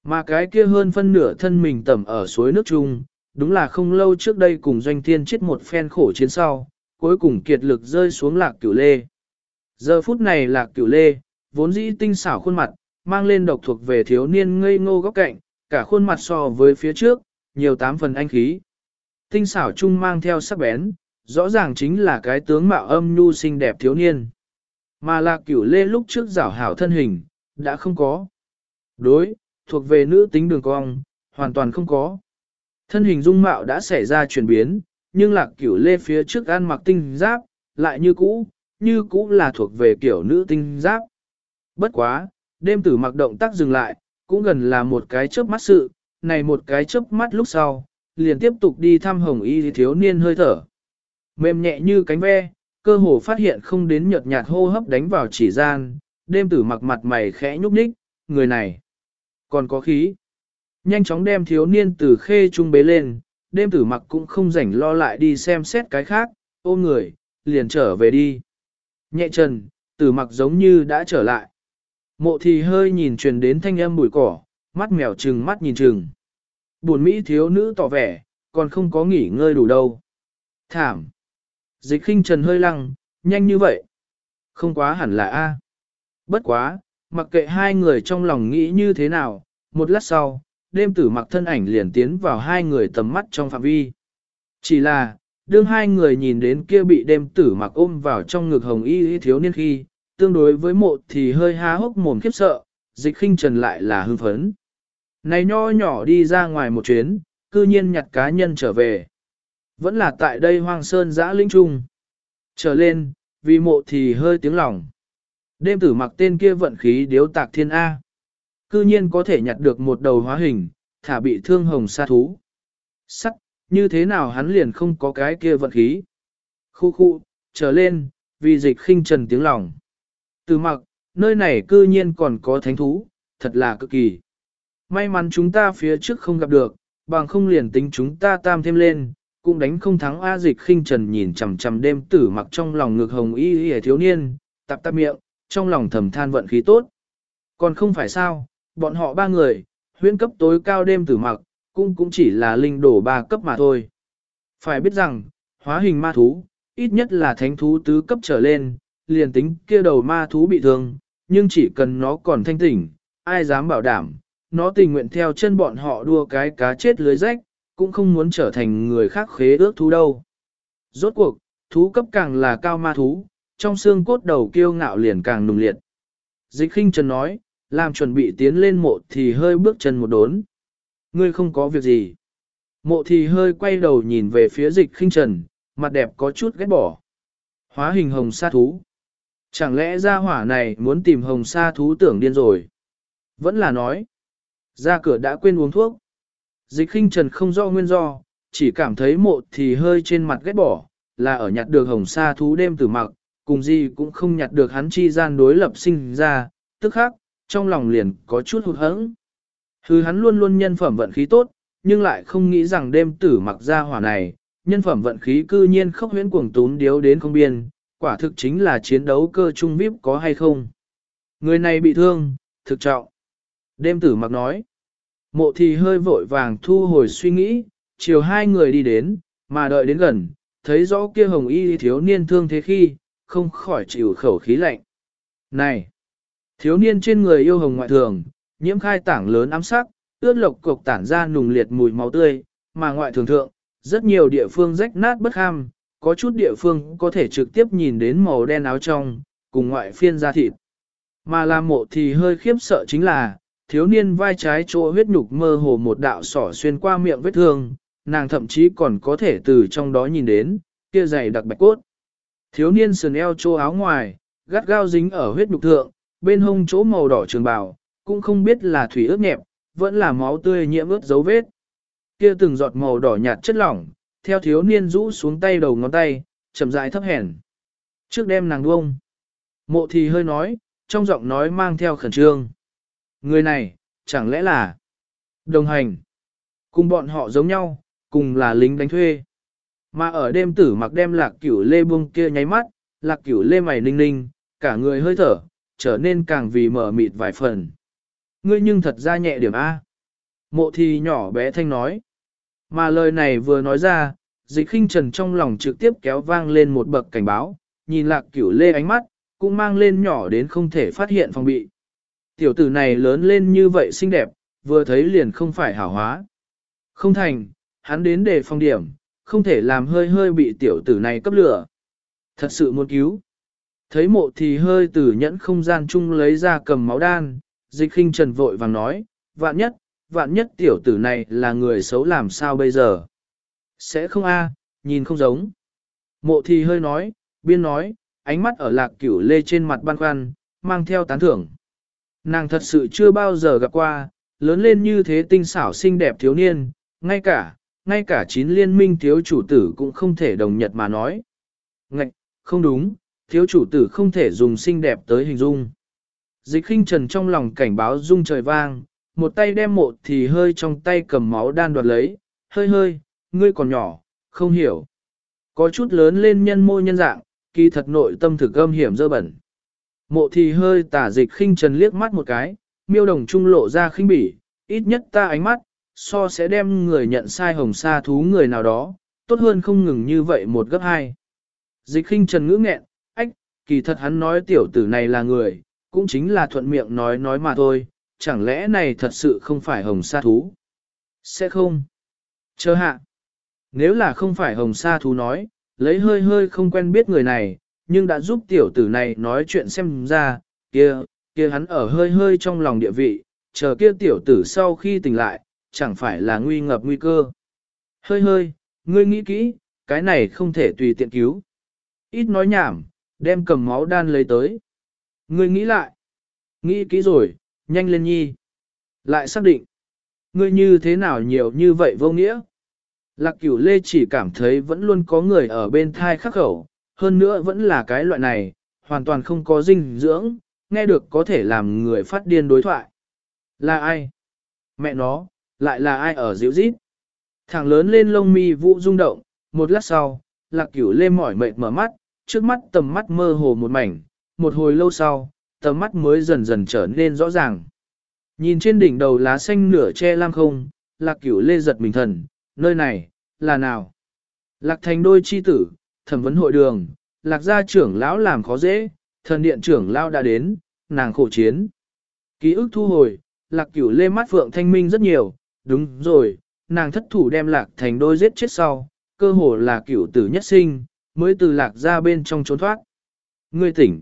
Mà cái kia hơn phân nửa thân mình tẩm ở suối nước chung, đúng là không lâu trước đây cùng doanh thiên chết một phen khổ chiến sau, cuối cùng kiệt lực rơi xuống lạc cửu lê. Giờ phút này lạc cửu lê, vốn dĩ tinh xảo khuôn mặt, mang lên độc thuộc về thiếu niên ngây ngô góc cạnh, cả khuôn mặt so với phía trước, nhiều tám phần anh khí. Tinh xảo chung mang theo sắc bén, rõ ràng chính là cái tướng mạo âm nhu xinh đẹp thiếu niên. Mà lạc cửu lê lúc trước rảo hảo thân hình, đã không có. Đối, thuộc về nữ tính đường cong, hoàn toàn không có. Thân hình dung mạo đã xảy ra chuyển biến, nhưng lạc cửu lê phía trước ăn mặc tinh giáp, lại như cũ, như cũ là thuộc về kiểu nữ tinh giáp. Bất quá, đêm tử mặc động tác dừng lại, cũng gần là một cái chớp mắt sự, này một cái chớp mắt lúc sau, liền tiếp tục đi thăm hồng y thiếu niên hơi thở. Mềm nhẹ như cánh ve, cơ hồ phát hiện không đến nhợt nhạt hô hấp đánh vào chỉ gian, đêm tử mặc mặt mày khẽ nhúc nhích, người này còn có khí. Nhanh chóng đem thiếu niên từ khê trung bế lên, đêm tử mặc cũng không rảnh lo lại đi xem xét cái khác, ôm người, liền trở về đi. Nhẹ trần, tử mặc giống như đã trở lại. Mộ thì hơi nhìn truyền đến thanh âm bụi cỏ, mắt mèo trừng mắt nhìn trừng. Buồn Mỹ thiếu nữ tỏ vẻ, còn không có nghỉ ngơi đủ đâu. Thảm. Dịch khinh trần hơi lăng, nhanh như vậy. Không quá hẳn là A. Bất quá, mặc kệ hai người trong lòng nghĩ như thế nào, một lát sau, đêm tử mặc thân ảnh liền tiến vào hai người tầm mắt trong phạm vi. Chỉ là, đương hai người nhìn đến kia bị đêm tử mặc ôm vào trong ngực hồng y thiếu niên khi, tương đối với mộ thì hơi há hốc mồm khiếp sợ, dịch khinh trần lại là hưng phấn. Này nho nhỏ đi ra ngoài một chuyến, cư nhiên nhặt cá nhân trở về. Vẫn là tại đây hoang sơn giã linh trung. Trở lên, vì mộ thì hơi tiếng lòng. Đêm tử mặc tên kia vận khí điếu tạc thiên A. Cư nhiên có thể nhặt được một đầu hóa hình, thả bị thương hồng sa thú. Sắt, như thế nào hắn liền không có cái kia vận khí. Khu khu, trở lên, vì dịch khinh trần tiếng lòng. Từ mặc, nơi này cư nhiên còn có thánh thú, thật là cực kỳ. May mắn chúng ta phía trước không gặp được, bằng không liền tính chúng ta tam thêm lên, cũng đánh không thắng A dịch khinh trần nhìn chằm chằm đêm tử mặc trong lòng ngực hồng y y thiếu niên, tạp tạp miệng, trong lòng thầm than vận khí tốt. Còn không phải sao, bọn họ ba người, huyễn cấp tối cao đêm tử mặc, cũng cũng chỉ là linh đổ ba cấp mà thôi. Phải biết rằng, hóa hình ma thú, ít nhất là thánh thú tứ cấp trở lên, liền tính kia đầu ma thú bị thương, nhưng chỉ cần nó còn thanh tỉnh, ai dám bảo đảm, nó tình nguyện theo chân bọn họ đua cái cá chết lưới rách, cũng không muốn trở thành người khác khế ước thú đâu. Rốt cuộc, thú cấp càng là cao ma thú, trong xương cốt đầu kiêu ngạo liền càng nùng liệt. Dịch khinh trần nói, làm chuẩn bị tiến lên mộ thì hơi bước chân một đốn. Ngươi không có việc gì. Mộ thì hơi quay đầu nhìn về phía dịch khinh trần, mặt đẹp có chút ghét bỏ. Hóa hình hồng sa thú. Chẳng lẽ ra hỏa này muốn tìm hồng sa thú tưởng điên rồi? Vẫn là nói. Ra cửa đã quên uống thuốc. Dịch khinh trần không rõ nguyên do, chỉ cảm thấy mộ thì hơi trên mặt ghét bỏ, là ở nhặt được hồng sa thú đêm tử mặc, cùng gì cũng không nhặt được hắn chi gian đối lập sinh ra, tức khác, trong lòng liền có chút hụt hẫng. Hứ hắn luôn luôn nhân phẩm vận khí tốt, nhưng lại không nghĩ rằng đêm tử mặc ra hỏa này, nhân phẩm vận khí cư nhiên khốc huyễn cuồng tún điếu đến không biên, quả thực chính là chiến đấu cơ trung vip có hay không. Người này bị thương, thực trọng. Đêm tử mặc nói, mộ thì hơi vội vàng thu hồi suy nghĩ, chiều hai người đi đến, mà đợi đến gần, thấy rõ kia hồng y thiếu niên thương thế khi, không khỏi chịu khẩu khí lạnh. Này! Thiếu niên trên người yêu hồng ngoại thường, nhiễm khai tảng lớn ám sắc, ướt lộc cục tản ra nùng liệt mùi máu tươi, mà ngoại thường thượng, rất nhiều địa phương rách nát bất ham, có chút địa phương có thể trực tiếp nhìn đến màu đen áo trong, cùng ngoại phiên da thịt. Mà làm mộ thì hơi khiếp sợ chính là, thiếu niên vai trái chỗ huyết nhục mơ hồ một đạo sỏ xuyên qua miệng vết thương, nàng thậm chí còn có thể từ trong đó nhìn đến, kia dày đặc bạch cốt. Thiếu niên sườn eo chỗ áo ngoài, gắt gao dính ở huyết nhục thượng, bên hông chỗ màu đỏ trường bào, cũng không biết là thủy ướt nhẹp, vẫn là máu tươi nhiễm ướt dấu vết. Kia từng giọt màu đỏ nhạt chất lỏng, theo thiếu niên rũ xuống tay đầu ngón tay, chậm rãi thấp hèn. Trước đêm nàng buông. Mộ thì hơi nói, trong giọng nói mang theo khẩn trương. Người này, chẳng lẽ là đồng hành. Cùng bọn họ giống nhau, cùng là lính đánh thuê. Mà ở đêm tử mặc đem lạc cửu lê buông kia nháy mắt, lạc cửu lê mày ninh ninh, cả người hơi thở, trở nên càng vì mở mịt vài phần. Ngươi nhưng thật ra nhẹ điểm A. Mộ thì nhỏ bé thanh nói. Mà lời này vừa nói ra, dịch khinh trần trong lòng trực tiếp kéo vang lên một bậc cảnh báo, nhìn lạc cửu lê ánh mắt, cũng mang lên nhỏ đến không thể phát hiện phòng bị. Tiểu tử này lớn lên như vậy xinh đẹp, vừa thấy liền không phải hảo hóa. Không thành, hắn đến để phong điểm, không thể làm hơi hơi bị tiểu tử này cấp lửa. Thật sự muốn cứu. Thấy mộ thì hơi từ nhẫn không gian chung lấy ra cầm máu đan, dịch khinh trần vội vàng nói, vạn nhất, vạn nhất tiểu tử này là người xấu làm sao bây giờ. Sẽ không a, nhìn không giống. Mộ thì hơi nói, biên nói, ánh mắt ở lạc cửu lê trên mặt băn khoăn, mang theo tán thưởng. Nàng thật sự chưa bao giờ gặp qua, lớn lên như thế tinh xảo xinh đẹp thiếu niên, ngay cả, ngay cả chín liên minh thiếu chủ tử cũng không thể đồng nhật mà nói. Ngạch, không đúng, thiếu chủ tử không thể dùng xinh đẹp tới hình dung. Dịch khinh trần trong lòng cảnh báo rung trời vang, một tay đem mộ thì hơi trong tay cầm máu đan đoạt lấy, hơi hơi, ngươi còn nhỏ, không hiểu. Có chút lớn lên nhân môi nhân dạng, kỳ thật nội tâm thực âm hiểm dơ bẩn. Mộ thì hơi tả dịch khinh trần liếc mắt một cái, miêu đồng trung lộ ra khinh bỉ, ít nhất ta ánh mắt, so sẽ đem người nhận sai hồng sa thú người nào đó, tốt hơn không ngừng như vậy một gấp hai. Dịch khinh trần ngữ nghẹn, ách, kỳ thật hắn nói tiểu tử này là người, cũng chính là thuận miệng nói nói mà thôi, chẳng lẽ này thật sự không phải hồng sa thú? Sẽ không. Chờ hạ. Nếu là không phải hồng sa thú nói, lấy hơi hơi không quen biết người này, nhưng đã giúp tiểu tử này nói chuyện xem ra, kia, kia hắn ở hơi hơi trong lòng địa vị, chờ kia tiểu tử sau khi tỉnh lại, chẳng phải là nguy ngập nguy cơ. Hơi hơi, ngươi nghĩ kỹ, cái này không thể tùy tiện cứu. Ít nói nhảm, đem cầm máu đan lấy tới. Ngươi nghĩ lại. Nghĩ kỹ rồi, nhanh lên nhi. Lại xác định. Ngươi như thế nào nhiều như vậy vô nghĩa. Lạc cửu lê chỉ cảm thấy vẫn luôn có người ở bên thai khắc khẩu, hơn nữa vẫn là cái loại này, hoàn toàn không có dinh dưỡng, nghe được có thể làm người phát điên đối thoại. Là ai? Mẹ nó, lại là ai ở dịu rít? Thẳng lớn lên lông mi vũ rung động, một lát sau, lạc cửu lê mỏi mệt mở mắt, trước mắt tầm mắt mơ hồ một mảnh, một hồi lâu sau, tầm mắt mới dần dần trở nên rõ ràng. Nhìn trên đỉnh đầu lá xanh nửa che lam không, lạc cửu lê giật mình thần, nơi này, là nào? Lạc thành đôi chi tử, thẩm vấn hội đường, lạc gia trưởng lão làm khó dễ, thần điện trưởng lão đã đến, nàng khổ chiến. Ký ức thu hồi, lạc cửu lê mắt phượng thanh minh rất nhiều, đúng rồi, nàng thất thủ đem lạc thành đôi giết chết sau, cơ hồ là cửu tử nhất sinh, mới từ lạc ra bên trong trốn thoát. Ngươi tỉnh.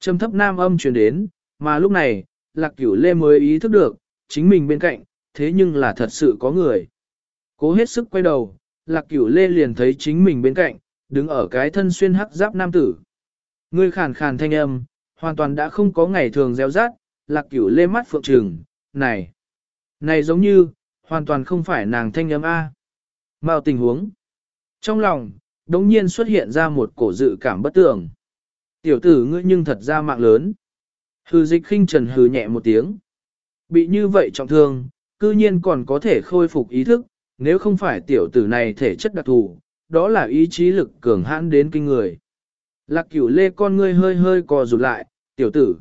Trầm thấp nam âm truyền đến, mà lúc này, lạc cửu lê mới ý thức được, chính mình bên cạnh, thế nhưng là thật sự có người. Cố hết sức quay đầu, lạc cửu lê liền thấy chính mình bên cạnh, đứng ở cái thân xuyên hắc giáp nam tử. Ngươi khàn khàn thanh âm, hoàn toàn đã không có ngày thường gieo rát, lạc cửu lê mắt phượng trừng, này, này giống như, hoàn toàn không phải nàng thanh âm A. Mao tình huống. Trong lòng, đống nhiên xuất hiện ra một cổ dự cảm bất tường. Tiểu tử ngươi nhưng thật ra mạng lớn. Hư dịch khinh trần hừ nhẹ một tiếng. Bị như vậy trọng thương, cư nhiên còn có thể khôi phục ý thức, nếu không phải tiểu tử này thể chất đặc thù, đó là ý chí lực cường hãn đến kinh người. Lạc cửu lê con ngươi hơi hơi cò rụt lại, tiểu tử.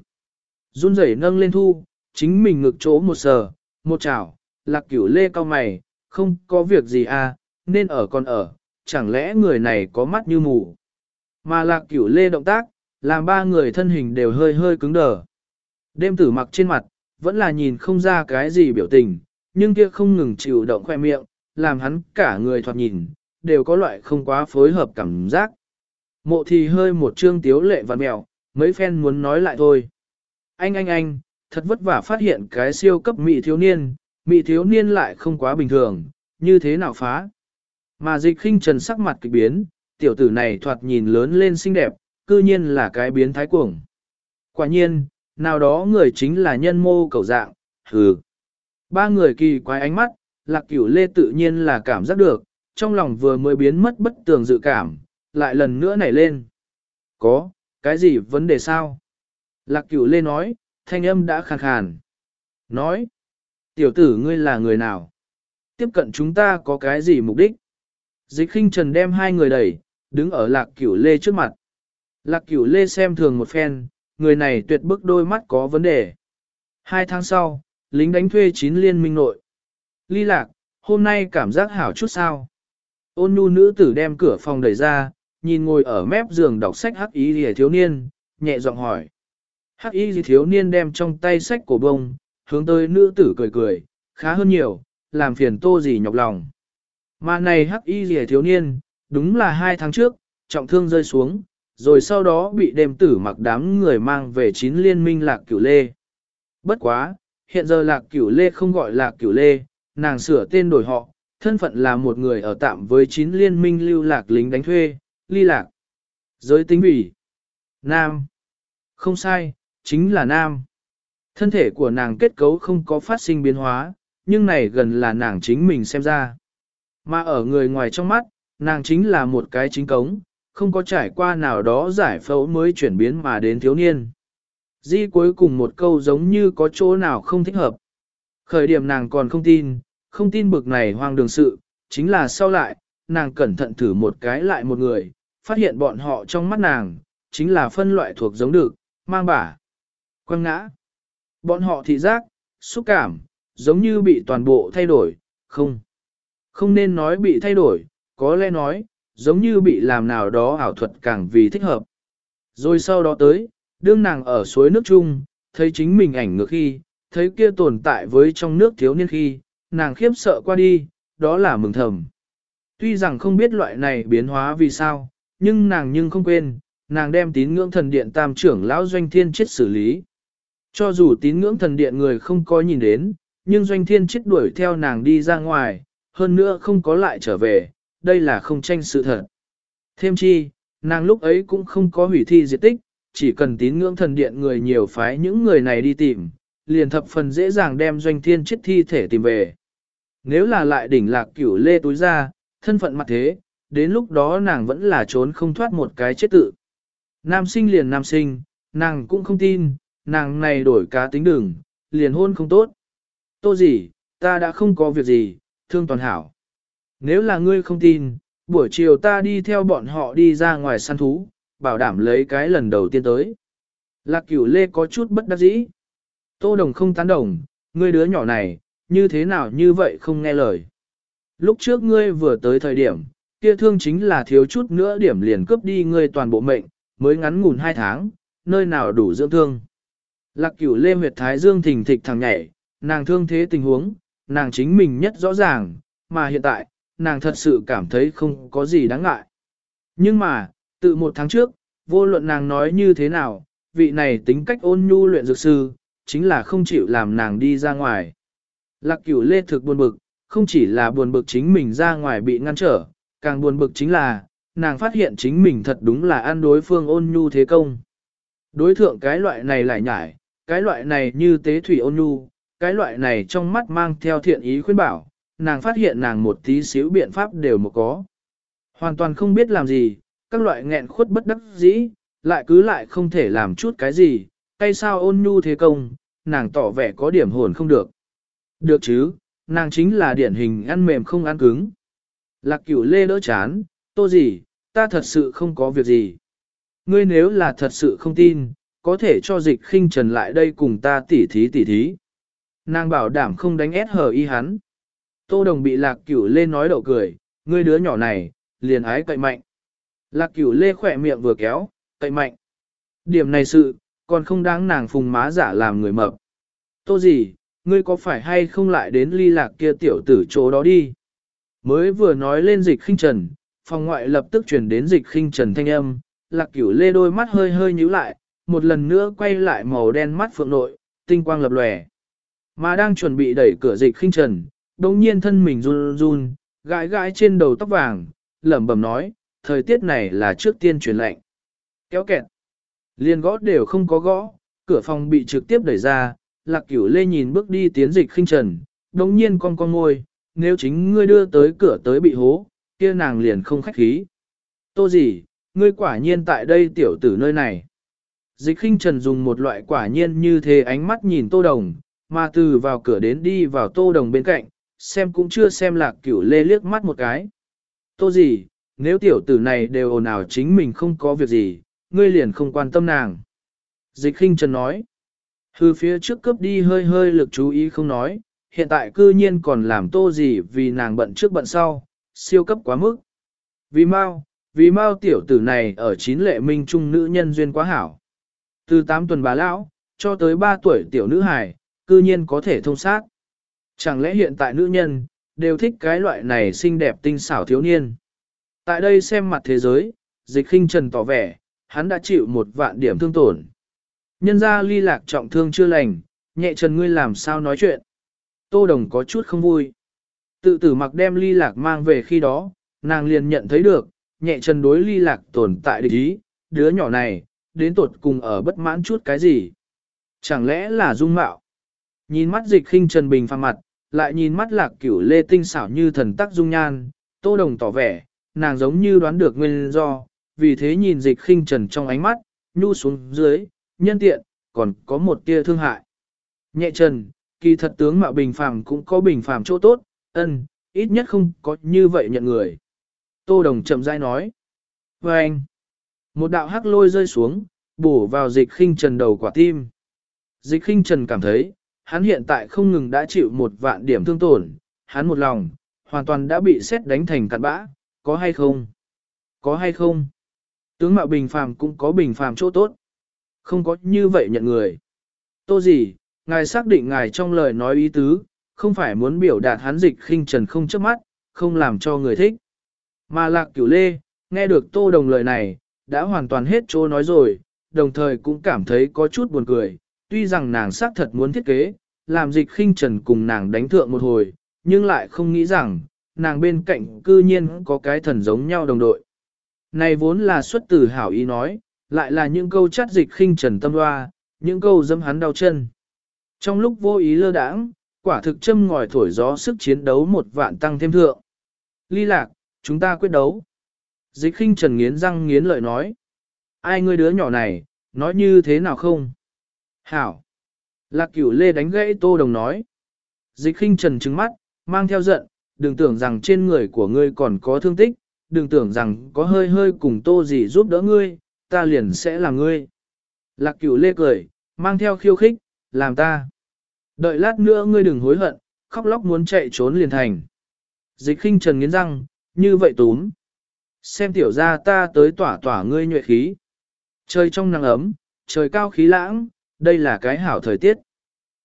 run rẩy nâng lên thu, chính mình ngực chỗ một sờ, một chảo, lạc cửu lê cao mày, không có việc gì à, nên ở còn ở, chẳng lẽ người này có mắt như mù. Mà lạc cửu lê động tác, làm ba người thân hình đều hơi hơi cứng đờ. Đêm tử mặc trên mặt, vẫn là nhìn không ra cái gì biểu tình, nhưng kia không ngừng chịu động khoe miệng, làm hắn cả người thoạt nhìn, đều có loại không quá phối hợp cảm giác. Mộ thì hơi một trương tiếu lệ và mèo, mấy phen muốn nói lại thôi. Anh anh anh, thật vất vả phát hiện cái siêu cấp mỹ thiếu niên, mị thiếu niên lại không quá bình thường, như thế nào phá. Mà dịch khinh trần sắc mặt kịch biến, tiểu tử này thoạt nhìn lớn lên xinh đẹp, cư nhiên là cái biến thái cuồng. Quả nhiên, nào đó người chính là nhân mô cầu dạng, hừ. Ba người kỳ quái ánh mắt, lạc cửu lê tự nhiên là cảm giác được, trong lòng vừa mới biến mất bất tường dự cảm, lại lần nữa nảy lên. Có, cái gì vấn đề sao? Lạc cửu lê nói, thanh âm đã khàn khàn. Nói, tiểu tử ngươi là người nào? Tiếp cận chúng ta có cái gì mục đích? Dịch khinh trần đem hai người đẩy, đứng ở lạc cửu lê trước mặt. Lạc cửu lê xem thường một phen, người này tuyệt bức đôi mắt có vấn đề. Hai tháng sau, lính đánh thuê chín liên minh nội. Ly lạc, hôm nay cảm giác hảo chút sao. Ôn nhu nữ tử đem cửa phòng đẩy ra, nhìn ngồi ở mép giường đọc sách hắc ý lìa thiếu niên, nhẹ giọng hỏi. Hắc y thiếu niên đem trong tay sách cổ bông, hướng tới nữ tử cười cười, khá hơn nhiều, làm phiền tô gì nhọc lòng. Mà này hắc y lìa thiếu niên, đúng là hai tháng trước, trọng thương rơi xuống, rồi sau đó bị đêm tử mặc đám người mang về chín liên minh lạc cửu lê. Bất quá, hiện giờ lạc cửu lê không gọi lạc cửu lê, nàng sửa tên đổi họ, thân phận là một người ở tạm với chín liên minh lưu lạc lính đánh thuê, ly lạc. Giới tính bỉ. Nam. Không sai, chính là nam. Thân thể của nàng kết cấu không có phát sinh biến hóa, nhưng này gần là nàng chính mình xem ra. Mà ở người ngoài trong mắt, nàng chính là một cái chính cống, không có trải qua nào đó giải phẫu mới chuyển biến mà đến thiếu niên. Di cuối cùng một câu giống như có chỗ nào không thích hợp. Khởi điểm nàng còn không tin, không tin bực này hoang đường sự, chính là sau lại, nàng cẩn thận thử một cái lại một người, phát hiện bọn họ trong mắt nàng, chính là phân loại thuộc giống được, mang bả, quăng ngã. Bọn họ thị giác, xúc cảm, giống như bị toàn bộ thay đổi, không. Không nên nói bị thay đổi, có lẽ nói, giống như bị làm nào đó ảo thuật càng vì thích hợp. Rồi sau đó tới, đương nàng ở suối nước chung, thấy chính mình ảnh ngược khi, thấy kia tồn tại với trong nước thiếu niên khi, nàng khiếp sợ qua đi, đó là mừng thầm. Tuy rằng không biết loại này biến hóa vì sao, nhưng nàng nhưng không quên, nàng đem tín ngưỡng thần điện tam trưởng lão doanh thiên chết xử lý. Cho dù tín ngưỡng thần điện người không có nhìn đến, nhưng doanh thiên chết đuổi theo nàng đi ra ngoài, hơn nữa không có lại trở về, đây là không tranh sự thật. Thêm chi, nàng lúc ấy cũng không có hủy thi diệt tích, chỉ cần tín ngưỡng thần điện người nhiều phái những người này đi tìm, liền thập phần dễ dàng đem doanh thiên chết thi thể tìm về. Nếu là lại đỉnh lạc cửu lê túi ra, thân phận mặt thế, đến lúc đó nàng vẫn là trốn không thoát một cái chết tự. Nam sinh liền nam sinh, nàng cũng không tin, nàng này đổi cá tính đường, liền hôn không tốt. Tô gì, ta đã không có việc gì, thương toàn hảo. Nếu là ngươi không tin, buổi chiều ta đi theo bọn họ đi ra ngoài săn thú, bảo đảm lấy cái lần đầu tiên tới. Lạc cửu lê có chút bất đắc dĩ. Tô đồng không tán đồng, ngươi đứa nhỏ này, như thế nào như vậy không nghe lời. Lúc trước ngươi vừa tới thời điểm, kia thương chính là thiếu chút nữa điểm liền cướp đi ngươi toàn bộ mệnh, mới ngắn ngủn hai tháng, nơi nào đủ dưỡng thương. Lạc cửu lê huyệt thái dương thình thịch thằng nhảy, nàng thương thế tình huống, nàng chính mình nhất rõ ràng, mà hiện tại, nàng thật sự cảm thấy không có gì đáng ngại. Nhưng mà, tự một tháng trước, vô luận nàng nói như thế nào, vị này tính cách ôn nhu luyện dược sư, chính là không chịu làm nàng đi ra ngoài. Lạc cửu lê thực buồn bực, không chỉ là buồn bực chính mình ra ngoài bị ngăn trở, càng buồn bực chính là, nàng phát hiện chính mình thật đúng là ăn đối phương ôn nhu thế công. Đối thượng cái loại này lại nhải, cái loại này như tế thủy ôn nhu, cái loại này trong mắt mang theo thiện ý khuyên bảo, nàng phát hiện nàng một tí xíu biện pháp đều một có. Hoàn toàn không biết làm gì, các loại nghẹn khuất bất đắc dĩ, lại cứ lại không thể làm chút cái gì, tay sao ôn nhu thế công, nàng tỏ vẻ có điểm hồn không được. Được chứ, nàng chính là điển hình ăn mềm không ăn cứng. Lạc cửu lê đỡ chán, tô gì, ta thật sự không có việc gì. Ngươi nếu là thật sự không tin, có thể cho dịch khinh trần lại đây cùng ta tỉ thí tỉ thí. Nàng bảo đảm không đánh ép hờ y hắn. Tô đồng bị lạc cửu lê nói đậu cười, ngươi đứa nhỏ này, liền ái cậy mạnh. Lạc cửu lê khỏe miệng vừa kéo, cậy mạnh. Điểm này sự, còn không đáng nàng phùng má giả làm người mập. Tô gì, ngươi có phải hay không lại đến ly lạc kia tiểu tử chỗ đó đi? Mới vừa nói lên dịch khinh trần, phòng ngoại lập tức chuyển đến dịch khinh trần thanh âm, lạc cửu lê đôi mắt hơi hơi nhíu lại, một lần nữa quay lại màu đen mắt phượng nội, tinh quang lập lòe. Mà đang chuẩn bị đẩy cửa dịch khinh trần, đồng nhiên thân mình run run, gãi gãi trên đầu tóc vàng, lẩm bẩm nói, thời tiết này là trước tiên chuyển lạnh. Kéo kẹt. Liên gõ đều không có gõ, cửa phòng bị trực tiếp đẩy ra, lạc cửu lê nhìn bước đi tiến dịch khinh trần, đồng nhiên con con ngôi, nếu chính ngươi đưa tới cửa tới bị hố, kia nàng liền không khách khí. Tô gì, ngươi quả nhiên tại đây tiểu tử nơi này. Dịch khinh trần dùng một loại quả nhiên như thế ánh mắt nhìn tô đồng, mà từ vào cửa đến đi vào tô đồng bên cạnh, xem cũng chưa xem lạc cửu lê liếc mắt một cái. Tô gì, nếu tiểu tử này đều ồn ào chính mình không có việc gì, ngươi liền không quan tâm nàng. Dịch khinh trần nói, hư phía trước cướp đi hơi hơi lực chú ý không nói, hiện tại cư nhiên còn làm tô gì vì nàng bận trước bận sau, siêu cấp quá mức. Vì mau, vì mau tiểu tử này ở chín lệ minh trung nữ nhân duyên quá hảo. Từ 8 tuần bà lão, cho tới 3 tuổi tiểu nữ hài, cư nhiên có thể thông sát. Chẳng lẽ hiện tại nữ nhân, đều thích cái loại này xinh đẹp tinh xảo thiếu niên. Tại đây xem mặt thế giới, dịch khinh trần tỏ vẻ, hắn đã chịu một vạn điểm thương tổn. Nhân ra ly lạc trọng thương chưa lành, nhẹ trần ngươi làm sao nói chuyện. Tô Đồng có chút không vui. Tự tử mặc đem ly lạc mang về khi đó, nàng liền nhận thấy được, nhẹ trần đối ly lạc tồn tại địch ý, đứa nhỏ này, đến tuột cùng ở bất mãn chút cái gì. Chẳng lẽ là dung mạo? Nhìn mắt dịch khinh trần bình phang mặt, lại nhìn mắt lạc cửu lê tinh xảo như thần tắc dung nhan, tô đồng tỏ vẻ, nàng giống như đoán được nguyên do, vì thế nhìn dịch khinh trần trong ánh mắt, nhu xuống dưới, nhân tiện, còn có một tia thương hại. Nhẹ trần, kỳ thật tướng mạo bình phàm cũng có bình phàm chỗ tốt, ân, ít nhất không có như vậy nhận người. Tô Đồng chậm rãi nói. Và anh, một đạo hắc lôi rơi xuống, bổ vào dịch khinh trần đầu quả tim. Dịch khinh trần cảm thấy, hắn hiện tại không ngừng đã chịu một vạn điểm thương tổn, hắn một lòng, hoàn toàn đã bị xét đánh thành cặn bã, có hay không? Có hay không? Tướng mạo bình phàm cũng có bình phàm chỗ tốt. Không có như vậy nhận người. Tô gì, ngài xác định ngài trong lời nói ý tứ, không phải muốn biểu đạt hắn dịch khinh trần không chấp mắt, không làm cho người thích. Mà lạc cửu lê, nghe được tô đồng lời này, đã hoàn toàn hết chỗ nói rồi, đồng thời cũng cảm thấy có chút buồn cười, tuy rằng nàng xác thật muốn thiết kế, làm dịch khinh trần cùng nàng đánh thượng một hồi, nhưng lại không nghĩ rằng, nàng bên cạnh cư nhiên có cái thần giống nhau đồng đội. Này vốn là xuất từ hảo ý nói, lại là những câu chát dịch khinh trần tâm hoa, những câu dâm hắn đau chân. Trong lúc vô ý lơ đãng, quả thực châm ngòi thổi gió sức chiến đấu một vạn tăng thêm thượng. Ly lạc, chúng ta quyết đấu. Dịch khinh trần nghiến răng nghiến lợi nói. Ai ngươi đứa nhỏ này, nói như thế nào không? Hảo. Lạc cửu lê đánh gãy tô đồng nói. Dịch khinh trần trừng mắt, mang theo giận, đừng tưởng rằng trên người của ngươi còn có thương tích, đừng tưởng rằng có hơi hơi cùng tô gì giúp đỡ ngươi, ta liền sẽ là ngươi. Lạc cửu lê cười, mang theo khiêu khích, làm ta. Đợi lát nữa ngươi đừng hối hận, khóc lóc muốn chạy trốn liền thành. Dịch khinh trần nghiến răng, như vậy túm. Xem tiểu ra ta tới tỏa tỏa ngươi nhuệ khí. Trời trong nắng ấm, trời cao khí lãng, đây là cái hảo thời tiết.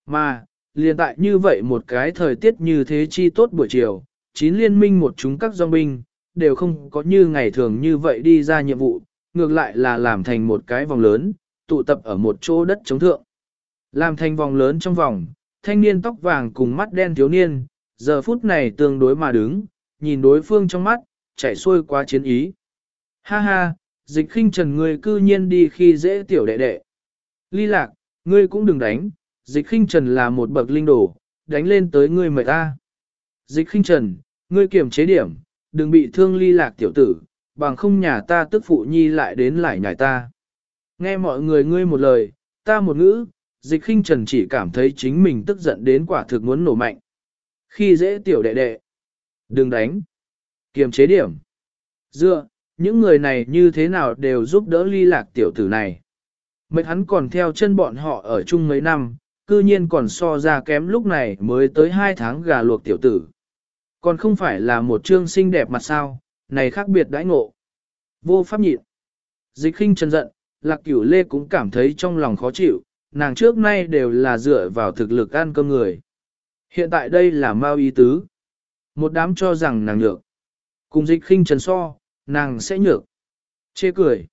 Mà, liền tại như vậy một cái thời tiết như thế chi tốt buổi chiều, chín liên minh một chúng các dòng binh, đều không có như ngày thường như vậy đi ra nhiệm vụ, ngược lại là làm thành một cái vòng lớn, tụ tập ở một chỗ đất chống thượng. Làm thành vòng lớn trong vòng, thanh niên tóc vàng cùng mắt đen thiếu niên, giờ phút này tương đối mà đứng, nhìn đối phương trong mắt, chảy xuôi qua chiến ý. Ha ha, dịch khinh trần ngươi cư nhiên đi khi dễ tiểu đệ đệ. Ly lạc, ngươi cũng đừng đánh, dịch khinh trần là một bậc linh đồ, đánh lên tới ngươi mời ta. Dịch khinh trần, ngươi kiểm chế điểm, đừng bị thương ly lạc tiểu tử, bằng không nhà ta tức phụ nhi lại đến lại nhảy ta. Nghe mọi người ngươi một lời, ta một ngữ, dịch khinh trần chỉ cảm thấy chính mình tức giận đến quả thực muốn nổ mạnh. Khi dễ tiểu đệ đệ, đừng đánh, kiềm chế điểm. Dựa, những người này như thế nào đều giúp đỡ ly lạc tiểu tử này. Mấy hắn còn theo chân bọn họ ở chung mấy năm, cư nhiên còn so ra kém lúc này mới tới hai tháng gà luộc tiểu tử. Còn không phải là một trương xinh đẹp mặt sao, này khác biệt đãi ngộ. Vô pháp nhịn. Dịch khinh chân giận, lạc cửu lê cũng cảm thấy trong lòng khó chịu, nàng trước nay đều là dựa vào thực lực ăn cơm người. Hiện tại đây là mau ý tứ. Một đám cho rằng nàng được. Cùng dịch khinh trần so, nàng sẽ nhược. Chê cười.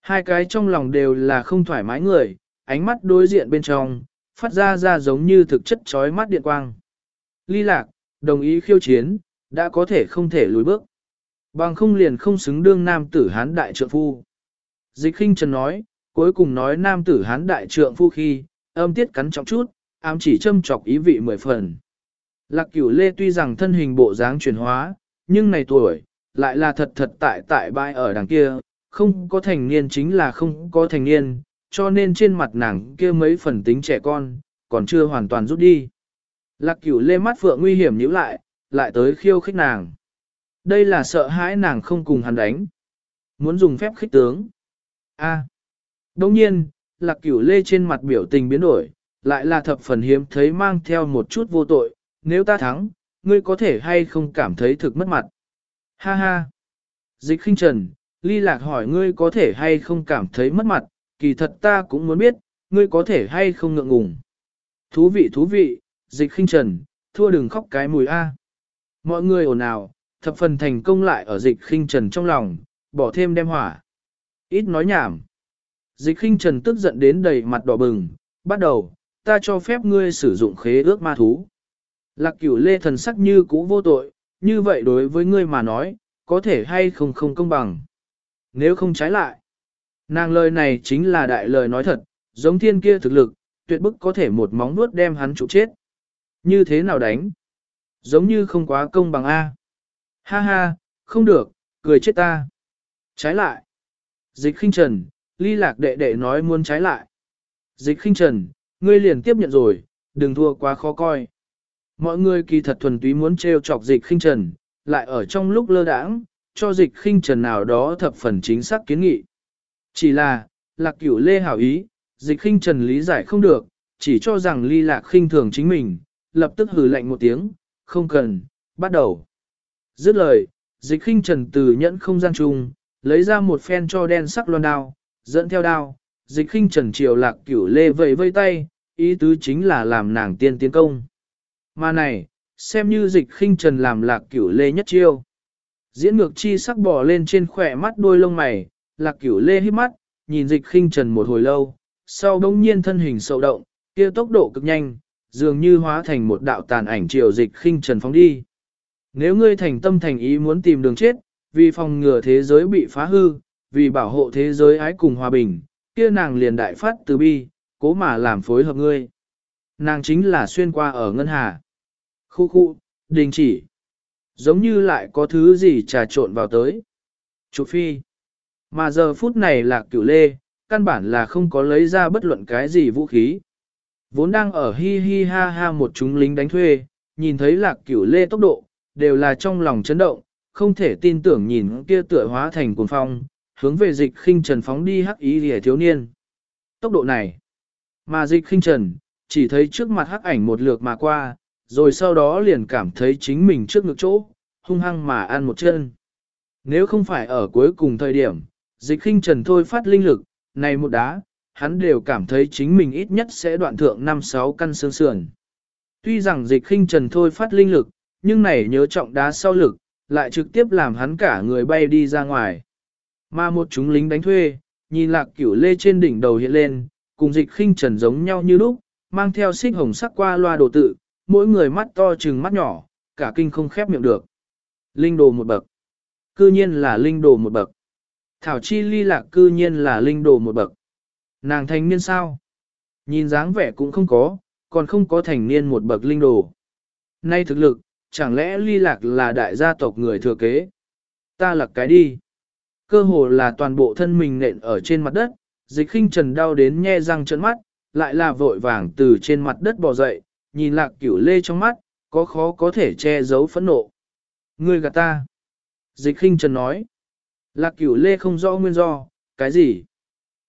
Hai cái trong lòng đều là không thoải mái người, ánh mắt đối diện bên trong, phát ra ra giống như thực chất trói mắt điện quang. Ly lạc, đồng ý khiêu chiến, đã có thể không thể lùi bước. Bằng không liền không xứng đương nam tử hán đại trượng phu. Dịch khinh trần nói, cuối cùng nói nam tử hán đại trượng phu khi, âm tiết cắn trọng chút, ám chỉ châm chọc ý vị mười phần. Lạc cửu lê tuy rằng thân hình bộ dáng chuyển hóa, nhưng này tuổi, lại là thật thật tại tại bãi ở đằng kia, không có thành niên chính là không có thành niên, cho nên trên mặt nàng kia mấy phần tính trẻ con, còn chưa hoàn toàn rút đi. Lạc cửu lê mắt phượng nguy hiểm nhíu lại, lại tới khiêu khích nàng. Đây là sợ hãi nàng không cùng hắn đánh. Muốn dùng phép khích tướng. A. À. Đồng nhiên, lạc cửu lê trên mặt biểu tình biến đổi, lại là thập phần hiếm thấy mang theo một chút vô tội. Nếu ta thắng, ngươi có thể hay không cảm thấy thực mất mặt. Ha ha. Dịch khinh trần, ly lạc hỏi ngươi có thể hay không cảm thấy mất mặt, kỳ thật ta cũng muốn biết, ngươi có thể hay không ngượng ngùng. Thú vị thú vị, dịch khinh trần, thua đừng khóc cái mùi A. Mọi người ồn ào, thập phần thành công lại ở dịch khinh trần trong lòng, bỏ thêm đem hỏa. Ít nói nhảm. Dịch khinh trần tức giận đến đầy mặt đỏ bừng, bắt đầu, ta cho phép ngươi sử dụng khế ước ma thú. Lạc cửu lê thần sắc như cũ vô tội, như vậy đối với ngươi mà nói, có thể hay không không công bằng. Nếu không trái lại, nàng lời này chính là đại lời nói thật, giống thiên kia thực lực, tuyệt bức có thể một móng nuốt đem hắn trụ chết. Như thế nào đánh? Giống như không quá công bằng A. Ha ha, không được, cười chết ta. Trái lại. Dịch khinh trần, ly lạc đệ đệ nói muốn trái lại. Dịch khinh trần, ngươi liền tiếp nhận rồi, đừng thua quá khó coi. Mọi người kỳ thật thuần túy muốn trêu chọc dịch khinh trần, lại ở trong lúc lơ đãng, cho dịch khinh trần nào đó thập phần chính xác kiến nghị. Chỉ là, lạc cửu lê hảo ý, dịch khinh trần lý giải không được, chỉ cho rằng ly lạc khinh thường chính mình, lập tức hừ lạnh một tiếng, không cần, bắt đầu. Dứt lời, dịch khinh trần từ nhẫn không gian chung, lấy ra một phen cho đen sắc loan đao, dẫn theo đao, dịch khinh trần chiều lạc cửu lê vẫy vây tay, ý tứ chính là làm nàng tiên tiến công. Mà này, xem như dịch khinh trần làm lạc cửu lê nhất chiêu. Diễn ngược chi sắc bỏ lên trên khỏe mắt đôi lông mày, lạc cửu lê hít mắt, nhìn dịch khinh trần một hồi lâu, sau đông nhiên thân hình sầu động, kia tốc độ cực nhanh, dường như hóa thành một đạo tàn ảnh chiều dịch khinh trần phóng đi. Nếu ngươi thành tâm thành ý muốn tìm đường chết, vì phòng ngừa thế giới bị phá hư, vì bảo hộ thế giới ái cùng hòa bình, kia nàng liền đại phát từ bi, cố mà làm phối hợp ngươi. Nàng chính là xuyên qua ở ngân hà. Khu khu, đình chỉ. Giống như lại có thứ gì trà trộn vào tới. Chủ phi. Mà giờ phút này là cửu lê, căn bản là không có lấy ra bất luận cái gì vũ khí. Vốn đang ở hi hi ha ha một chúng lính đánh thuê, nhìn thấy lạc cửu lê tốc độ, đều là trong lòng chấn động, không thể tin tưởng nhìn kia tựa hóa thành cuồng phong, hướng về dịch khinh trần phóng đi hắc ý rỉa thiếu niên. Tốc độ này, mà dịch khinh trần, chỉ thấy trước mặt hắc ảnh một lượt mà qua, rồi sau đó liền cảm thấy chính mình trước ngực chỗ, hung hăng mà ăn một chân. Nếu không phải ở cuối cùng thời điểm, dịch khinh trần thôi phát linh lực, này một đá, hắn đều cảm thấy chính mình ít nhất sẽ đoạn thượng 5-6 căn xương sườn. Tuy rằng dịch khinh trần thôi phát linh lực, nhưng này nhớ trọng đá sau lực, lại trực tiếp làm hắn cả người bay đi ra ngoài. Mà một chúng lính đánh thuê, nhìn lạc cửu lê trên đỉnh đầu hiện lên, cùng dịch khinh trần giống nhau như lúc, mang theo xích hồng sắc qua loa đồ tự, mỗi người mắt to chừng mắt nhỏ, cả kinh không khép miệng được. Linh đồ một bậc. Cư nhiên là linh đồ một bậc. Thảo chi ly lạc cư nhiên là linh đồ một bậc. Nàng thành niên sao? Nhìn dáng vẻ cũng không có, còn không có thành niên một bậc linh đồ. Nay thực lực, chẳng lẽ ly lạc là đại gia tộc người thừa kế? Ta lạc cái đi. Cơ hồ là toàn bộ thân mình nện ở trên mặt đất, dịch khinh trần đau đến nhe răng trợn mắt, lại là vội vàng từ trên mặt đất bò dậy, nhìn lạc cửu lê trong mắt, có khó có thể che giấu phẫn nộ. Ngươi gạt ta. Dịch khinh trần nói. Lạc cửu lê không rõ nguyên do, cái gì?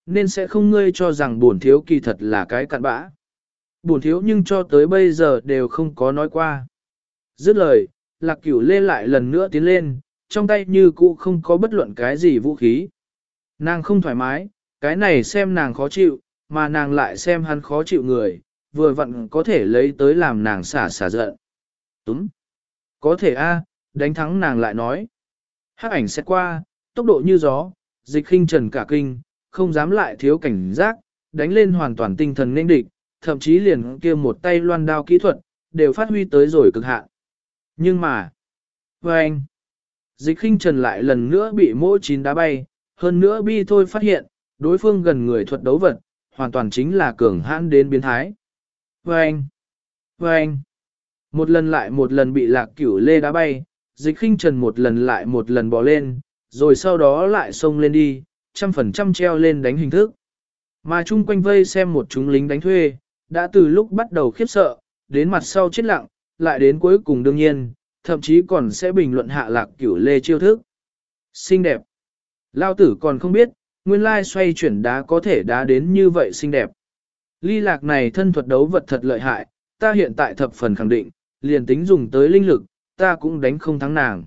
Nên sẽ không ngươi cho rằng buồn thiếu kỳ thật là cái cặn bã. Buồn thiếu nhưng cho tới bây giờ đều không có nói qua. Dứt lời, lạc cửu lê lại lần nữa tiến lên, trong tay như cũ không có bất luận cái gì vũ khí. Nàng không thoải mái, cái này xem nàng khó chịu, mà nàng lại xem hắn khó chịu người, vừa vặn có thể lấy tới làm nàng xả xả giận. Túm. Có thể a, đánh thắng nàng lại nói. Hắc ảnh sẽ qua, tốc độ như gió, dịch khinh trần cả kinh, không dám lại thiếu cảnh giác, đánh lên hoàn toàn tinh thần nên địch, thậm chí liền kia một tay loan đao kỹ thuật, đều phát huy tới rồi cực hạn. Nhưng mà, với anh, dịch khinh trần lại lần nữa bị mỗi chín đá bay, hơn nữa bi thôi phát hiện, đối phương gần người thuật đấu vật, hoàn toàn chính là cường hãn đến biến thái. Vâng! Vâng! một lần lại một lần bị lạc cửu lê đá bay, dịch khinh trần một lần lại một lần bỏ lên, rồi sau đó lại xông lên đi, trăm phần trăm treo lên đánh hình thức. Mà chung quanh vây xem một chúng lính đánh thuê, đã từ lúc bắt đầu khiếp sợ, đến mặt sau chết lặng, lại đến cuối cùng đương nhiên, thậm chí còn sẽ bình luận hạ lạc cửu lê chiêu thức. Xinh đẹp. Lao tử còn không biết, nguyên lai xoay chuyển đá có thể đá đến như vậy xinh đẹp. Ly lạc này thân thuật đấu vật thật lợi hại, ta hiện tại thập phần khẳng định, liền tính dùng tới linh lực, ta cũng đánh không thắng nàng.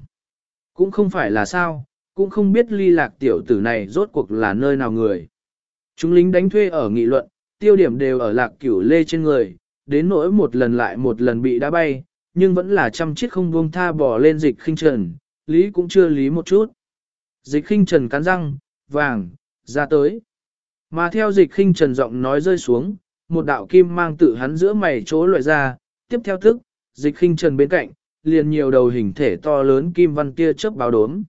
Cũng không phải là sao, cũng không biết ly lạc tiểu tử này rốt cuộc là nơi nào người. Chúng lính đánh thuê ở nghị luận, tiêu điểm đều ở lạc cửu lê trên người, đến nỗi một lần lại một lần bị đá bay, nhưng vẫn là trăm chiếc không buông tha bỏ lên dịch khinh trần, lý cũng chưa lý một chút. Dịch khinh trần cắn răng, vàng, ra tới. Mà theo dịch khinh trần giọng nói rơi xuống, một đạo kim mang tự hắn giữa mày chỗ loại ra, tiếp theo thức, dịch khinh trần bên cạnh, liền nhiều đầu hình thể to lớn kim văn tia chớp báo đốm.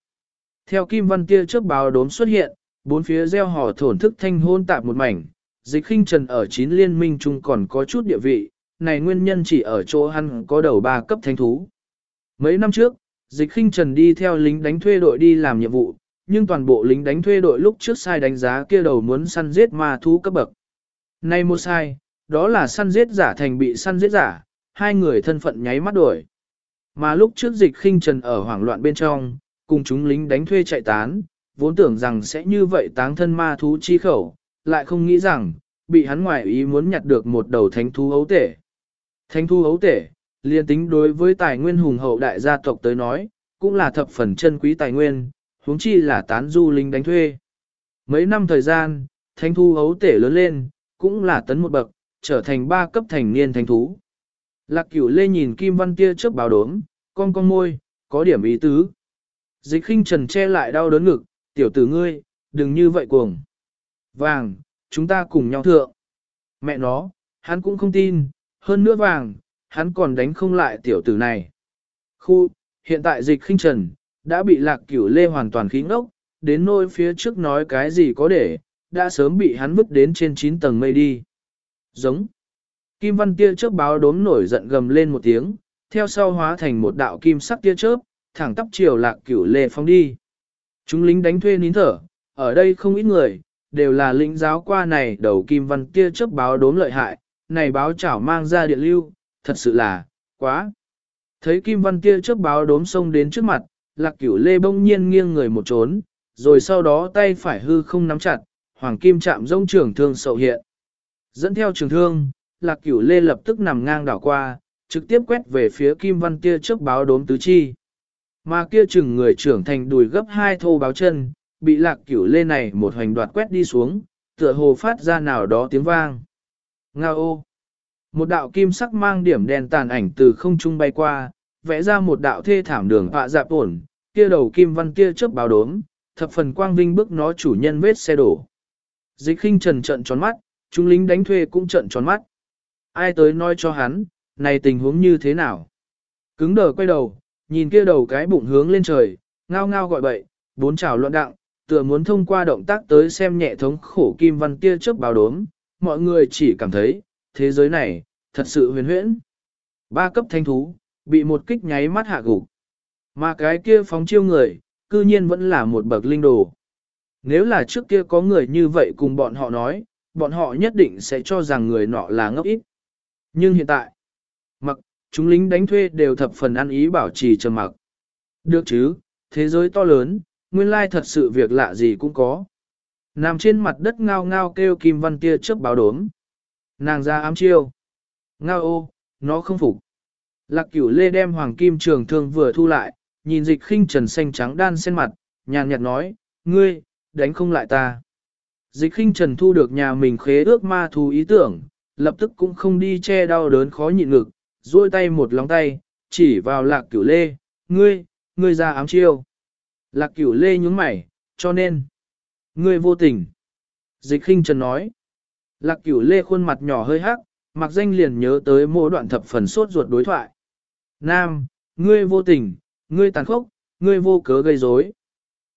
Theo kim văn tia chớp báo đốm xuất hiện, bốn phía gieo hò thổn thức thanh hôn tạp một mảnh, dịch khinh trần ở chín liên minh chung còn có chút địa vị, này nguyên nhân chỉ ở chỗ hắn có đầu ba cấp thánh thú. Mấy năm trước, dịch khinh trần đi theo lính đánh thuê đội đi làm nhiệm vụ, nhưng toàn bộ lính đánh thuê đội lúc trước sai đánh giá kia đầu muốn săn giết ma thú cấp bậc. Nay một sai, đó là săn giết giả thành bị săn giết giả, hai người thân phận nháy mắt đổi. Mà lúc trước dịch khinh trần ở hoảng loạn bên trong, cùng chúng lính đánh thuê chạy tán, vốn tưởng rằng sẽ như vậy táng thân ma thú chi khẩu, lại không nghĩ rằng, bị hắn ngoại ý muốn nhặt được một đầu thánh thú ấu tể. Thánh thú ấu tể, liên tính đối với tài nguyên hùng hậu đại gia tộc tới nói, cũng là thập phần chân quý tài nguyên, huống chi là tán du lính đánh thuê. Mấy năm thời gian, thánh thú ấu tể lớn lên, cũng là tấn một bậc, trở thành ba cấp thành niên thánh thú. Lạc cửu lê nhìn Kim Văn Tia trước báo đốm, con con môi, có điểm ý tứ. Dịch khinh trần che lại đau đớn ngực, tiểu tử ngươi, đừng như vậy cuồng. Vàng, chúng ta cùng nhau thượng. Mẹ nó, hắn cũng không tin, hơn nữa vàng, hắn còn đánh không lại tiểu tử này. Khu, hiện tại dịch khinh trần, đã bị lạc cửu lê hoàn toàn khí ngốc, đến nôi phía trước nói cái gì có để, đã sớm bị hắn vứt đến trên 9 tầng mây đi. Giống. Kim văn tia chớp báo đốm nổi giận gầm lên một tiếng, theo sau hóa thành một đạo kim sắc tia chớp, thẳng tắp chiều lạc cửu lê phong đi. Chúng lính đánh thuê nín thở, ở đây không ít người, đều là lĩnh giáo qua này đầu kim văn tia chớp báo đốm lợi hại, này báo chảo mang ra điện lưu, thật sự là, quá. Thấy kim văn tia chớp báo đốm xông đến trước mặt, lạc cửu lê bỗng nhiên nghiêng người một trốn, rồi sau đó tay phải hư không nắm chặt, hoàng kim chạm rông trường thương sậu hiện. Dẫn theo trường thương, lạc cửu lê lập tức nằm ngang đảo qua, trực tiếp quét về phía kim văn tia trước báo đốm tứ chi. Mà kia chừng người trưởng thành đùi gấp hai thô báo chân, bị lạc cửu lê này một hoành đoạt quét đi xuống, tựa hồ phát ra nào đó tiếng vang. Nga ô! Một đạo kim sắc mang điểm đèn tàn ảnh từ không trung bay qua, vẽ ra một đạo thê thảm đường họa dạp ổn, kia đầu kim văn kia chớp báo đốm, thập phần quang vinh bước nó chủ nhân vết xe đổ. Dịch khinh trần trận tròn mắt, chúng lính đánh thuê cũng trận tròn mắt. Ai tới nói cho hắn, này tình huống như thế nào? Cứng đờ quay đầu, nhìn kia đầu cái bụng hướng lên trời, ngao ngao gọi bậy, bốn chảo loạn đặng, tựa muốn thông qua động tác tới xem nhẹ thống khổ kim văn Tia chớp báo đốm, mọi người chỉ cảm thấy, thế giới này, thật sự huyền huyễn. Ba cấp thanh thú, bị một kích nháy mắt hạ gục. Mà cái kia phóng chiêu người, cư nhiên vẫn là một bậc linh đồ. Nếu là trước kia có người như vậy cùng bọn họ nói, bọn họ nhất định sẽ cho rằng người nọ là ngốc ít. Nhưng hiện tại, mặc, chúng lính đánh thuê đều thập phần ăn ý bảo trì trầm mặc. Được chứ, thế giới to lớn, nguyên lai thật sự việc lạ gì cũng có. Nằm trên mặt đất ngao ngao kêu kim văn tia trước báo đốm. Nàng ra ám chiêu. Ngao ô, nó không phục. Lạc cửu lê đem hoàng kim trường thương vừa thu lại, nhìn dịch khinh trần xanh trắng đan sen mặt, nhàn nhạt nói, ngươi, đánh không lại ta. Dịch khinh trần thu được nhà mình khế ước ma thú ý tưởng, lập tức cũng không đi che đau đớn khó nhịn ngực, duỗi tay một lòng tay, chỉ vào lạc cửu lê, ngươi, ngươi ra ám chiêu. Lạc cửu lê nhúng mày, cho nên, ngươi vô tình. Dịch khinh trần nói, lạc cửu lê khuôn mặt nhỏ hơi hắc, mặc danh liền nhớ tới mỗi đoạn thập phần sốt ruột đối thoại. Nam, ngươi vô tình, ngươi tàn khốc, ngươi vô cớ gây rối.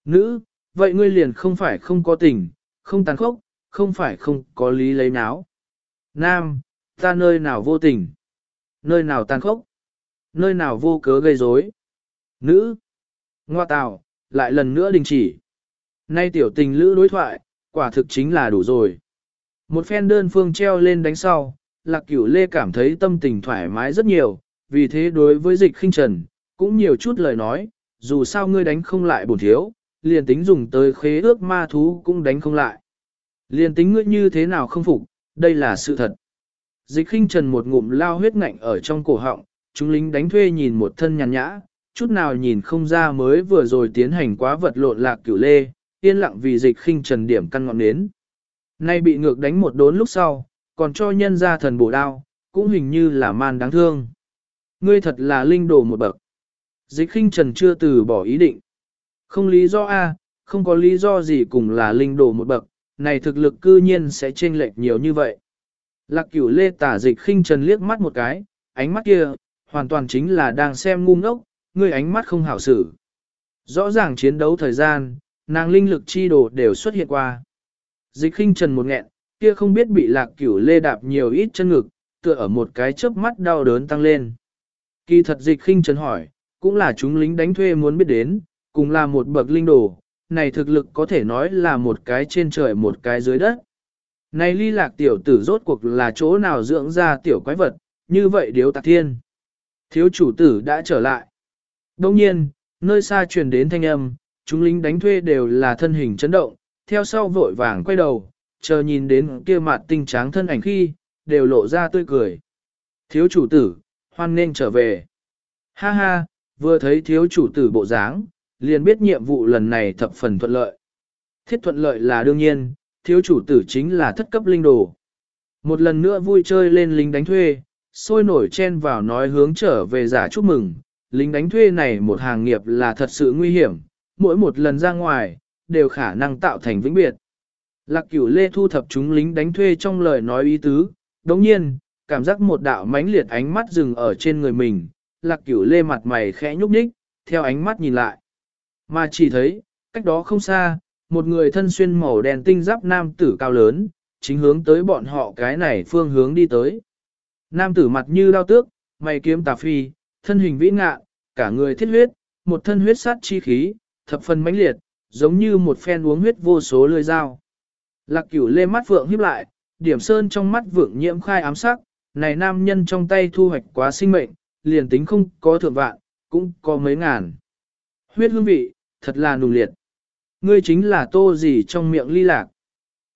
Nữ, vậy ngươi liền không phải không có tình, không tàn khốc, không phải không có lý lấy náo. Nam, ta nơi nào vô tình, nơi nào tàn khốc, nơi nào vô cớ gây rối. Nữ, ngoa tào, lại lần nữa đình chỉ. Nay tiểu tình lữ đối thoại, quả thực chính là đủ rồi. Một phen đơn phương treo lên đánh sau, lạc cửu lê cảm thấy tâm tình thoải mái rất nhiều, vì thế đối với dịch khinh trần, cũng nhiều chút lời nói, dù sao ngươi đánh không lại bổn thiếu, liền tính dùng tới khế ước ma thú cũng đánh không lại. Liền tính ngươi như thế nào không phục, đây là sự thật. Dịch khinh trần một ngụm lao huyết ngạnh ở trong cổ họng, chúng lính đánh thuê nhìn một thân nhàn nhã, chút nào nhìn không ra mới vừa rồi tiến hành quá vật lộn lạc cửu lê, yên lặng vì dịch khinh trần điểm căn ngọn nến. Nay bị ngược đánh một đốn lúc sau, còn cho nhân ra thần bổ đao, cũng hình như là man đáng thương. Ngươi thật là linh đồ một bậc. Dịch khinh trần chưa từ bỏ ý định. Không lý do A, không có lý do gì cùng là linh đồ một bậc, này thực lực cư nhiên sẽ chênh lệch nhiều như vậy. Lạc cửu lê tả dịch khinh trần liếc mắt một cái, ánh mắt kia, hoàn toàn chính là đang xem ngu ngốc, ngươi ánh mắt không hảo xử. Rõ ràng chiến đấu thời gian, nàng linh lực chi đồ đều xuất hiện qua. Dịch khinh trần một nghẹn, kia không biết bị lạc cửu lê đạp nhiều ít chân ngực, tựa ở một cái chớp mắt đau đớn tăng lên. Kỳ thật dịch khinh trần hỏi, cũng là chúng lính đánh thuê muốn biết đến, cùng là một bậc linh đồ, này thực lực có thể nói là một cái trên trời một cái dưới đất. Này ly lạc tiểu tử rốt cuộc là chỗ nào dưỡng ra tiểu quái vật, như vậy điếu tạc thiên. Thiếu chủ tử đã trở lại. Đông nhiên, nơi xa truyền đến thanh âm, chúng lính đánh thuê đều là thân hình chấn động, theo sau vội vàng quay đầu, chờ nhìn đến kia mặt tinh tráng thân ảnh khi, đều lộ ra tươi cười. Thiếu chủ tử, hoan nên trở về. Ha ha, vừa thấy thiếu chủ tử bộ dáng, liền biết nhiệm vụ lần này thập phần thuận lợi. Thiết thuận lợi là đương nhiên, thiếu chủ tử chính là thất cấp linh đồ. Một lần nữa vui chơi lên lính đánh thuê, sôi nổi chen vào nói hướng trở về giả chúc mừng, lính đánh thuê này một hàng nghiệp là thật sự nguy hiểm, mỗi một lần ra ngoài, đều khả năng tạo thành vĩnh biệt. Lạc cửu lê thu thập chúng lính đánh thuê trong lời nói ý tứ, đồng nhiên, cảm giác một đạo mãnh liệt ánh mắt dừng ở trên người mình, lạc cửu lê mặt mày khẽ nhúc nhích, theo ánh mắt nhìn lại. Mà chỉ thấy, cách đó không xa, một người thân xuyên màu đen tinh giáp nam tử cao lớn, chính hướng tới bọn họ cái này phương hướng đi tới. Nam tử mặt như đao tước, mày kiếm tà phi, thân hình vĩ ngạ, cả người thiết huyết, một thân huyết sát chi khí, thập phần mãnh liệt, giống như một phen uống huyết vô số lưỡi dao. Lạc cửu lê mắt vượng híp lại, điểm sơn trong mắt vượng nhiễm khai ám sắc, này nam nhân trong tay thu hoạch quá sinh mệnh, liền tính không có thượng vạn, cũng có mấy ngàn. Huyết hương vị, thật là nùng liệt. Ngươi chính là tô gì trong miệng ly lạc.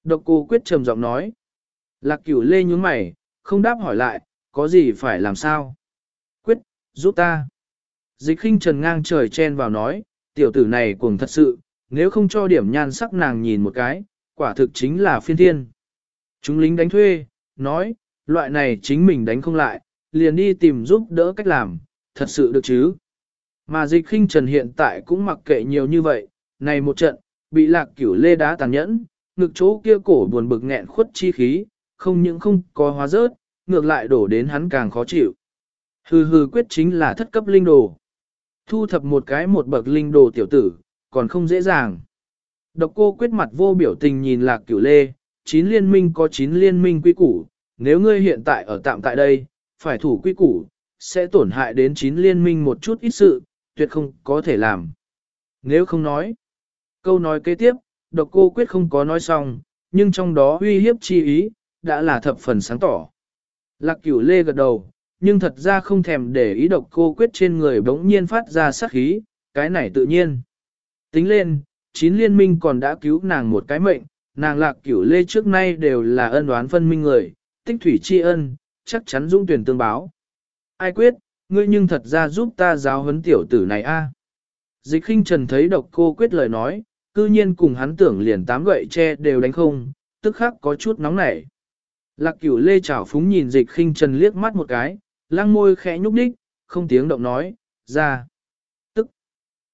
Độc cô quyết trầm giọng nói. Lạc cửu lê nhúng mày, không đáp hỏi lại, có gì phải làm sao? Quyết, giúp ta. Dịch khinh trần ngang trời chen vào nói, tiểu tử này cuồng thật sự, nếu không cho điểm nhan sắc nàng nhìn một cái, quả thực chính là phiên thiên. Chúng lính đánh thuê, nói, loại này chính mình đánh không lại, liền đi tìm giúp đỡ cách làm, thật sự được chứ. Mà dịch khinh trần hiện tại cũng mặc kệ nhiều như vậy, này một trận, bị lạc cửu lê đá tàn nhẫn, ngực chỗ kia cổ buồn bực nghẹn khuất chi khí, không những không có hóa rớt, ngược lại đổ đến hắn càng khó chịu. Hừ hừ quyết chính là thất cấp linh đồ. Thu thập một cái một bậc linh đồ tiểu tử, còn không dễ dàng. Độc cô quyết mặt vô biểu tình nhìn lạc cửu lê, chín liên minh có chín liên minh quy củ, nếu ngươi hiện tại ở tạm tại đây, phải thủ quy củ, sẽ tổn hại đến chín liên minh một chút ít sự, tuyệt không có thể làm. Nếu không nói, câu nói kế tiếp, độc cô quyết không có nói xong, nhưng trong đó uy hiếp chi ý, đã là thập phần sáng tỏ. Lạc cửu lê gật đầu, nhưng thật ra không thèm để ý độc cô quyết trên người bỗng nhiên phát ra sát khí, cái này tự nhiên. Tính lên, chín liên minh còn đã cứu nàng một cái mệnh, nàng lạc cửu lê trước nay đều là ân oán phân minh người, tích thủy tri ân, chắc chắn dũng tuyển tương báo. Ai quyết, ngươi nhưng thật ra giúp ta giáo huấn tiểu tử này a. Dịch khinh trần thấy độc cô quyết lời nói, cư nhiên cùng hắn tưởng liền tám gậy tre đều đánh không, tức khắc có chút nóng nảy. Lạc cửu lê chảo phúng nhìn dịch khinh trần liếc mắt một cái, lăng môi khẽ nhúc đích, không tiếng động nói, ra. Tức,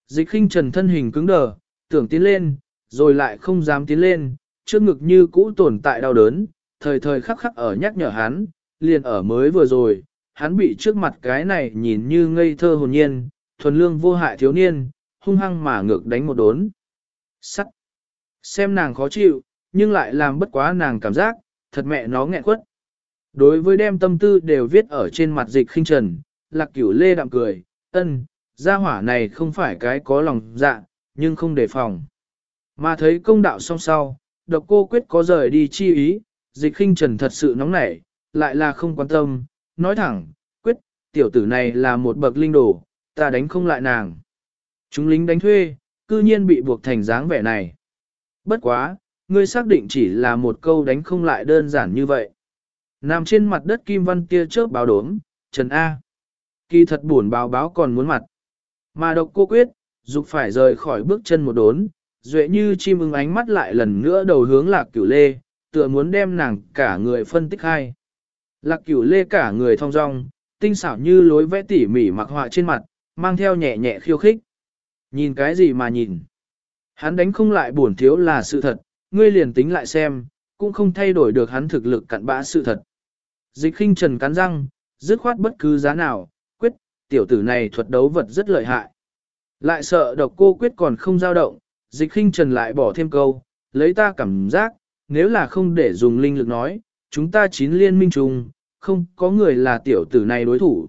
dịch khinh trần thân hình cứng đờ, tưởng tiến lên, rồi lại không dám tiến lên, trước ngực như cũ tồn tại đau đớn, thời thời khắc khắc ở nhắc nhở hắn, liền ở mới vừa rồi, hắn bị trước mặt cái này nhìn như ngây thơ hồn nhiên, thuần lương vô hại thiếu niên, hung hăng mà ngược đánh một đốn. Sắt. Xem nàng khó chịu, nhưng lại làm bất quá nàng cảm giác, thật mẹ nó nghẹn quất. Đối với đem tâm tư đều viết ở trên mặt dịch khinh trần, lạc cửu lê đạm cười, ân, gia hỏa này không phải cái có lòng dạ, nhưng không đề phòng. Mà thấy công đạo song sau, độc cô quyết có rời đi chi ý, dịch khinh trần thật sự nóng nảy, lại là không quan tâm, nói thẳng, quyết, tiểu tử này là một bậc linh đồ, ta đánh không lại nàng. Chúng lính đánh thuê, cư nhiên bị buộc thành dáng vẻ này. Bất quá, ngươi xác định chỉ là một câu đánh không lại đơn giản như vậy. Nằm trên mặt đất kim văn tia chớp báo đốm, Trần A. Kỳ thật buồn báo báo còn muốn mặt. Mà độc cô quyết, dục phải rời khỏi bước chân một đốn, duệ như chim ưng ánh mắt lại lần nữa đầu hướng lạc cửu lê, tựa muốn đem nàng cả người phân tích hai. Lạc cửu lê cả người thong dong, tinh xảo như lối vẽ tỉ mỉ mặc họa trên mặt, mang theo nhẹ nhẹ khiêu khích. Nhìn cái gì mà nhìn? Hắn đánh không lại buồn thiếu là sự thật, ngươi liền tính lại xem, cũng không thay đổi được hắn thực lực cặn bã sự thật. Dịch khinh trần cắn răng, dứt khoát bất cứ giá nào, quyết, tiểu tử này thuật đấu vật rất lợi hại. Lại sợ độc cô quyết còn không dao động, dịch khinh trần lại bỏ thêm câu, lấy ta cảm giác, nếu là không để dùng linh lực nói, chúng ta chín liên minh chung, không có người là tiểu tử này đối thủ.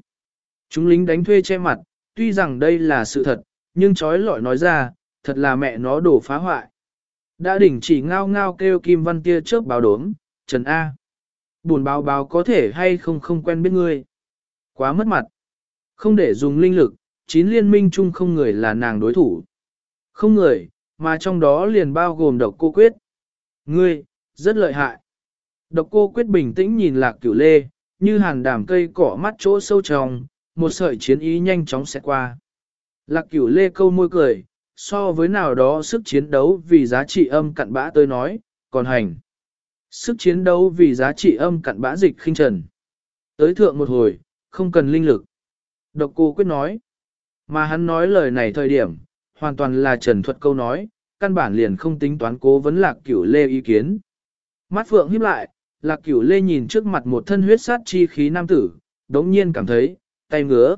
Chúng lính đánh thuê che mặt, tuy rằng đây là sự thật, nhưng trói lọi nói ra, thật là mẹ nó đổ phá hoại. Đã đỉnh chỉ ngao ngao kêu Kim Văn Tia chớp báo đốm, Trần A. Buồn báo báo có thể hay không không quen biết ngươi. Quá mất mặt. Không để dùng linh lực, chín liên minh chung không người là nàng đối thủ. Không người, mà trong đó liền bao gồm độc cô quyết. Ngươi, rất lợi hại. Độc cô quyết bình tĩnh nhìn lạc cửu lê, như hàn đàm cây cỏ mắt chỗ sâu trong, một sợi chiến ý nhanh chóng sẽ qua. Lạc cửu lê câu môi cười, so với nào đó sức chiến đấu vì giá trị âm cặn bã tôi nói, còn hành. Sức chiến đấu vì giá trị âm cặn bã dịch khinh trần. Tới thượng một hồi, không cần linh lực. Độc cô quyết nói. Mà hắn nói lời này thời điểm, hoàn toàn là trần thuật câu nói, căn bản liền không tính toán cố vấn lạc cửu lê ý kiến. Mắt phượng híp lại, lạc cửu lê nhìn trước mặt một thân huyết sát chi khí nam tử, đống nhiên cảm thấy, tay ngứa.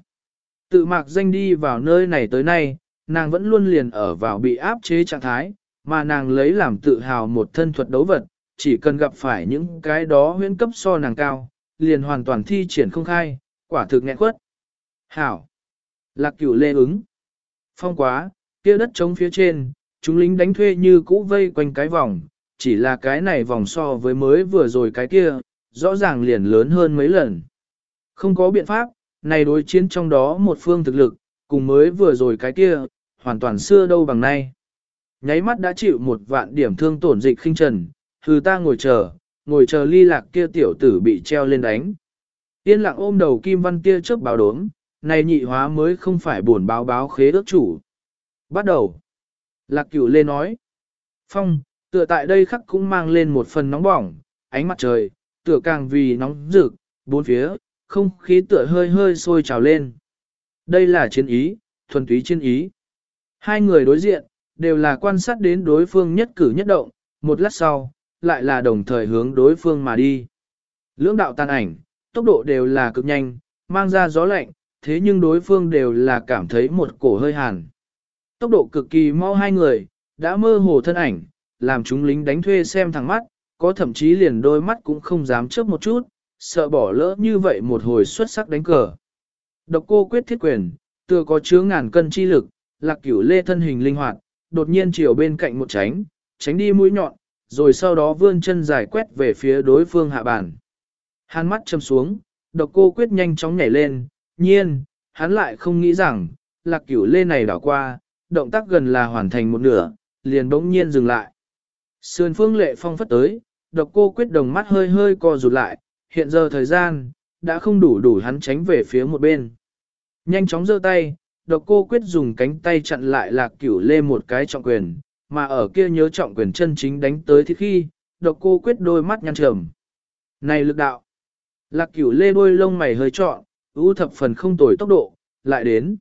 Tự mạc danh đi vào nơi này tới nay, nàng vẫn luôn liền ở vào bị áp chế trạng thái, mà nàng lấy làm tự hào một thân thuật đấu vật, chỉ cần gặp phải những cái đó huyễn cấp so nàng cao, liền hoàn toàn thi triển không khai, quả thực nghẹn quất. Hảo! Lạc cửu lê ứng. Phong quá, kia đất trống phía trên, chúng lính đánh thuê như cũ vây quanh cái vòng, chỉ là cái này vòng so với mới vừa rồi cái kia, rõ ràng liền lớn hơn mấy lần. Không có biện pháp, này đối chiến trong đó một phương thực lực, cùng mới vừa rồi cái kia, hoàn toàn xưa đâu bằng nay. Nháy mắt đã chịu một vạn điểm thương tổn dịch khinh trần, hừ ta ngồi chờ, ngồi chờ ly lạc kia tiểu tử bị treo lên đánh. Yên lặng ôm đầu kim văn kia trước báo đốm, này nhị hóa mới không phải buồn báo báo khế ước chủ. Bắt đầu. Lạc cửu lê nói. Phong, tựa tại đây khắc cũng mang lên một phần nóng bỏng, ánh mặt trời, tựa càng vì nóng rực, bốn phía, không khí tựa hơi hơi sôi trào lên. Đây là chiến ý, thuần túy chiến ý. Hai người đối diện, đều là quan sát đến đối phương nhất cử nhất động, một lát sau, lại là đồng thời hướng đối phương mà đi. Lưỡng đạo tàn ảnh, tốc độ đều là cực nhanh, mang ra gió lạnh, thế nhưng đối phương đều là cảm thấy một cổ hơi hàn. Tốc độ cực kỳ mau hai người, đã mơ hồ thân ảnh, làm chúng lính đánh thuê xem thẳng mắt, có thậm chí liền đôi mắt cũng không dám chớp một chút, sợ bỏ lỡ như vậy một hồi xuất sắc đánh cờ. Độc cô quyết thiết quyền, tựa có chứa ngàn cân chi lực, lạc cửu lê thân hình linh hoạt, đột nhiên chiều bên cạnh một tránh, tránh đi mũi nhọn, rồi sau đó vươn chân dài quét về phía đối phương hạ bản. Hắn mắt châm xuống, độc cô quyết nhanh chóng nhảy lên, nhiên, hắn lại không nghĩ rằng, lạc cửu lê này đảo qua, động tác gần là hoàn thành một nửa, liền bỗng nhiên dừng lại. Sườn phương lệ phong phất tới, độc cô quyết đồng mắt hơi hơi co rụt lại, hiện giờ thời gian, đã không đủ đủ hắn tránh về phía một bên. Nhanh chóng giơ tay, độc cô quyết dùng cánh tay chặn lại lạc cửu lê một cái trọng quyền, mà ở kia nhớ trọng quyền chân chính đánh tới thì khi, độc cô quyết đôi mắt nhăn trầm. Này lực đạo! Lạc cửu lê đôi lông mày hơi trọn, ưu thập phần không tồi tốc độ, lại đến.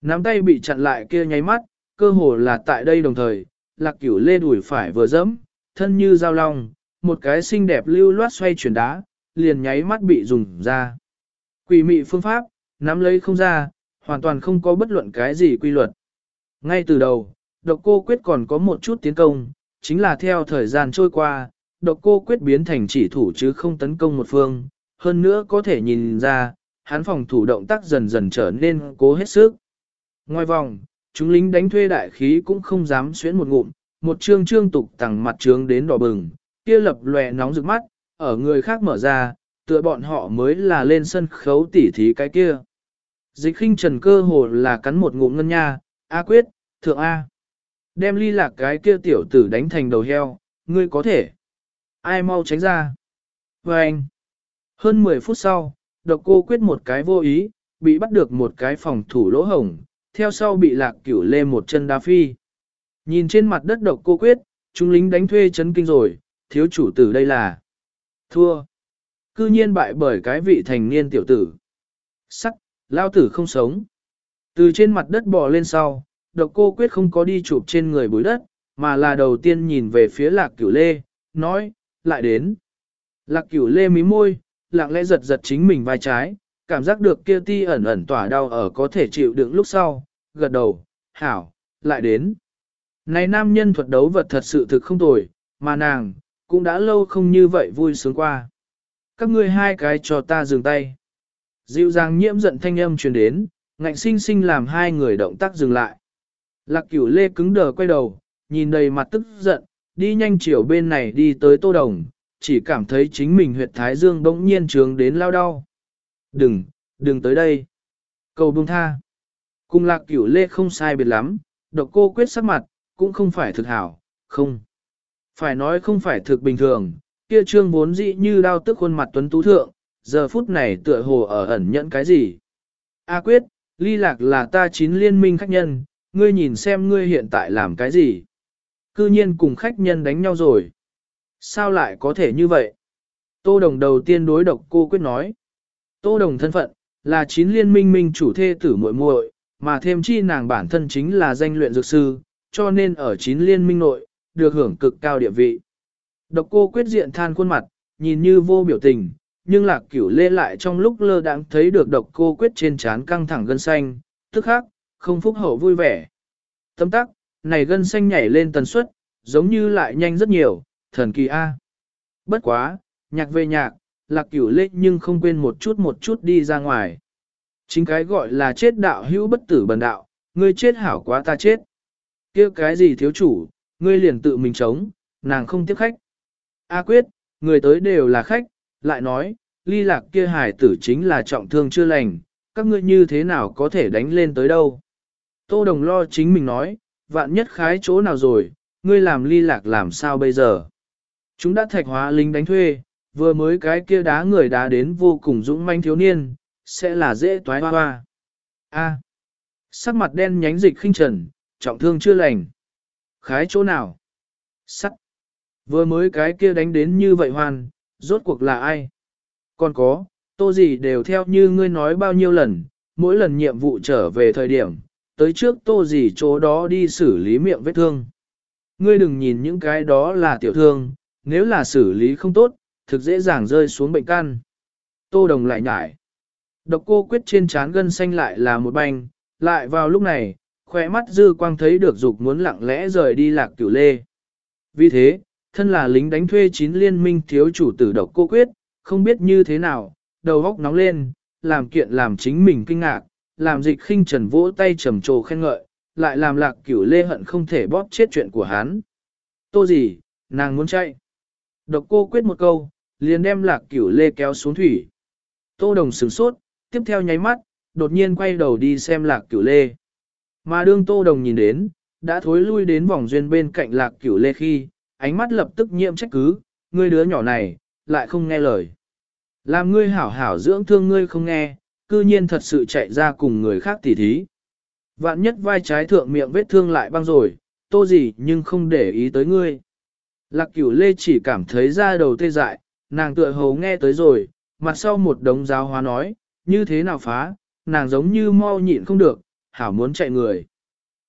Nắm tay bị chặn lại kia nháy mắt, cơ hồ là tại đây đồng thời, lạc cửu lê đuổi phải vừa dẫm, thân như dao long, một cái xinh đẹp lưu loát xoay chuyển đá, liền nháy mắt bị dùng ra. Quỷ mị phương pháp, nắm lấy không ra, hoàn toàn không có bất luận cái gì quy luật. Ngay từ đầu, độc cô quyết còn có một chút tiến công, chính là theo thời gian trôi qua, độc cô quyết biến thành chỉ thủ chứ không tấn công một phương, hơn nữa có thể nhìn ra, hắn phòng thủ động tác dần dần trở nên cố hết sức. Ngoài vòng, chúng lính đánh thuê đại khí cũng không dám xuyến một ngụm, một trương trương tục tẳng mặt trướng đến đỏ bừng, kia lập lòe nóng rực mắt, ở người khác mở ra, tựa bọn họ mới là lên sân khấu tỉ thí cái kia. Dịch khinh trần cơ hồ là cắn một ngụm ngân nha, A quyết, thượng A. Đem ly lạc cái kia tiểu tử đánh thành đầu heo, ngươi có thể. Ai mau tránh ra. Và anh. Hơn 10 phút sau, độc cô quyết một cái vô ý, bị bắt được một cái phòng thủ lỗ hổng, theo sau bị lạc cửu lê một chân đá phi. Nhìn trên mặt đất độc cô quyết, chúng lính đánh thuê chấn kinh rồi, thiếu chủ tử đây là thua. Cư nhiên bại bởi cái vị thành niên tiểu tử. Sắc, lao tử không sống. Từ trên mặt đất bò lên sau, độc cô quyết không có đi chụp trên người bối đất, mà là đầu tiên nhìn về phía lạc cửu lê, nói, lại đến. Lạc cửu lê mí môi, lặng lẽ giật giật chính mình vai trái, cảm giác được kia ti ẩn ẩn tỏa đau ở có thể chịu đựng lúc sau, gật đầu, hảo, lại đến. Này nam nhân thuật đấu vật thật sự thực không tồi, mà nàng, cũng đã lâu không như vậy vui sướng qua. Các ngươi hai cái cho ta dừng tay. Dịu dàng nhiễm giận thanh âm truyền đến, ngạnh sinh sinh làm hai người động tác dừng lại. Lạc cửu lê cứng đờ quay đầu, nhìn đầy mặt tức giận, đi nhanh chiều bên này đi tới tô đồng, chỉ cảm thấy chính mình huyệt thái dương bỗng nhiên trướng đến lao đau. Đừng, đừng tới đây. Cầu buông tha. Cùng lạc cửu lê không sai biệt lắm, độc cô quyết sắc mặt, cũng không phải thực hảo, không. Phải nói không phải thực bình thường, kia trương vốn dị như đao tức khuôn mặt tuấn tú thượng, giờ phút này tựa hồ ở ẩn nhận cái gì. A quyết, ly lạc là ta chín liên minh khách nhân, ngươi nhìn xem ngươi hiện tại làm cái gì. Cư nhiên cùng khách nhân đánh nhau rồi. Sao lại có thể như vậy? Tô Đồng đầu tiên đối độc cô quyết nói. Tô Đồng thân phận, là chín liên minh minh chủ thê tử muội muội, mà thêm chi nàng bản thân chính là danh luyện dược sư, cho nên ở chín liên minh nội, được hưởng cực cao địa vị. Độc cô quyết diện than khuôn mặt, nhìn như vô biểu tình, nhưng lạc cửu lê lại trong lúc lơ đãng thấy được độc cô quyết trên trán căng thẳng gân xanh, tức khắc, không phúc hậu vui vẻ. Tâm tắc, này gân xanh nhảy lên tần suất, giống như lại nhanh rất nhiều, thần kỳ A. Bất quá, nhạc về nhạc, lạc cửu lệ nhưng không quên một chút một chút đi ra ngoài. Chính cái gọi là chết đạo hữu bất tử bần đạo, ngươi chết hảo quá ta chết. kia cái gì thiếu chủ, ngươi liền tự mình chống, nàng không tiếp khách. A quyết, người tới đều là khách, lại nói, ly lạc kia hải tử chính là trọng thương chưa lành, các ngươi như thế nào có thể đánh lên tới đâu. Tô Đồng lo chính mình nói, vạn nhất khái chỗ nào rồi, ngươi làm ly lạc làm sao bây giờ. Chúng đã thạch hóa lính đánh thuê, vừa mới cái kia đá người đá đến vô cùng dũng manh thiếu niên, sẽ là dễ toái hoa hoa. A. Sắc mặt đen nhánh dịch khinh trần, trọng thương chưa lành. Khái chỗ nào? Sắc. Vừa mới cái kia đánh đến như vậy hoàn rốt cuộc là ai? Còn có, tô gì đều theo như ngươi nói bao nhiêu lần, mỗi lần nhiệm vụ trở về thời điểm, tới trước tô gì chỗ đó đi xử lý miệng vết thương. Ngươi đừng nhìn những cái đó là tiểu thương, nếu là xử lý không tốt, thực dễ dàng rơi xuống bệnh căn. Tô đồng lại nhải. Độc cô quyết trên trán gân xanh lại là một banh, lại vào lúc này, khỏe mắt dư quang thấy được dục muốn lặng lẽ rời đi lạc cửu lê. Vì thế, thân là lính đánh thuê chín liên minh thiếu chủ tử độc cô quyết, không biết như thế nào, đầu góc nóng lên, làm kiện làm chính mình kinh ngạc, làm dịch khinh trần vỗ tay trầm trồ khen ngợi, lại làm lạc cửu lê hận không thể bóp chết chuyện của hắn. Tô gì, nàng muốn chạy. Độc cô quyết một câu, liền đem lạc cửu lê kéo xuống thủy. Tô đồng sửng sốt, tiếp theo nháy mắt, đột nhiên quay đầu đi xem lạc cửu lê. Mà đương tô đồng nhìn đến, đã thối lui đến vòng duyên bên cạnh lạc cửu lê khi, ánh mắt lập tức nhiễm trách cứ, ngươi đứa nhỏ này, lại không nghe lời. Làm ngươi hảo hảo dưỡng thương ngươi không nghe, cư nhiên thật sự chạy ra cùng người khác tỉ thí. Vạn nhất vai trái thượng miệng vết thương lại băng rồi, tô gì nhưng không để ý tới ngươi. Lạc cửu lê chỉ cảm thấy da đầu tê dại, nàng tựa hầu nghe tới rồi, mặt sau một đống giáo hóa nói, như thế nào phá, nàng giống như mau nhịn không được, hảo muốn chạy người.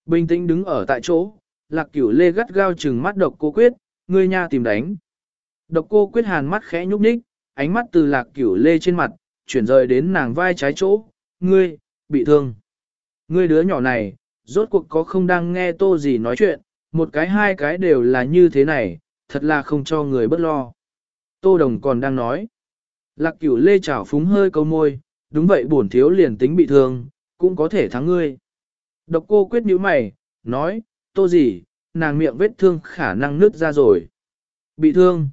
Bình tĩnh đứng ở tại chỗ, lạc cửu lê gắt gao chừng mắt độc cô quyết, ngươi nha tìm đánh. Độc cô quyết hàn mắt khẽ nhúc nhích, ánh mắt từ lạc cửu lê trên mặt, chuyển rời đến nàng vai trái chỗ, ngươi, bị thương. Ngươi đứa nhỏ này, rốt cuộc có không đang nghe tô gì nói chuyện, một cái hai cái đều là như thế này, thật là không cho người bất lo. Tô đồng còn đang nói. Lạc cửu lê chảo phúng hơi câu môi, đúng vậy bổn thiếu liền tính bị thương, cũng có thể thắng ngươi. Độc cô quyết nhíu mày, nói, tô gì, nàng miệng vết thương khả năng nứt ra rồi. Bị thương.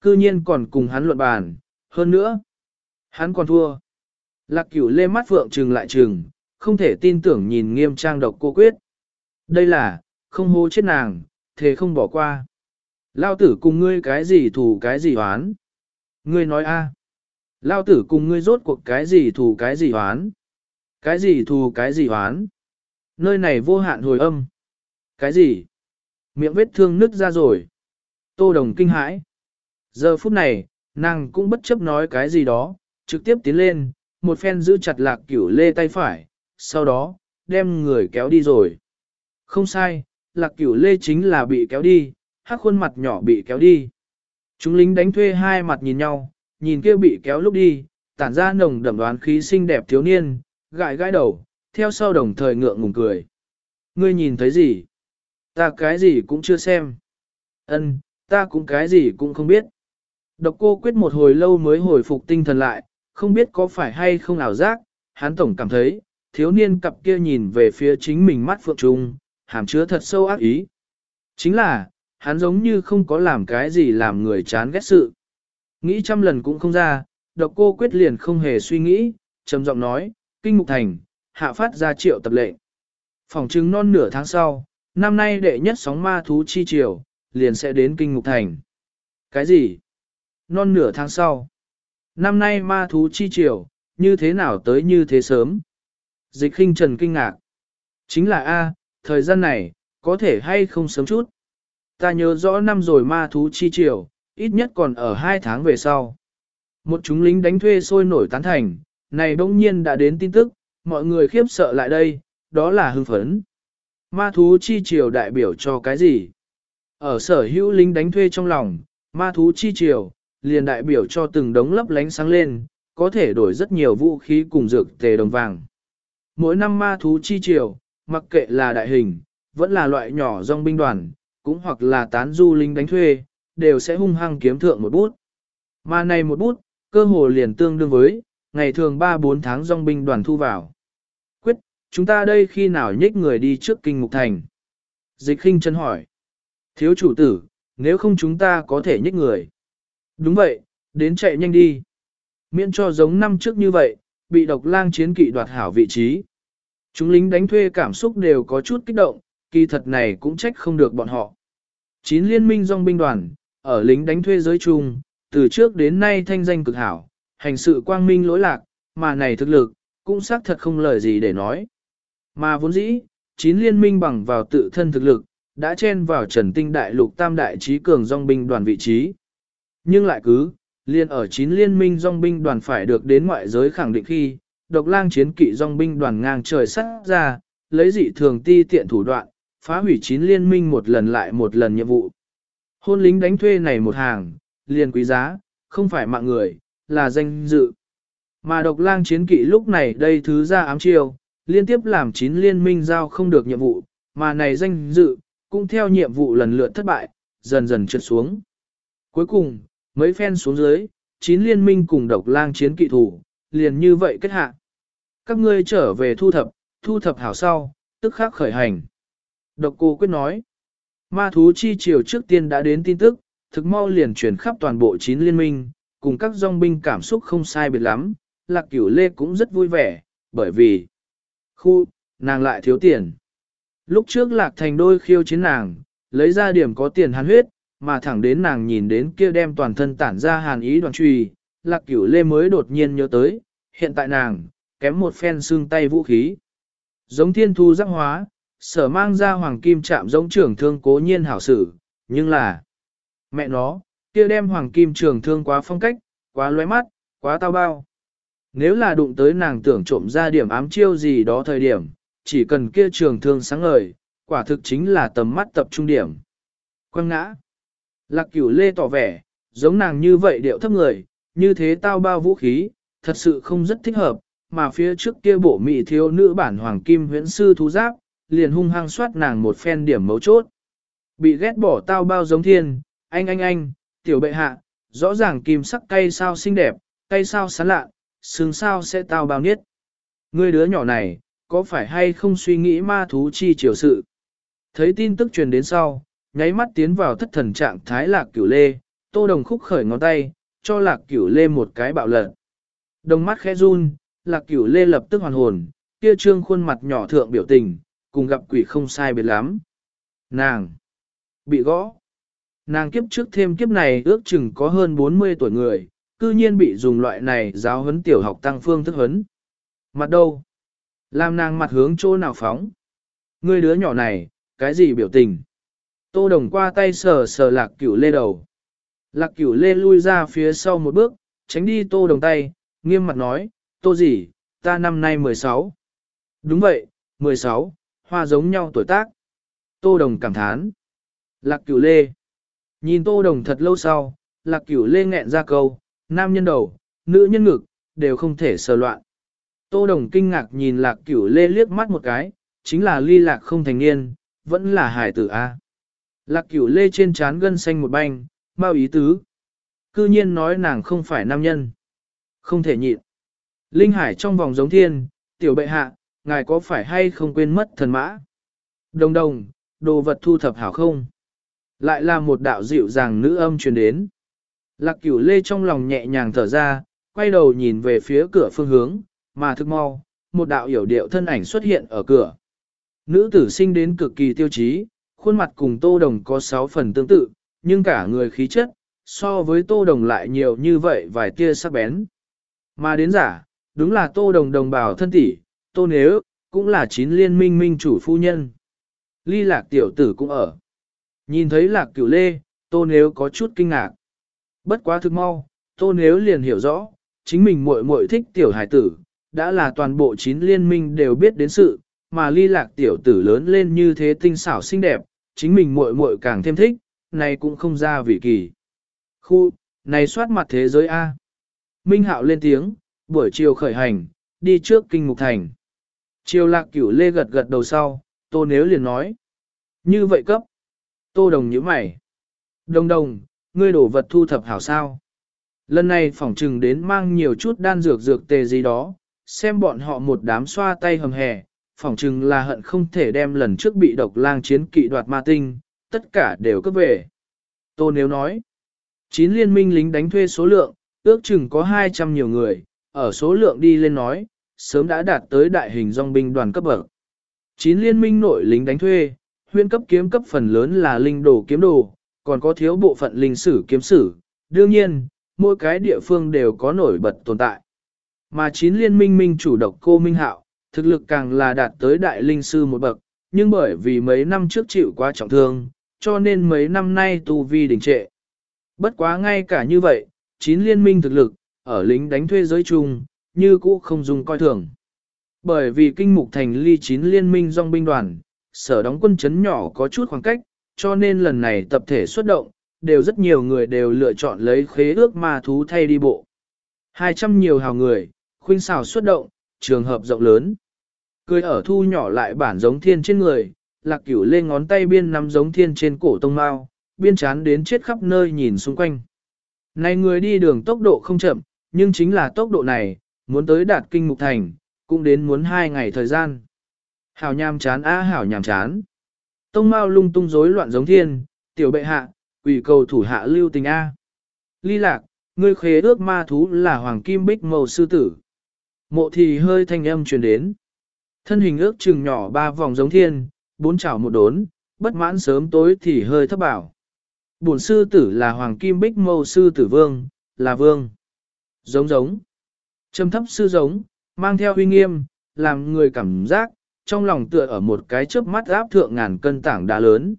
Cư nhiên còn cùng hắn luận bàn, hơn nữa. Hắn còn thua. Lạc cửu lê mắt phượng trừng lại trừng, không thể tin tưởng nhìn nghiêm trang độc cô quyết. Đây là, không hô chết nàng, thế không bỏ qua. Lao tử cùng ngươi cái gì thù cái gì hoán. Ngươi nói a Lao tử cùng ngươi rốt cuộc cái gì thù cái gì hoán. Cái gì thù cái gì hoán. Nơi này vô hạn hồi âm. Cái gì? Miệng vết thương nứt ra rồi. Tô đồng kinh hãi. Giờ phút này, nàng cũng bất chấp nói cái gì đó, trực tiếp tiến lên, một phen giữ chặt lạc cửu lê tay phải, sau đó, đem người kéo đi rồi. Không sai, lạc cửu lê chính là bị kéo đi, hắc khuôn mặt nhỏ bị kéo đi. Chúng lính đánh thuê hai mặt nhìn nhau, nhìn kia bị kéo lúc đi, tản ra nồng đậm đoán khí xinh đẹp thiếu niên, gãi gãi đầu, theo sau đồng thời ngượng ngùng cười. Ngươi nhìn thấy gì? Ta cái gì cũng chưa xem. Ân, ta cũng cái gì cũng không biết. Độc cô quyết một hồi lâu mới hồi phục tinh thần lại, không biết có phải hay không ảo giác, hắn tổng cảm thấy, thiếu niên cặp kia nhìn về phía chính mình mắt phượng trung, hàm chứa thật sâu ác ý. Chính là, hắn giống như không có làm cái gì làm người chán ghét sự. Nghĩ trăm lần cũng không ra, độc cô quyết liền không hề suy nghĩ, trầm giọng nói, kinh mục thành, hạ phát ra triệu tập lệnh. Phòng chứng non nửa tháng sau, năm nay đệ nhất sóng ma thú chi triều, liền sẽ đến kinh mục thành. Cái gì? Non nửa tháng sau. Năm nay ma thú chi triều, như thế nào tới như thế sớm? Dịch khinh trần kinh ngạc. Chính là A, thời gian này, có thể hay không sớm chút. Ta nhớ rõ năm rồi ma thú chi triều, ít nhất còn ở hai tháng về sau. Một chúng lính đánh thuê sôi nổi tán thành, này bỗng nhiên đã đến tin tức, mọi người khiếp sợ lại đây, đó là hưng phấn. Ma thú chi triều đại biểu cho cái gì? Ở sở hữu lính đánh thuê trong lòng, ma thú chi triều, liền đại biểu cho từng đống lấp lánh sáng lên, có thể đổi rất nhiều vũ khí cùng dược tề đồng vàng. Mỗi năm ma thú chi triều, mặc kệ là đại hình, vẫn là loại nhỏ dòng binh đoàn, cũng hoặc là tán du lính đánh thuê, đều sẽ hung hăng kiếm thượng một bút. Mà này một bút, cơ hồ liền tương đương với, ngày thường 3-4 tháng dòng binh đoàn thu vào. Quyết, chúng ta đây khi nào nhích người đi trước kinh mục thành? Dịch khinh chân hỏi. Thiếu chủ tử, nếu không chúng ta có thể nhích người. Đúng vậy, đến chạy nhanh đi. Miễn cho giống năm trước như vậy, bị độc lang chiến kỵ đoạt hảo vị trí. Chúng lính đánh thuê cảm xúc đều có chút kích động, kỳ thật này cũng trách không được bọn họ. Chín liên minh dòng binh đoàn, ở lính đánh thuê giới chung, từ trước đến nay thanh danh cực hảo, hành sự quang minh lỗi lạc, mà này thực lực, cũng xác thật không lời gì để nói. Mà vốn dĩ, chín liên minh bằng vào tự thân thực lực, đã chen vào trần tinh đại lục tam đại trí cường dòng binh đoàn vị trí. Nhưng lại cứ, liên ở chín liên minh dòng binh đoàn phải được đến ngoại giới khẳng định khi, độc lang chiến kỵ dòng binh đoàn ngang trời sắt ra, lấy dị thường ti tiện thủ đoạn, phá hủy chín liên minh một lần lại một lần nhiệm vụ. Hôn lính đánh thuê này một hàng, liền quý giá, không phải mạng người, là danh dự. Mà độc lang chiến kỵ lúc này đây thứ ra ám chiêu, liên tiếp làm chín liên minh giao không được nhiệm vụ, mà này danh dự, cũng theo nhiệm vụ lần lượt thất bại, dần dần trượt xuống. Cuối cùng, mấy phen xuống dưới, chín liên minh cùng độc lang chiến kỵ thủ, liền như vậy kết hạ. Các ngươi trở về thu thập, thu thập hảo sau, tức khắc khởi hành. Độc cô quyết nói, ma thú chi triều trước tiên đã đến tin tức, thực mau liền truyền khắp toàn bộ chín liên minh, cùng các dòng binh cảm xúc không sai biệt lắm, lạc cửu lê cũng rất vui vẻ, bởi vì, khu, nàng lại thiếu tiền. Lúc trước lạc thành đôi khiêu chiến nàng, lấy ra điểm có tiền hàn huyết, mà thẳng đến nàng nhìn đến kia đem toàn thân tản ra hàn ý đoàn trùy, lạc cửu lê mới đột nhiên nhớ tới, hiện tại nàng, kém một phen xương tay vũ khí. Giống thiên thu giác hóa, sở mang ra hoàng kim chạm giống trưởng thương cố nhiên hảo sử, nhưng là mẹ nó, kia đem hoàng kim trường thương quá phong cách, quá loé mắt, quá tao bao. Nếu là đụng tới nàng tưởng trộm ra điểm ám chiêu gì đó thời điểm, chỉ cần kia trường thương sáng ngời, quả thực chính là tầm mắt tập trung điểm. Quăng ngã. Lạc cửu lê tỏ vẻ, giống nàng như vậy điệu thấp người, như thế tao bao vũ khí, thật sự không rất thích hợp, mà phía trước kia bộ mị thiếu nữ bản hoàng kim huyễn sư thú giáp, liền hung hăng soát nàng một phen điểm mấu chốt. Bị ghét bỏ tao bao giống thiên, anh anh anh, tiểu bệ hạ, rõ ràng kim sắc cây sao xinh đẹp, cây sao sán lạ, xứng sao sẽ tao bao niết. Ngươi đứa nhỏ này, có phải hay không suy nghĩ ma thú chi chiều sự? Thấy tin tức truyền đến sau, nháy mắt tiến vào thất thần trạng thái lạc cửu lê, tô đồng khúc khởi ngón tay, cho lạc cửu lê một cái bạo lật. Đồng mắt khẽ run, lạc cửu lê lập tức hoàn hồn, kia trương khuôn mặt nhỏ thượng biểu tình, cùng gặp quỷ không sai biệt lắm. Nàng! Bị gõ! Nàng kiếp trước thêm kiếp này ước chừng có hơn 40 tuổi người, cư nhiên bị dùng loại này giáo huấn tiểu học tăng phương thức huấn. Mặt đâu? Làm nàng mặt hướng chỗ nào phóng? Ngươi đứa nhỏ này, cái gì biểu tình? Tô đồng qua tay sờ sờ lạc cửu lê đầu. Lạc cửu lê lui ra phía sau một bước, tránh đi tô đồng tay, nghiêm mặt nói, tô gì, ta năm nay 16. Đúng vậy, 16, hoa giống nhau tuổi tác. Tô đồng cảm thán. Lạc cửu lê. Nhìn tô đồng thật lâu sau, lạc cửu lê nghẹn ra câu, nam nhân đầu, nữ nhân ngực, đều không thể sờ loạn. Tô đồng kinh ngạc nhìn lạc cửu lê liếc mắt một cái, chính là ly lạc không thành niên, vẫn là hải tử A. Lạc cửu lê trên trán gân xanh một banh, bao ý tứ. Cư nhiên nói nàng không phải nam nhân. Không thể nhịn. Linh hải trong vòng giống thiên, tiểu bệ hạ, ngài có phải hay không quên mất thần mã? Đồng đồng, đồ vật thu thập hảo không? Lại là một đạo dịu dàng nữ âm truyền đến. Lạc cửu lê trong lòng nhẹ nhàng thở ra, quay đầu nhìn về phía cửa phương hướng, mà thức mau, một đạo hiểu điệu thân ảnh xuất hiện ở cửa. Nữ tử sinh đến cực kỳ tiêu chí, khuôn mặt cùng tô đồng có sáu phần tương tự, nhưng cả người khí chất, so với tô đồng lại nhiều như vậy vài tia sắc bén. Mà đến giả, đúng là tô đồng đồng bào thân tỷ, tô nếu, cũng là chín liên minh minh chủ phu nhân. Ly lạc tiểu tử cũng ở. Nhìn thấy lạc cửu lê, tô nếu có chút kinh ngạc. Bất quá thực mau, tô nếu liền hiểu rõ, chính mình muội muội thích tiểu hải tử, đã là toàn bộ chín liên minh đều biết đến sự, mà ly lạc tiểu tử lớn lên như thế tinh xảo xinh đẹp, chính mình muội muội càng thêm thích, này cũng không ra vị kỳ. Khu, này soát mặt thế giới A. Minh Hạo lên tiếng, buổi chiều khởi hành, đi trước kinh mục thành. Chiều lạc cửu lê gật gật đầu sau, tô nếu liền nói. Như vậy cấp. Tô đồng nhíu mày. Đồng đồng, ngươi đổ vật thu thập hảo sao. Lần này phỏng trừng đến mang nhiều chút đan dược dược tề gì đó, xem bọn họ một đám xoa tay hầm hè, phỏng chừng là hận không thể đem lần trước bị độc lang chiến kỵ đoạt ma tinh, tất cả đều cấp về. Tô nếu nói, chín liên minh lính đánh thuê số lượng, ước chừng có 200 nhiều người, ở số lượng đi lên nói, sớm đã đạt tới đại hình dòng binh đoàn cấp bậc. Chín liên minh nội lính đánh thuê, huyên cấp kiếm cấp phần lớn là linh đồ kiếm đồ, còn có thiếu bộ phận linh sử kiếm sử. Đương nhiên, mỗi cái địa phương đều có nổi bật tồn tại. Mà chín liên minh minh chủ độc cô Minh Hạo, thực lực càng là đạt tới đại linh sư một bậc, nhưng bởi vì mấy năm trước chịu quá trọng thương, cho nên mấy năm nay tu vi đình trệ. Bất quá ngay cả như vậy, chín liên minh thực lực, ở lính đánh thuê giới chung, như cũ không dùng coi thường. Bởi vì kinh mục thành ly chín liên minh dòng binh đoàn, sở đóng quân chấn nhỏ có chút khoảng cách, cho nên lần này tập thể xuất động, đều rất nhiều người đều lựa chọn lấy khế ước ma thú thay đi bộ. 200 nhiều hào người, khuynh xào xuất động, trường hợp rộng lớn. Cười ở thu nhỏ lại bản giống thiên trên người, lạc cửu lên ngón tay biên nắm giống thiên trên cổ tông mao, biên chán đến chết khắp nơi nhìn xung quanh. Này người đi đường tốc độ không chậm, nhưng chính là tốc độ này, muốn tới đạt kinh mục thành, cũng đến muốn hai ngày thời gian. Hảo nhàm chán á hảo nhàm chán. Tông mao lung tung rối loạn giống thiên, tiểu bệ hạ, quỷ cầu thủ hạ lưu tình A. Ly lạc, ngươi khế ước ma thú là hoàng kim bích màu sư tử. Mộ thì hơi thanh âm truyền đến. Thân hình ước chừng nhỏ ba vòng giống thiên, bốn chảo một đốn, bất mãn sớm tối thì hơi thấp bảo. Bổn sư tử là hoàng kim bích mâu sư tử vương, là vương. Giống giống. Trầm thấp sư giống, mang theo huy nghiêm, làm người cảm giác, trong lòng tựa ở một cái chớp mắt áp thượng ngàn cân tảng đá lớn.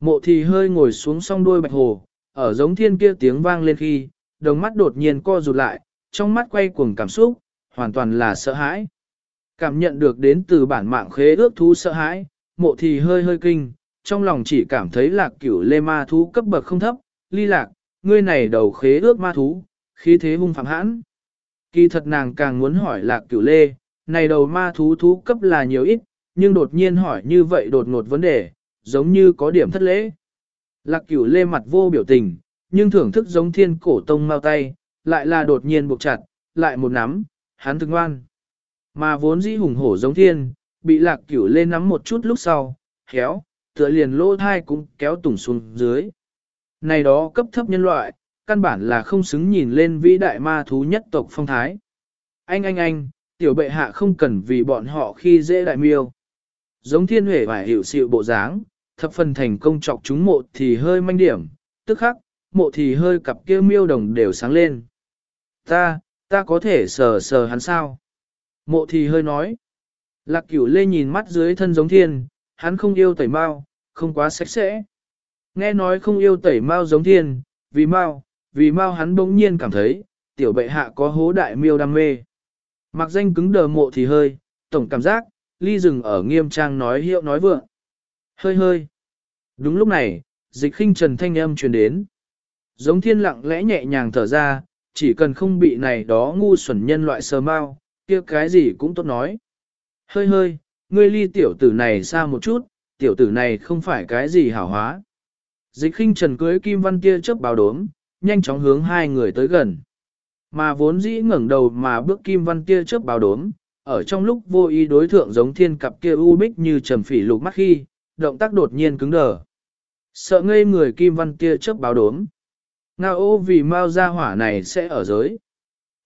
Mộ thì hơi ngồi xuống song đuôi bạch hồ, ở giống thiên kia tiếng vang lên khi, đồng mắt đột nhiên co rụt lại, trong mắt quay cuồng cảm xúc, hoàn toàn là sợ hãi. Cảm nhận được đến từ bản mạng khế ước thú sợ hãi, mộ thì hơi hơi kinh, trong lòng chỉ cảm thấy lạc cửu lê ma thú cấp bậc không thấp, ly lạc, ngươi này đầu khế ước ma thú, khí thế hung phạm hãn. Kỳ thật nàng càng muốn hỏi lạc cửu lê, này đầu ma thú thú cấp là nhiều ít, nhưng đột nhiên hỏi như vậy đột ngột vấn đề, giống như có điểm thất lễ. Lạc cửu lê mặt vô biểu tình, nhưng thưởng thức giống thiên cổ tông mau tay, lại là đột nhiên buộc chặt, lại một nắm, hắn thực ngoan. Mà vốn dĩ hùng hổ giống thiên, bị lạc cửu lê nắm một chút lúc sau, khéo, tựa liền lỗ thai cũng kéo tùng xuống dưới. Này đó cấp thấp nhân loại, căn bản là không xứng nhìn lên vĩ đại ma thú nhất tộc phong thái. Anh anh anh, tiểu bệ hạ không cần vì bọn họ khi dễ đại miêu. Giống thiên huệ và hiểu sự bộ dáng, thập phần thành công chọc chúng mộ thì hơi manh điểm, tức khắc, mộ thì hơi cặp kia miêu đồng đều sáng lên. Ta, ta có thể sờ sờ hắn sao? Mộ thì hơi nói. Lạc cửu lê nhìn mắt dưới thân giống thiên, hắn không yêu tẩy mao, không quá sạch sẽ. Nghe nói không yêu tẩy mao giống thiên, vì mao, vì mau hắn bỗng nhiên cảm thấy, tiểu bệ hạ có hố đại miêu đam mê. Mặc danh cứng đờ mộ thì hơi, tổng cảm giác, ly rừng ở nghiêm trang nói hiệu nói vượng. Hơi hơi. Đúng lúc này, dịch khinh trần thanh âm truyền đến. Giống thiên lặng lẽ nhẹ nhàng thở ra, chỉ cần không bị này đó ngu xuẩn nhân loại sờ mau, kia cái gì cũng tốt nói. Hơi hơi, ngươi ly tiểu tử này xa một chút, tiểu tử này không phải cái gì hảo hóa. Dịch khinh trần cưới kim văn kia chớp báo đốm, nhanh chóng hướng hai người tới gần. Mà vốn dĩ ngẩng đầu mà bước kim văn Tia chớp báo đốm, ở trong lúc vô ý đối thượng giống thiên cặp kia u bích như trầm phỉ lục mắt khi, động tác đột nhiên cứng đờ. Sợ ngây người kim văn Tia chớp báo đốm. Ngao ô vì mau ra hỏa này sẽ ở giới.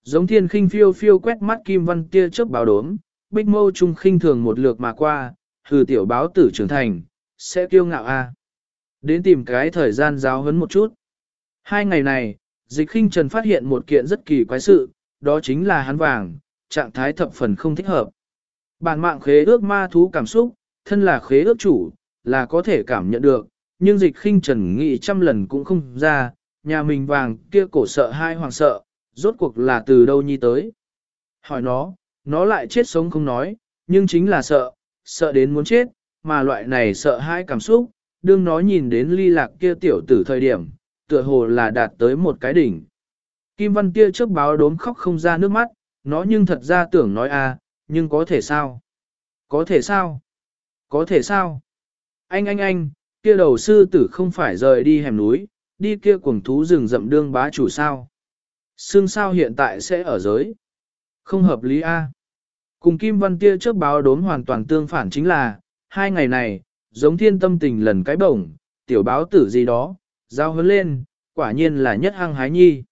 Giống thiên khinh phiêu phiêu quét mắt kim văn Tia chớp báo đốm, bích mâu trung khinh thường một lượt mà qua, hừ tiểu báo tử trưởng thành, sẽ kiêu ngạo a. Đến tìm cái thời gian giáo huấn một chút. Hai ngày này, dịch khinh trần phát hiện một kiện rất kỳ quái sự, đó chính là hắn vàng, trạng thái thập phần không thích hợp. Bản mạng khế ước ma thú cảm xúc, thân là khế ước chủ, là có thể cảm nhận được, nhưng dịch khinh trần nghĩ trăm lần cũng không ra, nhà mình vàng kia cổ sợ hai hoàng sợ, rốt cuộc là từ đâu nhi tới. Hỏi nó, nó lại chết sống không nói, nhưng chính là sợ, sợ đến muốn chết, mà loại này sợ hai cảm xúc, đương nó nhìn đến ly lạc kia tiểu tử thời điểm, tựa hồ là đạt tới một cái đỉnh. Kim Văn Tia trước báo đốm khóc không ra nước mắt, nó nhưng thật ra tưởng nói a, nhưng có thể sao? Có thể sao? Có thể sao? Anh anh anh, kia đầu sư tử không phải rời đi hẻm núi, đi kia cuồng thú rừng rậm đương bá chủ sao? Sương sao hiện tại sẽ ở giới? Không hợp lý a. Cùng Kim Văn Tia trước báo đốm hoàn toàn tương phản chính là, hai ngày này, giống thiên tâm tình lần cái bổng, tiểu báo tử gì đó, giao hấn lên, quả nhiên là nhất hăng hái nhi.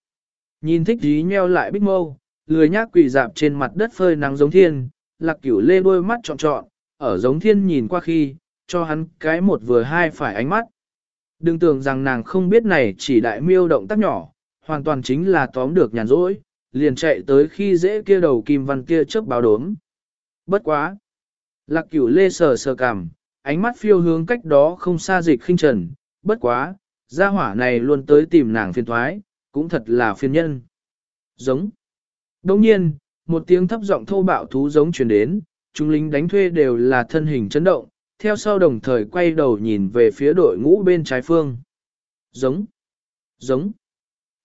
Nhìn thích dí nheo lại bích mâu, lười nhác quỳ dạp trên mặt đất phơi nắng giống thiên, lạc cửu lê đôi mắt trọn trọn, ở giống thiên nhìn qua khi, cho hắn cái một vừa hai phải ánh mắt. Đừng tưởng rằng nàng không biết này chỉ đại miêu động tác nhỏ, hoàn toàn chính là tóm được nhàn rỗi, liền chạy tới khi dễ kia đầu kim văn kia trước báo đốm. Bất quá! Lạc cửu lê sờ sờ cảm ánh mắt phiêu hướng cách đó không xa dịch khinh trần, bất quá, gia hỏa này luôn tới tìm nàng phiền thoái, cũng thật là phiền nhân. Giống. Đồng nhiên, một tiếng thấp giọng thô bạo thú giống truyền đến, chúng lính đánh thuê đều là thân hình chấn động, theo sau đồng thời quay đầu nhìn về phía đội ngũ bên trái phương. Giống. Giống.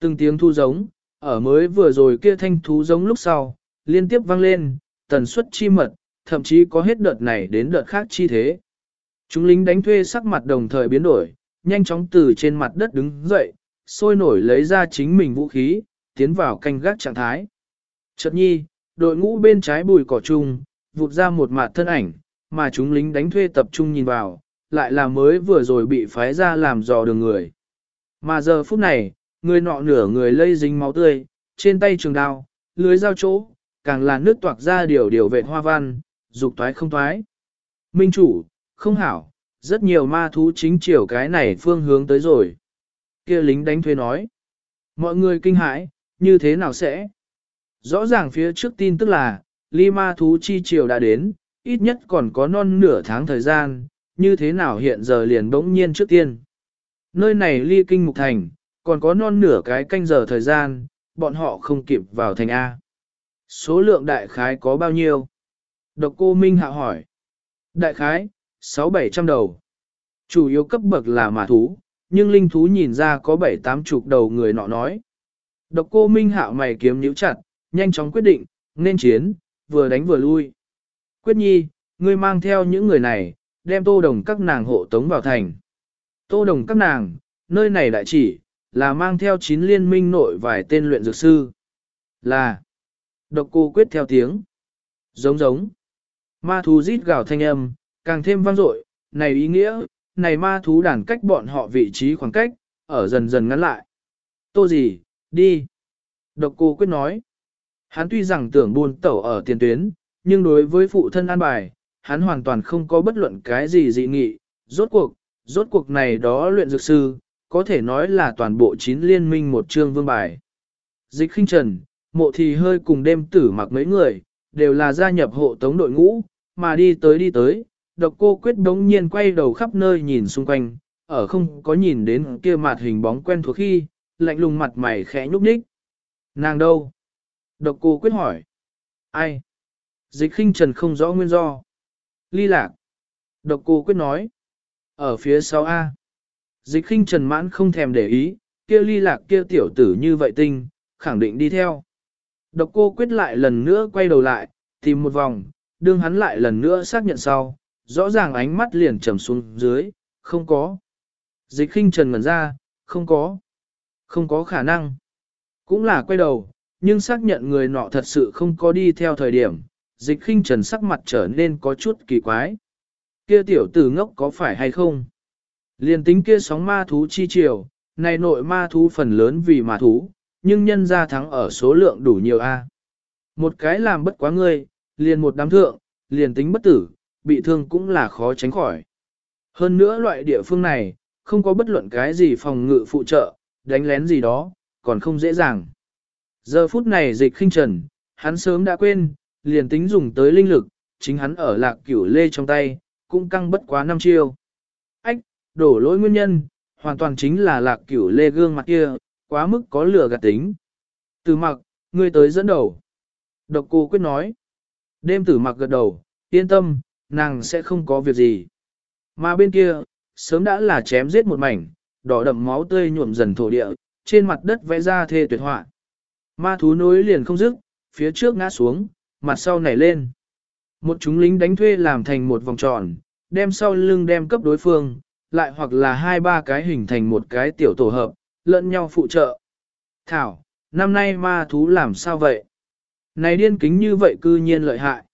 Từng tiếng thu giống, ở mới vừa rồi kia thanh thú giống lúc sau, liên tiếp vang lên, tần suất chi mật, thậm chí có hết đợt này đến đợt khác chi thế. Chúng lính đánh thuê sắc mặt đồng thời biến đổi, nhanh chóng từ trên mặt đất đứng dậy, sôi nổi lấy ra chính mình vũ khí, tiến vào canh gác trạng thái. Chợt nhi, đội ngũ bên trái bùi cỏ chung, vụt ra một mặt thân ảnh, mà chúng lính đánh thuê tập trung nhìn vào, lại là mới vừa rồi bị phái ra làm dò đường người. Mà giờ phút này, người nọ nửa người lây dính máu tươi, trên tay trường đao, lưới dao chỗ, càng là nước toạc ra điều điều vệ hoa văn, dục toái không toái. Minh chủ, không hảo, rất nhiều ma thú chính chiều cái này phương hướng tới rồi. kia lính đánh thuê nói. Mọi người kinh hãi, như thế nào sẽ? Rõ ràng phía trước tin tức là, ly ma thú chi chiều đã đến, ít nhất còn có non nửa tháng thời gian, như thế nào hiện giờ liền bỗng nhiên trước tiên. Nơi này ly kinh mục thành, còn có non nửa cái canh giờ thời gian, bọn họ không kịp vào thành A. Số lượng đại khái có bao nhiêu? Độc cô Minh hạ hỏi. Đại khái, 6-700 đầu. Chủ yếu cấp bậc là mà thú, nhưng linh thú nhìn ra có 7-8 chục đầu người nọ nói. Độc cô Minh hạo mày kiếm nhíu chặt, nhanh chóng quyết định, nên chiến, vừa đánh vừa lui. Quyết nhi, ngươi mang theo những người này, đem tô đồng các nàng hộ tống vào thành. Tô đồng các nàng, nơi này đại chỉ, là mang theo chín liên minh nội vài tên luyện dược sư. Là, độc cô quyết theo tiếng. Giống giống. Ma thú rít gào thanh âm, càng thêm vang dội, này ý nghĩa, này ma thú đàn cách bọn họ vị trí khoảng cách, ở dần dần ngắn lại. Tô gì, đi. Độc cô quyết nói. Hắn tuy rằng tưởng buôn tẩu ở tiền tuyến, nhưng đối với phụ thân an bài, hắn hoàn toàn không có bất luận cái gì dị nghị. Rốt cuộc, rốt cuộc này đó luyện dược sư, có thể nói là toàn bộ chín liên minh một chương vương bài. Dịch khinh trần, mộ thì hơi cùng đêm tử mặc mấy người, đều là gia nhập hộ tống đội ngũ, mà đi tới đi tới, độc cô quyết đống nhiên quay đầu khắp nơi nhìn xung quanh, ở không có nhìn đến kia mặt hình bóng quen thuộc khi, lạnh lùng mặt mày khẽ nhúc nhích. Nàng đâu? Độc cô quyết hỏi. Ai? Dịch khinh trần không rõ nguyên do. Ly lạc. Độc cô quyết nói. Ở phía sau A. Dịch khinh trần mãn không thèm để ý, kia ly lạc kia tiểu tử như vậy tinh, khẳng định đi theo. Độc cô quyết lại lần nữa quay đầu lại, tìm một vòng, đương hắn lại lần nữa xác nhận sau, rõ ràng ánh mắt liền trầm xuống dưới, không có. Dịch khinh trần ngẩn ra, không có. Không có khả năng. Cũng là quay đầu, nhưng xác nhận người nọ thật sự không có đi theo thời điểm, dịch khinh trần sắc mặt trở nên có chút kỳ quái. Kia tiểu tử ngốc có phải hay không? Liên tính kia sóng ma thú chi triều, này nội ma thú phần lớn vì ma thú, nhưng nhân ra thắng ở số lượng đủ nhiều a. Một cái làm bất quá ngươi, liền một đám thượng, liền tính bất tử, bị thương cũng là khó tránh khỏi. Hơn nữa loại địa phương này, không có bất luận cái gì phòng ngự phụ trợ, đánh lén gì đó, còn không dễ dàng. Giờ phút này dịch khinh trần, hắn sớm đã quên, liền tính dùng tới linh lực, chính hắn ở lạc cửu lê trong tay, cũng căng bất quá năm chiêu. Ách, đổ lỗi nguyên nhân, hoàn toàn chính là lạc cửu lê gương mặt kia, quá mức có lửa gạt tính. Từ mặc, ngươi tới dẫn đầu. Độc cô quyết nói. Đêm tử mặc gật đầu, yên tâm, nàng sẽ không có việc gì. Mà bên kia, sớm đã là chém giết một mảnh, đỏ đậm máu tươi nhuộm dần thổ địa, trên mặt đất vẽ ra thê tuyệt họa. Ma thú nối liền không dứt, phía trước ngã xuống, mặt sau nảy lên. Một chúng lính đánh thuê làm thành một vòng tròn, đem sau lưng đem cấp đối phương, lại hoặc là hai ba cái hình thành một cái tiểu tổ hợp, lẫn nhau phụ trợ. Thảo, năm nay ma thú làm sao vậy? Này điên kính như vậy cư nhiên lợi hại.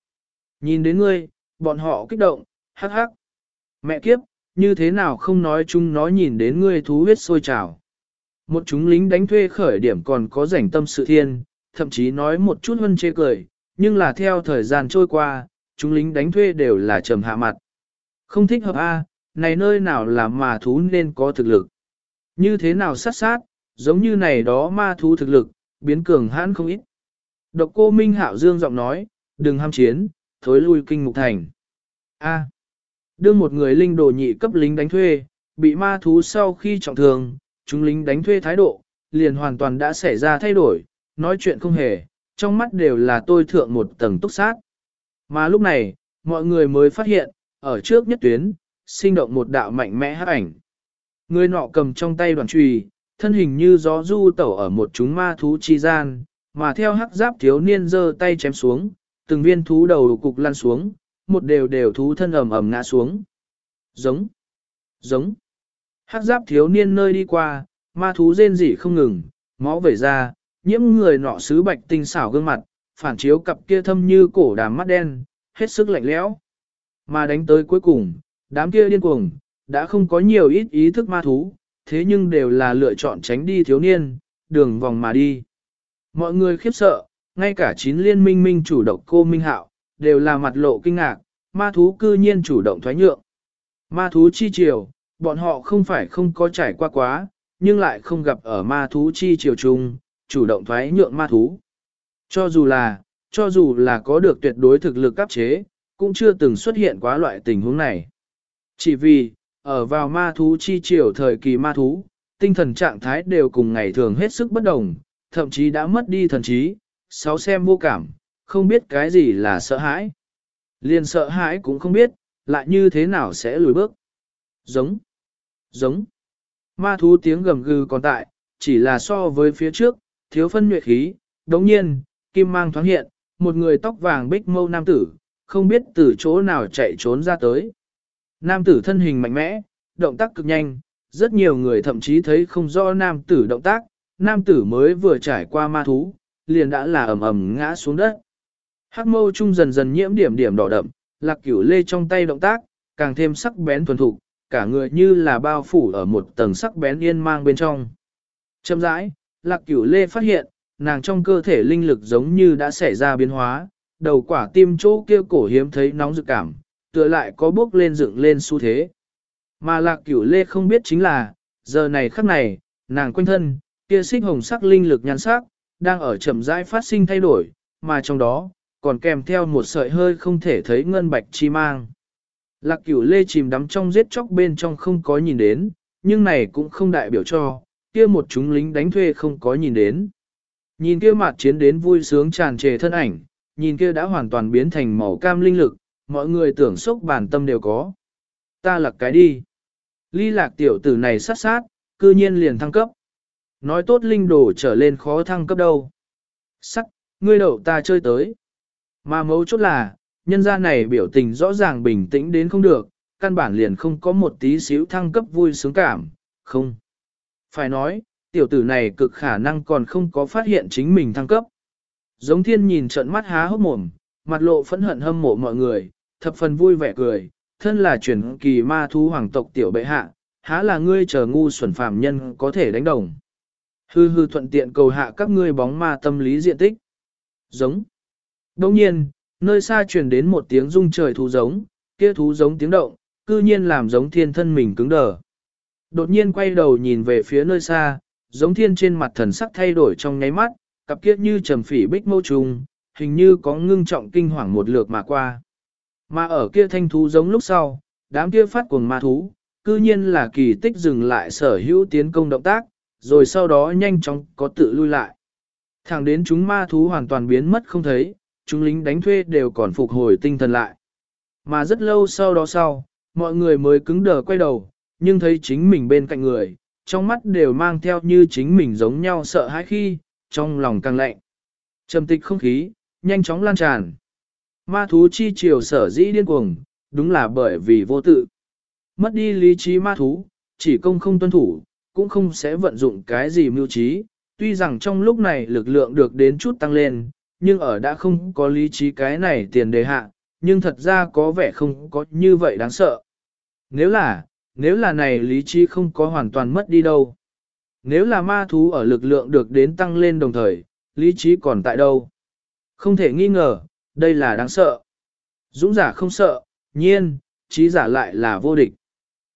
Nhìn đến ngươi, bọn họ kích động, hắc hắc. Mẹ kiếp, như thế nào không nói chúng nó nhìn đến ngươi thú huyết sôi trào. Một chúng lính đánh thuê khởi điểm còn có rảnh tâm sự thiên, thậm chí nói một chút hân chê cười, nhưng là theo thời gian trôi qua, chúng lính đánh thuê đều là trầm hạ mặt. Không thích hợp A, này nơi nào là mà thú nên có thực lực. Như thế nào sát sát, giống như này đó ma thú thực lực, biến cường hãn không ít. Độc cô Minh Hạo Dương giọng nói, đừng ham chiến, thối lui kinh mục thành. A. đưa một người linh đồ nhị cấp lính đánh thuê, bị ma thú sau khi trọng thương, chúng lính đánh thuê thái độ, liền hoàn toàn đã xảy ra thay đổi, nói chuyện không hề, trong mắt đều là tôi thượng một tầng túc sát. Mà lúc này, mọi người mới phát hiện, ở trước nhất tuyến, sinh động một đạo mạnh mẽ hắc ảnh. Người nọ cầm trong tay đoàn trùy, thân hình như gió du tẩu ở một chúng ma thú chi gian, mà theo hắc giáp thiếu niên giơ tay chém xuống, từng viên thú đầu cục lăn xuống, một đều đều thú thân ầm ầm ngã xuống. Giống, giống. Hắc giáp thiếu niên nơi đi qua, ma thú rên rỉ không ngừng, máu vẩy ra, nhiễm người nọ sứ bạch tinh xảo gương mặt, phản chiếu cặp kia thâm như cổ đám mắt đen, hết sức lạnh lẽo. Mà đánh tới cuối cùng, đám kia điên cuồng, đã không có nhiều ít ý thức ma thú, thế nhưng đều là lựa chọn tránh đi thiếu niên, đường vòng mà đi. Mọi người khiếp sợ, ngay cả chín liên minh minh chủ động cô Minh Hạo, đều là mặt lộ kinh ngạc, ma thú cư nhiên chủ động thoái nhượng. Ma thú chi triều, bọn họ không phải không có trải qua quá, nhưng lại không gặp ở ma thú chi triều chung, chủ động thoái nhượng ma thú. Cho dù là, cho dù là có được tuyệt đối thực lực cấp chế, cũng chưa từng xuất hiện quá loại tình huống này. Chỉ vì, ở vào ma thú chi triều thời kỳ ma thú, tinh thần trạng thái đều cùng ngày thường hết sức bất đồng, thậm chí đã mất đi thần trí, sáu xem vô cảm, không biết cái gì là sợ hãi. Liền sợ hãi cũng không biết, lại như thế nào sẽ lùi bước. Giống, giống. Ma thú tiếng gầm gừ còn tại, chỉ là so với phía trước, thiếu phân nhuệ khí, đồng nhiên, kim mang thoáng hiện, một người tóc vàng bích mâu nam tử, không biết từ chỗ nào chạy trốn ra tới. Nam tử thân hình mạnh mẽ, động tác cực nhanh, rất nhiều người thậm chí thấy không rõ nam tử động tác, nam tử mới vừa trải qua ma thú, liền đã là ầm ầm ngã xuống đất. Hắc mâu trung dần dần nhiễm điểm điểm đỏ đậm, lạc cửu lê trong tay động tác, càng thêm sắc bén thuần thục, cả người như là bao phủ ở một tầng sắc bén yên mang bên trong. Châm rãi, lạc cửu lê phát hiện, nàng trong cơ thể linh lực giống như đã xảy ra biến hóa, đầu quả tim chỗ kia cổ hiếm thấy nóng dự cảm, tựa lại có bước lên dựng lên xu thế. Mà lạc cửu lê không biết chính là, giờ này khắc này, nàng quanh thân, kia xích hồng sắc linh lực nhan sắc, đang ở chậm rãi phát sinh thay đổi, mà trong đó, còn kèm theo một sợi hơi không thể thấy ngân bạch chi mang. Lạc cửu lê chìm đắm trong giết chóc bên trong không có nhìn đến, nhưng này cũng không đại biểu cho, kia một chúng lính đánh thuê không có nhìn đến. Nhìn kia mặt chiến đến vui sướng tràn trề thân ảnh, nhìn kia đã hoàn toàn biến thành màu cam linh lực, mọi người tưởng sốc bản tâm đều có. Ta lạc cái đi. Ly lạc tiểu tử này sát sát, cư nhiên liền thăng cấp. Nói tốt linh đồ trở lên khó thăng cấp đâu. Sắc, ngươi đậu ta chơi tới. Mà mấu chốt là, nhân gia này biểu tình rõ ràng bình tĩnh đến không được, căn bản liền không có một tí xíu thăng cấp vui sướng cảm, không. Phải nói, tiểu tử này cực khả năng còn không có phát hiện chính mình thăng cấp. Giống thiên nhìn trận mắt há hốc mồm, mặt lộ phẫn hận hâm mộ mọi người, thập phần vui vẻ cười, thân là truyền kỳ ma thú hoàng tộc tiểu bệ hạ, há là ngươi chờ ngu xuẩn phàm nhân có thể đánh đồng. Hư hư thuận tiện cầu hạ các ngươi bóng ma tâm lý diện tích. Giống. Đồng nhiên, nơi xa truyền đến một tiếng rung trời thú giống, kia thú giống tiếng động, cư nhiên làm giống thiên thân mình cứng đờ. Đột nhiên quay đầu nhìn về phía nơi xa, giống thiên trên mặt thần sắc thay đổi trong nháy mắt, cặp kiết như trầm phỉ bích mâu trùng, hình như có ngưng trọng kinh hoàng một lượt mà qua. Mà ở kia thanh thú giống lúc sau, đám kia phát cuồng ma thú, cư nhiên là kỳ tích dừng lại sở hữu tiến công động tác, rồi sau đó nhanh chóng có tự lui lại. Thẳng đến chúng ma thú hoàn toàn biến mất không thấy, chúng lính đánh thuê đều còn phục hồi tinh thần lại. Mà rất lâu sau đó sau, mọi người mới cứng đờ quay đầu, nhưng thấy chính mình bên cạnh người, trong mắt đều mang theo như chính mình giống nhau sợ hãi khi, trong lòng càng lạnh. Trầm tịch không khí, nhanh chóng lan tràn. Ma thú chi chiều sở dĩ điên cuồng, đúng là bởi vì vô tự. Mất đi lý trí ma thú, chỉ công không tuân thủ, cũng không sẽ vận dụng cái gì mưu trí. Tuy rằng trong lúc này lực lượng được đến chút tăng lên, nhưng ở đã không có lý trí cái này tiền đề hạ, nhưng thật ra có vẻ không có như vậy đáng sợ. Nếu là, nếu là này lý trí không có hoàn toàn mất đi đâu. Nếu là ma thú ở lực lượng được đến tăng lên đồng thời, lý trí còn tại đâu? Không thể nghi ngờ, đây là đáng sợ. Dũng giả không sợ, nhiên, trí giả lại là vô địch.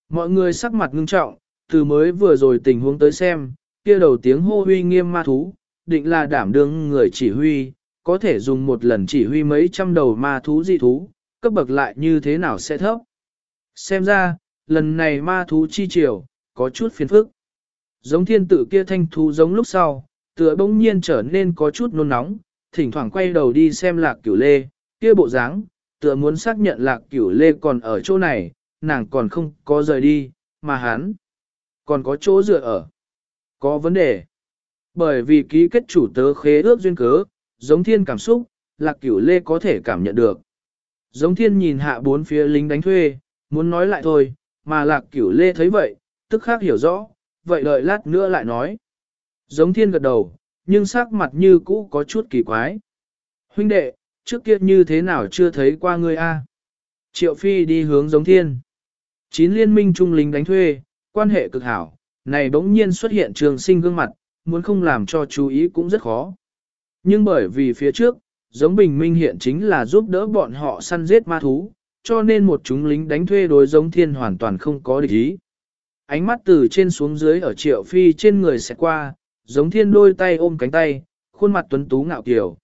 Mọi người sắc mặt ngưng trọng, từ mới vừa rồi tình huống tới xem, kia đầu tiếng hô huy nghiêm ma thú, định là đảm đương người chỉ huy, có thể dùng một lần chỉ huy mấy trăm đầu ma thú dị thú, cấp bậc lại như thế nào sẽ thấp. Xem ra, lần này ma thú chi triều, có chút phiền phức. Giống thiên tử kia thanh thú giống lúc sau, tựa bỗng nhiên trở nên có chút nôn nóng, thỉnh thoảng quay đầu đi xem lạc cửu lê, kia bộ dáng, tựa muốn xác nhận lạc cửu lê còn ở chỗ này, nàng còn không có rời đi, mà hắn còn có chỗ dựa ở. Có vấn đề. Bởi vì ký kết chủ tớ khế ước duyên cớ, giống thiên cảm xúc, lạc cửu lê có thể cảm nhận được. Giống thiên nhìn hạ bốn phía lính đánh thuê, muốn nói lại thôi, mà lạc cửu lê thấy vậy, tức khác hiểu rõ, vậy đợi lát nữa lại nói. Giống thiên gật đầu, nhưng sắc mặt như cũ có chút kỳ quái. Huynh đệ, trước kia như thế nào chưa thấy qua ngươi a? Triệu Phi đi hướng giống thiên. Chín liên minh trung lính đánh thuê, quan hệ cực hảo, này bỗng nhiên xuất hiện trường sinh gương mặt, muốn không làm cho chú ý cũng rất khó. Nhưng bởi vì phía trước, giống bình minh hiện chính là giúp đỡ bọn họ săn giết ma thú, cho nên một chúng lính đánh thuê đối giống thiên hoàn toàn không có địch ý. Ánh mắt từ trên xuống dưới ở triệu phi trên người sẽ qua, giống thiên đôi tay ôm cánh tay, khuôn mặt tuấn tú ngạo kiều.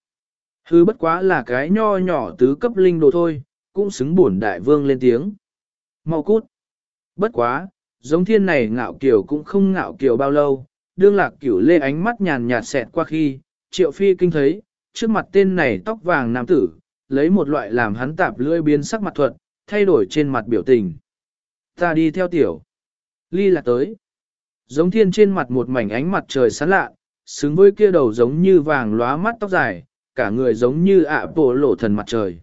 Hứ bất quá là cái nho nhỏ tứ cấp linh đồ thôi, cũng xứng bổn đại vương lên tiếng. Mau cút. Bất quá, giống thiên này ngạo kiều cũng không ngạo kiều bao lâu, đương lạc cửu lê ánh mắt nhàn nhạt xẹt qua khi, triệu phi kinh thấy, trước mặt tên này tóc vàng nam tử, lấy một loại làm hắn tạp lưỡi biến sắc mặt thuật, thay đổi trên mặt biểu tình. Ta đi theo tiểu. Ly là tới. Giống thiên trên mặt một mảnh ánh mặt trời sáng lạ, xứng với kia đầu giống như vàng lóa mắt tóc dài, cả người giống như ạ bộ lộ thần mặt trời.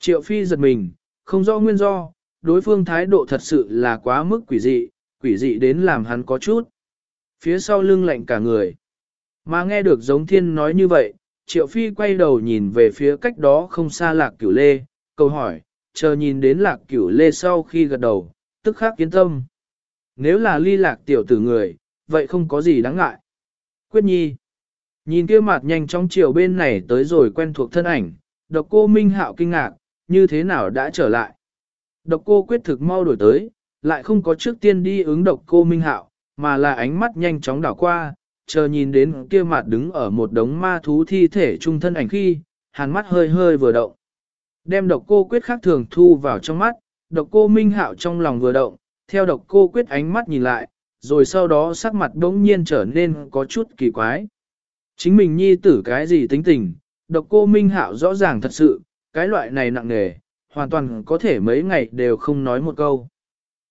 Triệu phi giật mình, không rõ nguyên do, đối phương thái độ thật sự là quá mức quỷ dị, quỷ dị đến làm hắn có chút. Phía sau lưng lạnh cả người. Mà nghe được giống thiên nói như vậy, triệu phi quay đầu nhìn về phía cách đó không xa lạc cửu lê, câu hỏi, chờ nhìn đến lạc cửu lê sau khi gật đầu, tức khắc kiến tâm. Nếu là ly lạc tiểu tử người, vậy không có gì đáng ngại. Quyết nhi. Nhìn kia mặt nhanh trong chiều bên này tới rồi quen thuộc thân ảnh, độc cô Minh Hạo kinh ngạc, như thế nào đã trở lại. Độc cô quyết thực mau đổi tới, lại không có trước tiên đi ứng độc cô Minh Hạo, mà là ánh mắt nhanh chóng đảo qua, chờ nhìn đến kia mặt đứng ở một đống ma thú thi thể trung thân ảnh khi, hàn mắt hơi hơi vừa động. Đem độc cô quyết khác thường thu vào trong mắt, độc cô Minh Hạo trong lòng vừa động, theo độc cô quyết ánh mắt nhìn lại, rồi sau đó sắc mặt đống nhiên trở nên có chút kỳ quái. Chính mình nhi tử cái gì tính tình, độc cô Minh Hạo rõ ràng thật sự, cái loại này nặng nề, hoàn toàn có thể mấy ngày đều không nói một câu.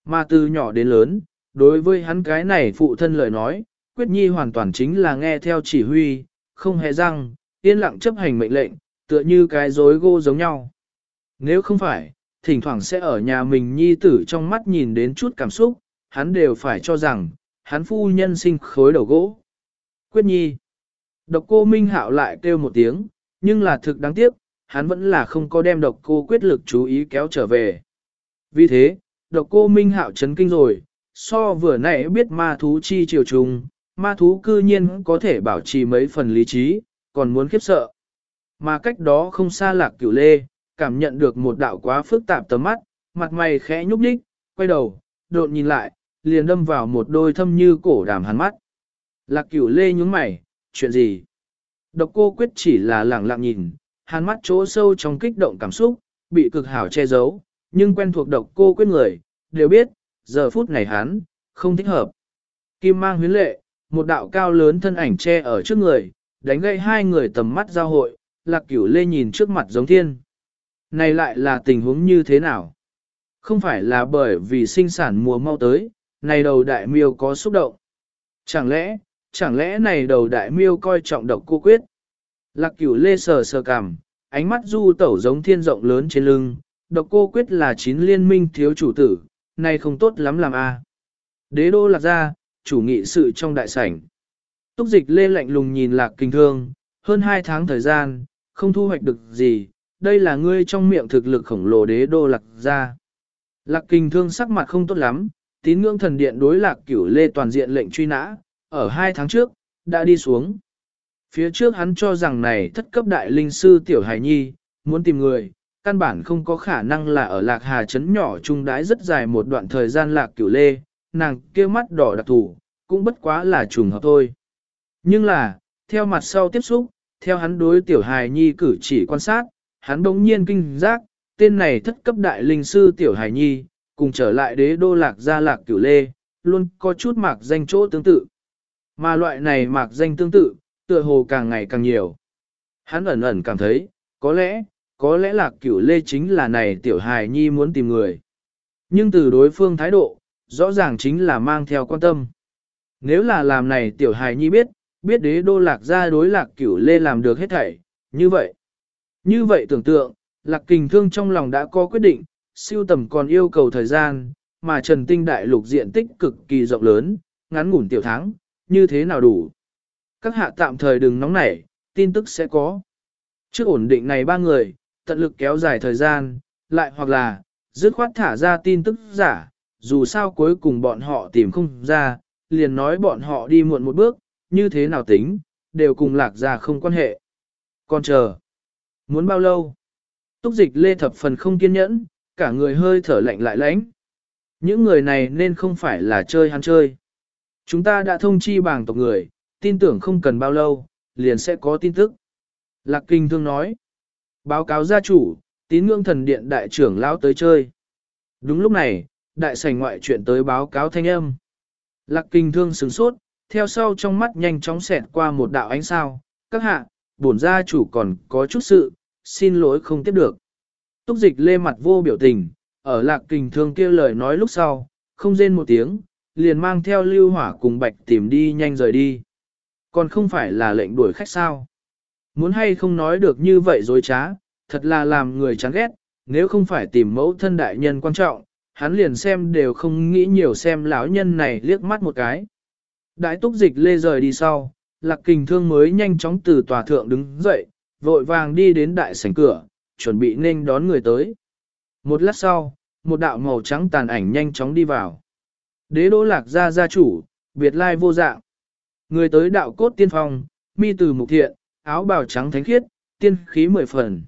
Mà từ nhỏ đến lớn, đối với hắn cái này phụ thân lời nói, Quyết Nhi hoàn toàn chính là nghe theo chỉ huy, không hề răng, yên lặng chấp hành mệnh lệnh, tựa như cái rối gô giống nhau. Nếu không phải, thỉnh thoảng sẽ ở nhà mình Nhi tử trong mắt nhìn đến chút cảm xúc, hắn đều phải cho rằng, hắn phu nhân sinh khối đầu gỗ. Quyết Nhi Độc cô Minh Hạo lại kêu một tiếng, nhưng là thực đáng tiếc, hắn vẫn là không có đem độc cô quyết lực chú ý kéo trở về. Vì thế, độc cô Minh Hạo chấn kinh rồi, so vừa nãy biết ma thú chi chiều trùng, ma thú cư nhiên có thể bảo trì mấy phần lý trí, còn muốn khiếp sợ. Mà cách đó không xa lạc cửu lê, cảm nhận được một đạo quá phức tạp tầm mắt, mặt mày khẽ nhúc nhích, quay đầu, đột nhìn lại, liền đâm vào một đôi thâm như cổ đàm hắn mắt. Lạc cửu lê nhúng mày, chuyện gì? Độc cô quyết chỉ là lẳng lặng nhìn, hàn mắt chỗ sâu trong kích động cảm xúc, bị cực hảo che giấu, nhưng quen thuộc độc cô quyết người, đều biết, giờ phút này hắn, không thích hợp. Kim mang huyến lệ, một đạo cao lớn thân ảnh che ở trước người, đánh gây hai người tầm mắt giao hội, lạc cửu lê nhìn trước mặt giống thiên. Này lại là tình huống như thế nào? Không phải là bởi vì sinh sản mùa mau tới, này đầu đại miêu có xúc động. Chẳng lẽ, chẳng lẽ này đầu đại miêu coi trọng độc cô quyết? Lạc cửu lê sờ sờ cằm, ánh mắt du tẩu giống thiên rộng lớn trên lưng, độc cô quyết là chín liên minh thiếu chủ tử, nay không tốt lắm làm a. Đế đô lạc ra, chủ nghị sự trong đại sảnh. Túc dịch lê lạnh lùng nhìn lạc kinh thương, hơn hai tháng thời gian, không thu hoạch được gì, đây là ngươi trong miệng thực lực khổng lồ đế đô lạc ra. Lạc kinh thương sắc mặt không tốt lắm, tín ngưỡng thần điện đối lạc cửu lê toàn diện lệnh truy nã, ở hai tháng trước, đã đi xuống. Phía trước hắn cho rằng này thất cấp đại linh sư tiểu hải nhi, muốn tìm người, căn bản không có khả năng là ở lạc hà trấn nhỏ trung đái rất dài một đoạn thời gian lạc cửu lê, nàng kia mắt đỏ đặc thủ, cũng bất quá là trùng hợp thôi. Nhưng là, theo mặt sau tiếp xúc, theo hắn đối tiểu hải nhi cử chỉ quan sát, hắn bỗng nhiên kinh giác, tên này thất cấp đại linh sư tiểu hải nhi, cùng trở lại đế đô lạc gia lạc cửu lê, luôn có chút mạc danh chỗ tương tự. Mà loại này mạc danh tương tự, tựa hồ càng ngày càng nhiều. Hắn ẩn ẩn cảm thấy, có lẽ, có lẽ là cửu lê chính là này tiểu hài nhi muốn tìm người. Nhưng từ đối phương thái độ, rõ ràng chính là mang theo quan tâm. Nếu là làm này tiểu hài nhi biết, biết đế đô lạc ra đối lạc cửu lê làm được hết thảy, như vậy. Như vậy tưởng tượng, lạc kình thương trong lòng đã có quyết định, siêu tầm còn yêu cầu thời gian, mà trần tinh đại lục diện tích cực kỳ rộng lớn, ngắn ngủn tiểu thắng, như thế nào đủ. Các hạ tạm thời đừng nóng nảy, tin tức sẽ có. Trước ổn định này ba người, tận lực kéo dài thời gian, lại hoặc là, dứt khoát thả ra tin tức giả, dù sao cuối cùng bọn họ tìm không ra, liền nói bọn họ đi muộn một bước, như thế nào tính, đều cùng lạc ra không quan hệ. Còn chờ, muốn bao lâu? Túc dịch lê thập phần không kiên nhẫn, cả người hơi thở lạnh lại lãnh. Những người này nên không phải là chơi hắn chơi. Chúng ta đã thông chi bảng tộc người, tin tưởng không cần bao lâu, liền sẽ có tin tức. Lạc Kinh Thương nói, báo cáo gia chủ, tín ngưỡng thần điện đại trưởng lão tới chơi. Đúng lúc này, đại sảnh ngoại chuyện tới báo cáo thanh âm. Lạc Kinh Thương sửng sốt, theo sau trong mắt nhanh chóng xẹt qua một đạo ánh sao, các hạ, bổn gia chủ còn có chút sự, xin lỗi không tiếp được. Túc dịch lê mặt vô biểu tình, ở lạc kình thương kia lời nói lúc sau, không rên một tiếng, liền mang theo lưu hỏa cùng bạch tìm đi nhanh rời đi. Còn không phải là lệnh đuổi khách sao. Muốn hay không nói được như vậy dối trá, thật là làm người chán ghét, nếu không phải tìm mẫu thân đại nhân quan trọng, hắn liền xem đều không nghĩ nhiều xem lão nhân này liếc mắt một cái. Đại túc dịch lê rời đi sau, lạc kình thương mới nhanh chóng từ tòa thượng đứng dậy, vội vàng đi đến đại sảnh cửa, chuẩn bị nên đón người tới. Một lát sau, một đạo màu trắng tàn ảnh nhanh chóng đi vào. Đế đỗ lạc gia gia chủ, biệt lai vô dạng. Người tới đạo cốt tiên phong, mi từ mục thiện, áo bào trắng thánh khiết, tiên khí mười phần.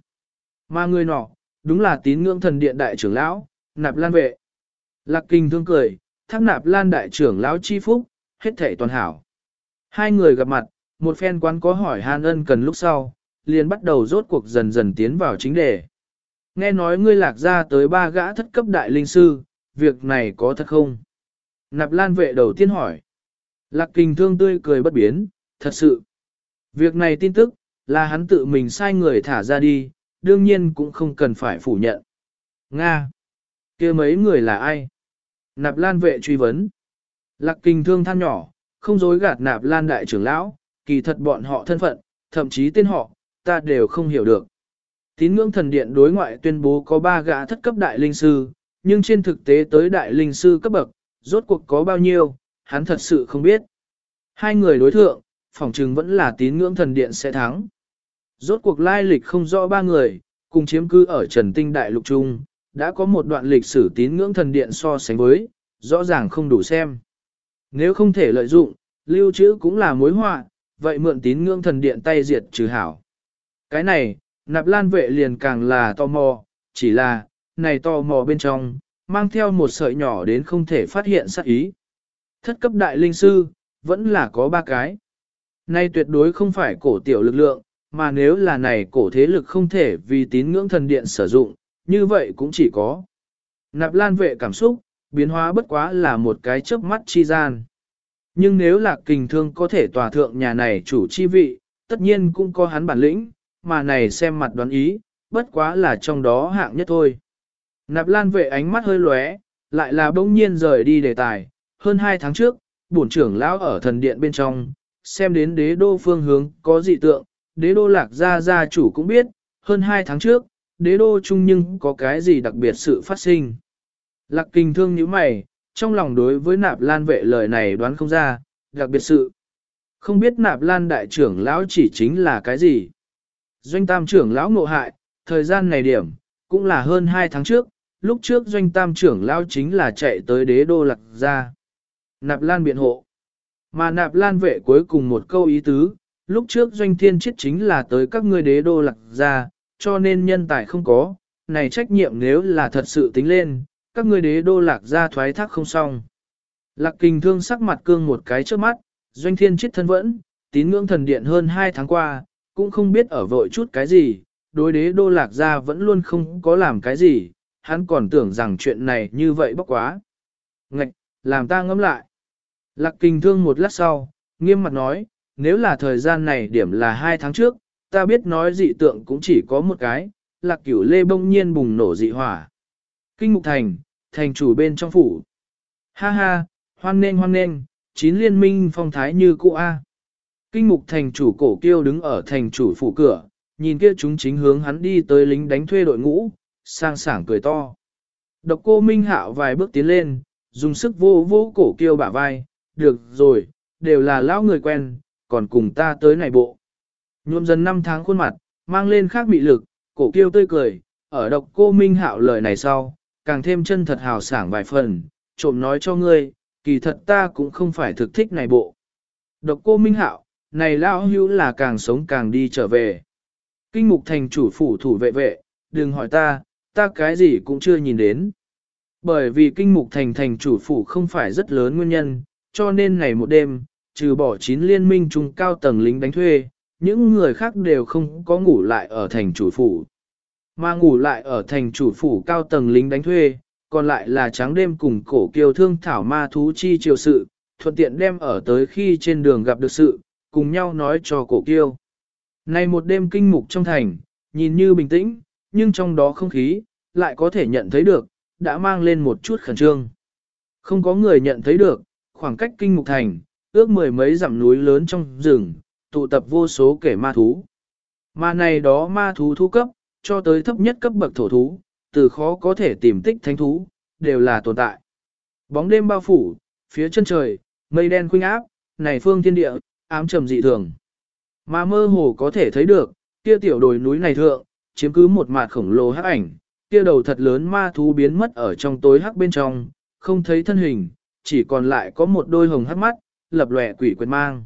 Mà người nọ, đúng là tín ngưỡng thần điện đại trưởng lão, nạp lan vệ. Lạc kinh thương cười, thác nạp lan đại trưởng lão chi phúc, hết thể toàn hảo. Hai người gặp mặt, một phen quán có hỏi hàn ân cần lúc sau, liền bắt đầu rốt cuộc dần dần tiến vào chính đề. Nghe nói ngươi lạc ra tới ba gã thất cấp đại linh sư, việc này có thật không? Nạp lan vệ đầu tiên hỏi. Lạc Kình thương tươi cười bất biến, thật sự. Việc này tin tức, là hắn tự mình sai người thả ra đi, đương nhiên cũng không cần phải phủ nhận. Nga! kia mấy người là ai? Nạp lan vệ truy vấn. Lạc Kình thương than nhỏ, không dối gạt nạp lan đại trưởng lão, kỳ thật bọn họ thân phận, thậm chí tên họ, ta đều không hiểu được. Tín ngưỡng thần điện đối ngoại tuyên bố có ba gã thất cấp đại linh sư, nhưng trên thực tế tới đại linh sư cấp bậc, rốt cuộc có bao nhiêu, hắn thật sự không biết. Hai người đối thượng, phỏng chừng vẫn là tín ngưỡng thần điện sẽ thắng. Rốt cuộc lai lịch không rõ ba người, cùng chiếm cư ở Trần Tinh Đại Lục Trung, đã có một đoạn lịch sử tín ngưỡng thần điện so sánh với, rõ ràng không đủ xem. Nếu không thể lợi dụng, lưu trữ cũng là mối họa, vậy mượn tín ngưỡng thần điện tay diệt trừ hảo. Cái này, nạp lan vệ liền càng là tò mò, chỉ là, này tò mò bên trong, mang theo một sợi nhỏ đến không thể phát hiện sát ý. Thất cấp đại linh sư, vẫn là có ba cái. Nay tuyệt đối không phải cổ tiểu lực lượng, mà nếu là này cổ thế lực không thể vì tín ngưỡng thần điện sử dụng, như vậy cũng chỉ có. Nạp lan vệ cảm xúc, biến hóa bất quá là một cái chớp mắt chi gian. Nhưng nếu là kình thương có thể tòa thượng nhà này chủ chi vị, tất nhiên cũng có hắn bản lĩnh, mà này xem mặt đoán ý, bất quá là trong đó hạng nhất thôi. Nạp lan vệ ánh mắt hơi lóe, lại là bỗng nhiên rời đi đề tài. Hơn hai tháng trước, bổn trưởng lão ở thần điện bên trong, xem đến đế đô phương hướng có dị tượng, đế đô lạc gia gia chủ cũng biết, hơn hai tháng trước, đế đô chung nhưng có cái gì đặc biệt sự phát sinh. Lạc kinh thương như mày, trong lòng đối với nạp lan vệ lời này đoán không ra, đặc biệt sự. Không biết nạp lan đại trưởng lão chỉ chính là cái gì. Doanh tam trưởng lão ngộ hại, thời gian này điểm, cũng là hơn 2 tháng trước, lúc trước doanh tam trưởng lão chính là chạy tới đế đô lạc gia Nạp lan biện hộ. Mà nạp lan vệ cuối cùng một câu ý tứ, lúc trước doanh thiên chết chính là tới các ngươi đế đô lạc ra, cho nên nhân tài không có, này trách nhiệm nếu là thật sự tính lên, các ngươi đế đô lạc ra thoái thác không xong. Lạc kình thương sắc mặt cương một cái trước mắt, doanh thiên chết thân vẫn, tín ngưỡng thần điện hơn 2 tháng qua, cũng không biết ở vội chút cái gì, đối đế đô lạc ra vẫn luôn không có làm cái gì, hắn còn tưởng rằng chuyện này như vậy bốc quá. Ngạch, làm ta ngẫm lại. Lạc kinh thương một lát sau, nghiêm mặt nói, nếu là thời gian này điểm là hai tháng trước, ta biết nói dị tượng cũng chỉ có một cái, lạc cửu lê bông nhiên bùng nổ dị hỏa. Kinh mục thành, thành chủ bên trong phủ. Ha ha, hoan nên hoan nên, chín liên minh phong thái như cũ A. Kinh mục thành chủ cổ kiêu đứng ở thành chủ phủ cửa, nhìn kia chúng chính hướng hắn đi tới lính đánh thuê đội ngũ, sang sảng cười to. Độc cô Minh Hạo vài bước tiến lên, dùng sức vô vô cổ kiêu bả vai, được rồi, đều là lão người quen, còn cùng ta tới này bộ. Nhuộm dần năm tháng khuôn mặt, mang lên khác mị lực, cổ kiêu tươi cười, ở độc cô Minh Hạo lời này sau, càng thêm chân thật hào sảng vài phần, trộm nói cho ngươi, kỳ thật ta cũng không phải thực thích này bộ. Độc cô Minh Hạo, này lão hữu là càng sống càng đi trở về. Kinh mục thành chủ phủ thủ vệ vệ, đừng hỏi ta, ta cái gì cũng chưa nhìn đến. Bởi vì kinh mục thành thành chủ phủ không phải rất lớn nguyên nhân, cho nên ngày một đêm, trừ bỏ chín liên minh trung cao tầng lính đánh thuê, những người khác đều không có ngủ lại ở thành chủ phủ. Mà ngủ lại ở thành chủ phủ cao tầng lính đánh thuê, còn lại là trắng đêm cùng cổ kiều thương thảo ma thú chi triều sự, thuận tiện đem ở tới khi trên đường gặp được sự, cùng nhau nói cho cổ kiêu. Này một đêm kinh mục trong thành, nhìn như bình tĩnh, nhưng trong đó không khí, lại có thể nhận thấy được, đã mang lên một chút khẩn trương. Không có người nhận thấy được, khoảng cách kinh mục thành, ước mười mấy dặm núi lớn trong rừng, tụ tập vô số kẻ ma thú. Mà này đó ma thú thu cấp, cho tới thấp nhất cấp bậc thổ thú, từ khó có thể tìm tích thánh thú, đều là tồn tại. Bóng đêm bao phủ, phía chân trời, mây đen khuynh áp, này phương thiên địa, ám trầm dị thường. Mà mơ hồ có thể thấy được, kia tiểu đồi núi này thượng, chiếm cứ một mặt khổng lồ hắc ảnh, kia đầu thật lớn ma thú biến mất ở trong tối hắc bên trong, không thấy thân hình, chỉ còn lại có một đôi hồng hắt mắt, lập lòe quỷ quyệt mang.